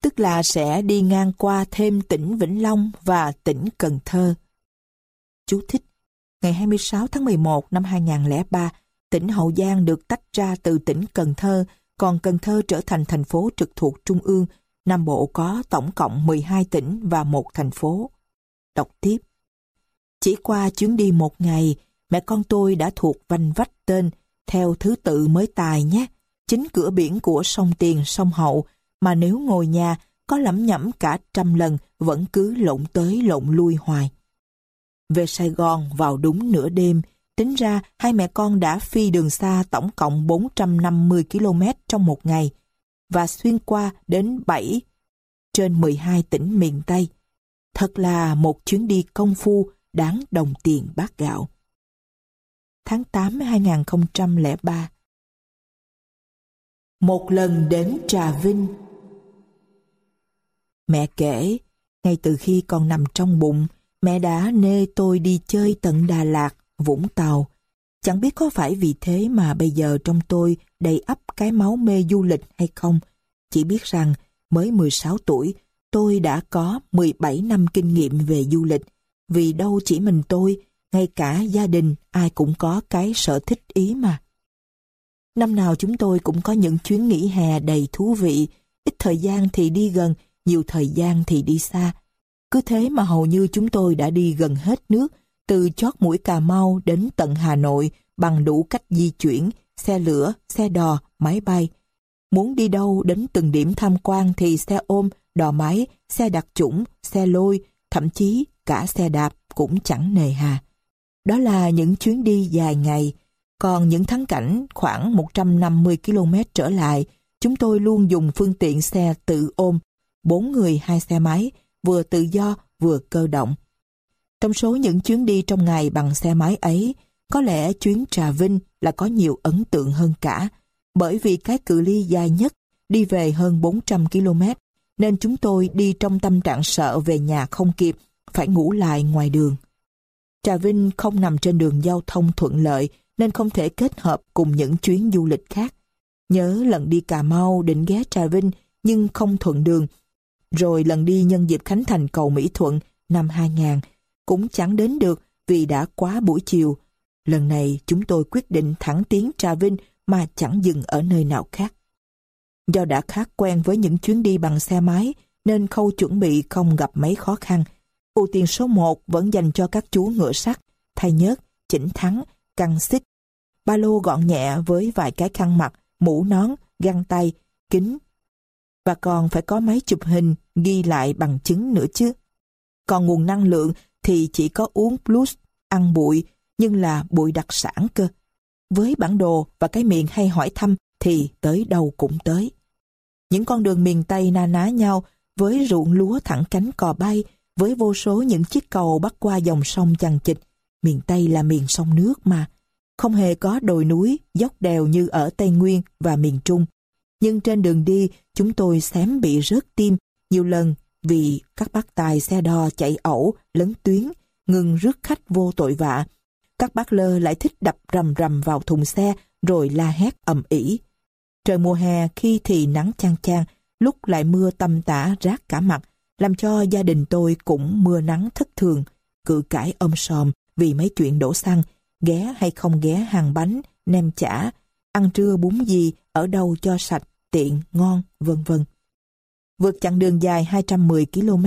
tức là sẽ đi ngang qua thêm tỉnh Vĩnh Long và tỉnh Cần Thơ. Chú thích Ngày 26 tháng 11 năm 2003, tỉnh Hậu Giang được tách ra từ tỉnh Cần Thơ, còn Cần Thơ trở thành thành phố trực thuộc Trung ương Nam Bộ có tổng cộng 12 tỉnh và một thành phố. Đọc tiếp. Chỉ qua chuyến đi một ngày, mẹ con tôi đã thuộc vanh vách tên, theo thứ tự mới tài nhé. Chính cửa biển của sông Tiền, sông Hậu, mà nếu ngồi nhà, có lẩm nhẩm cả trăm lần vẫn cứ lộn tới lộn lui hoài. Về Sài Gòn vào đúng nửa đêm, tính ra hai mẹ con đã phi đường xa tổng cộng 450 km trong một ngày và xuyên qua đến 7 trên 12 tỉnh miền Tây. Thật là một chuyến đi công phu đáng đồng tiền bát gạo. Tháng 8 2003 một lần đến Trà Vinh Mẹ kể, ngay từ khi còn nằm trong bụng, mẹ đã nê tôi đi chơi tận Đà Lạt, Vũng Tàu. Chẳng biết có phải vì thế mà bây giờ trong tôi đầy ắp cái máu mê du lịch hay không. Chỉ biết rằng mới 16 tuổi tôi đã có 17 năm kinh nghiệm về du lịch. Vì đâu chỉ mình tôi, ngay cả gia đình ai cũng có cái sở thích ý mà. Năm nào chúng tôi cũng có những chuyến nghỉ hè đầy thú vị, ít thời gian thì đi gần, nhiều thời gian thì đi xa. Cứ thế mà hầu như chúng tôi đã đi gần hết nước, từ chót mũi Cà Mau đến tận Hà Nội bằng đủ cách di chuyển, xe lửa, xe đò, máy bay. Muốn đi đâu đến từng điểm tham quan thì xe ôm, đò máy, xe đặc chủng, xe lôi, thậm chí cả xe đạp cũng chẳng nề hà. Đó là những chuyến đi dài ngày, còn những thắng cảnh khoảng 150 km trở lại, chúng tôi luôn dùng phương tiện xe tự ôm, bốn người hai xe máy, vừa tự do vừa cơ động. Trong số những chuyến đi trong ngày bằng xe máy ấy, có lẽ chuyến Trà Vinh là có nhiều ấn tượng hơn cả, bởi vì cái cự ly dài nhất đi về hơn 400 km, nên chúng tôi đi trong tâm trạng sợ về nhà không kịp, phải ngủ lại ngoài đường. Trà Vinh không nằm trên đường giao thông thuận lợi nên không thể kết hợp cùng những chuyến du lịch khác. Nhớ lần đi Cà Mau định ghé Trà Vinh nhưng không thuận đường. Rồi lần đi nhân dịp Khánh Thành cầu Mỹ Thuận năm 2000 cũng chẳng đến được vì đã quá buổi chiều. Lần này chúng tôi quyết định thẳng tiến Trà Vinh mà chẳng dừng ở nơi nào khác. Do đã khá quen với những chuyến đi bằng xe máy nên khâu chuẩn bị không gặp mấy khó khăn. Ưu tiên số 1 vẫn dành cho các chú ngựa sắt, thay nhớt, chỉnh thắng, căng xích. Ba lô gọn nhẹ với vài cái khăn mặt, mũ nón, găng tay, kính. Và còn phải có máy chụp hình ghi lại bằng chứng nữa chứ. Còn nguồn năng lượng thì chỉ có uống plus, ăn bụi, nhưng là bụi đặc sản cơ. Với bản đồ và cái miệng hay hỏi thăm thì tới đâu cũng tới. Những con đường miền Tây na ná nhau với ruộng lúa thẳng cánh cò bay, với vô số những chiếc cầu bắc qua dòng sông chằng chịt. Miền Tây là miền sông nước mà. Không hề có đồi núi, dốc đèo như ở Tây Nguyên và miền Trung. Nhưng trên đường đi, chúng tôi xém bị rớt tim nhiều lần vì các bác tài xe đò chạy ẩu, lấn tuyến, ngừng rước khách vô tội vạ. Các bác lơ lại thích đập rầm rầm vào thùng xe rồi la hét ầm ĩ. Trời mùa hè khi thì nắng chang chang, lúc lại mưa tầm tã rác cả mặt, làm cho gia đình tôi cũng mưa nắng thất thường, cự cãi ôm sòm vì mấy chuyện đổ xăng, ghé hay không ghé hàng bánh, nem chả, ăn trưa bún gì, ở đâu cho sạch, tiện, ngon, vân vân. Vượt chặng đường dài 210 km,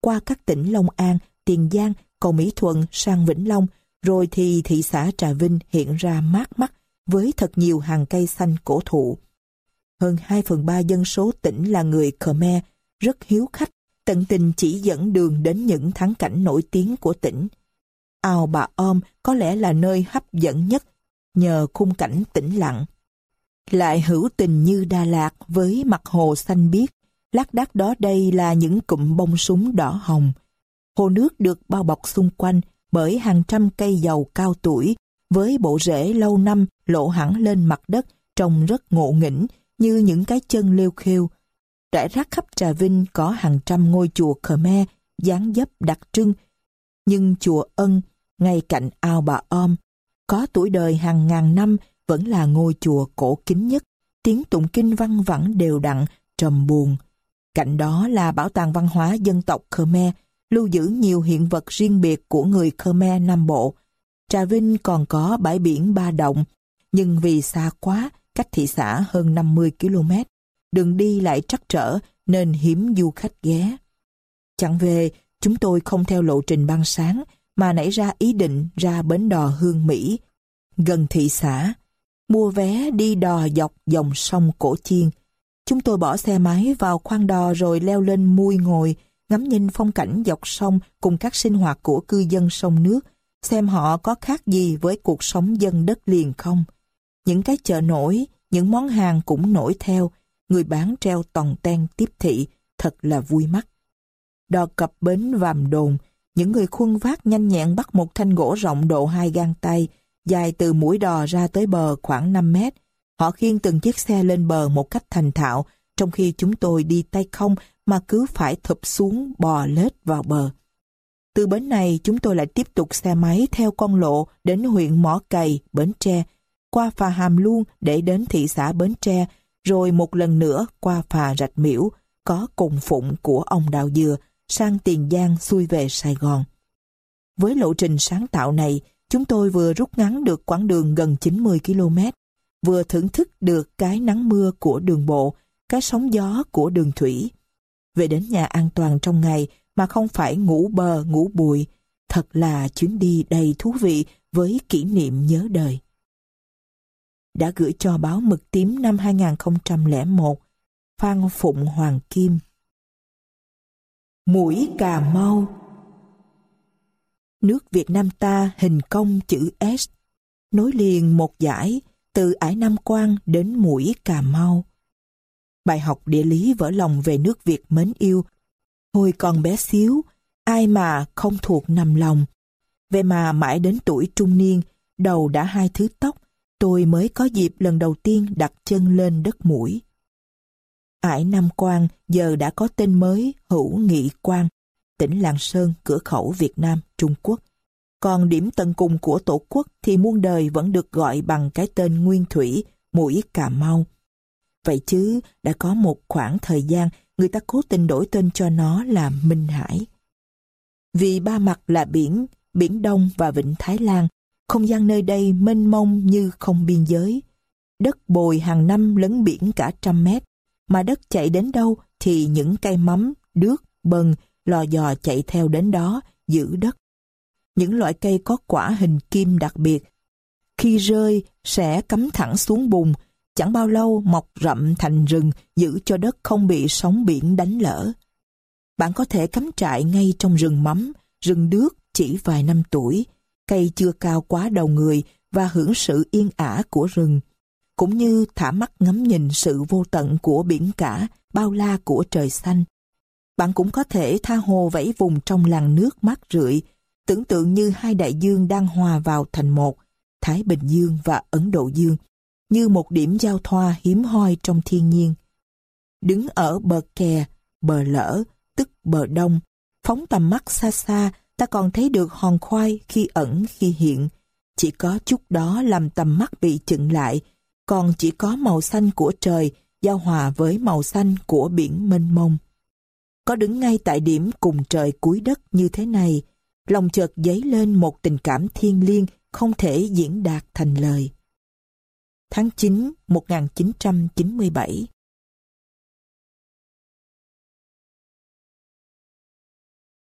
qua các tỉnh Long An, Tiền Giang, Cầu Mỹ Thuận sang Vĩnh Long, rồi thì thị xã Trà Vinh hiện ra mát mắt với thật nhiều hàng cây xanh cổ thụ. Hơn 2 phần 3 dân số tỉnh là người Khmer, rất hiếu khách, tận tình chỉ dẫn đường đến những thắng cảnh nổi tiếng của tỉnh. Ao Bà Om có lẽ là nơi hấp dẫn nhất nhờ khung cảnh tĩnh lặng. Lại hữu tình như Đà Lạt với mặt hồ xanh biếc, lác đác đó đây là những cụm bông súng đỏ hồng. Hồ nước được bao bọc xung quanh bởi hàng trăm cây dầu cao tuổi, với bộ rễ lâu năm lộ hẳn lên mặt đất trông rất ngộ nghĩnh như những cái chân lêu khêu. Rải rác khắp Trà Vinh có hàng trăm ngôi chùa Khmer dáng dấp đặc trưng, nhưng chùa Ân ngay cạnh ao bà Om có tuổi đời hàng ngàn năm vẫn là ngôi chùa cổ kính nhất, tiếng tụng kinh văn vẳng đều đặn, trầm buồn. Cạnh đó là bảo tàng văn hóa dân tộc Khmer, lưu giữ nhiều hiện vật riêng biệt của người Khmer Nam Bộ. Trà Vinh còn có bãi biển Ba Động, nhưng vì xa quá, cách thị xã hơn 50 km, đường đi lại trắc trở nên hiếm du khách ghé. Chẳng về, chúng tôi không theo lộ trình ban sáng mà nảy ra ý định ra bến đò Hương Mỹ, gần thị xã, mua vé đi đò dọc dòng sông Cổ Chiên. Chúng tôi bỏ xe máy vào khoang đò rồi leo lên mui ngồi, ngắm nhìn phong cảnh dọc sông cùng các sinh hoạt của cư dân sông nước, xem họ có khác gì với cuộc sống dân đất liền không. Những cái chợ nổi, những món hàng cũng nổi theo, người bán treo tòng ten tiếp thị, thật là vui mắt. Đò cập bến vàm đồn, những người khuân vác nhanh nhẹn bắt một thanh gỗ rộng độ hai gang tay, dài từ mũi đò ra tới bờ khoảng 5 mét. Họ khiêng từng chiếc xe lên bờ một cách thành thạo, trong khi chúng tôi đi tay không mà cứ phải thụp xuống bò lết vào bờ. Từ bến này chúng tôi lại tiếp tục xe máy theo con lộ đến huyện Mỏ Cày, Bến Tre, qua phà Hàm Luông để đến thị xã Bến Tre, rồi một lần nữa qua phà Rạch Miễu, có cùng phụng của ông Đào Dừa, sang Tiền Giang xuôi về Sài Gòn. Với lộ trình sáng tạo này, chúng tôi vừa rút ngắn được quãng đường gần 90 km, vừa thưởng thức được cái nắng mưa của đường bộ, cái sóng gió của đường thủy. Về đến nhà an toàn trong ngày mà không phải ngủ bờ ngủ bụi, thật là chuyến đi đầy thú vị với kỷ niệm nhớ đời. Đã gửi cho báo Mực Tím năm 2001, Phan Phụng Hoàng Kim. Mũi Cà Mau Nước Việt Nam ta hình cong chữ S, nối liền một dải từ ải Nam Quan đến mũi Cà Mau. Bài học địa lý vỡ lòng về nước Việt mến yêu. Hồi còn bé xíu, ai mà không thuộc nằm lòng. Vậy mà mãi đến tuổi trung niên, đầu đã hai thứ tóc, tôi mới có dịp lần đầu tiên đặt chân lên đất mũi. Ải Nam Quan giờ đã có tên mới Hữu Nghị Quan, tỉnh Lạng Sơn, cửa khẩu Việt Nam, Trung Quốc. Còn điểm tận cùng của Tổ quốc thì muôn đời vẫn được gọi bằng cái tên Nguyên Thủy, mũi Cà Mau. Vậy chứ đã có một khoảng thời gian người ta cố tình đổi tên cho nó là Minh Hải. Vì ba mặt là biển, Biển Đông và Vịnh Thái Lan, không gian nơi đây mênh mông như không biên giới. Đất bồi hàng năm lấn biển cả trăm mét, mà đất chạy đến đâu thì những cây mắm, đước, bần, lò dò chạy theo đến đó, giữ đất. Những loại cây có quả hình kim đặc biệt, khi rơi sẽ cắm thẳng xuống bùn, chẳng bao lâu mọc rậm thành rừng giữ cho đất không bị sóng biển đánh lỡ. Bạn có thể cắm trại ngay trong rừng mắm, rừng đước chỉ vài năm tuổi, cây chưa cao quá đầu người và hưởng sự yên ả của rừng, cũng như thả mắt ngắm nhìn sự vô tận của biển cả, bao la của trời xanh. Bạn cũng có thể tha hồ vẫy vùng trong làn nước mát rượi, tưởng tượng như hai đại dương đang hòa vào thành một, Thái Bình Dương và Ấn Độ Dương, như một điểm giao thoa hiếm hoi trong thiên nhiên. Đứng ở bờ kè, bờ lỡ, tức bờ đông, phóng tầm mắt xa xa, ta còn thấy được hòn khoai khi ẩn khi hiện. Chỉ có chút đó làm tầm mắt bị chững lại, còn chỉ có màu xanh của trời giao hòa với màu xanh của biển mênh mông. Có đứng ngay tại điểm cùng trời cuối đất như thế này, lòng chợt dấy lên một tình cảm thiên liêng không thể diễn đạt thành lời. Tháng 9 1997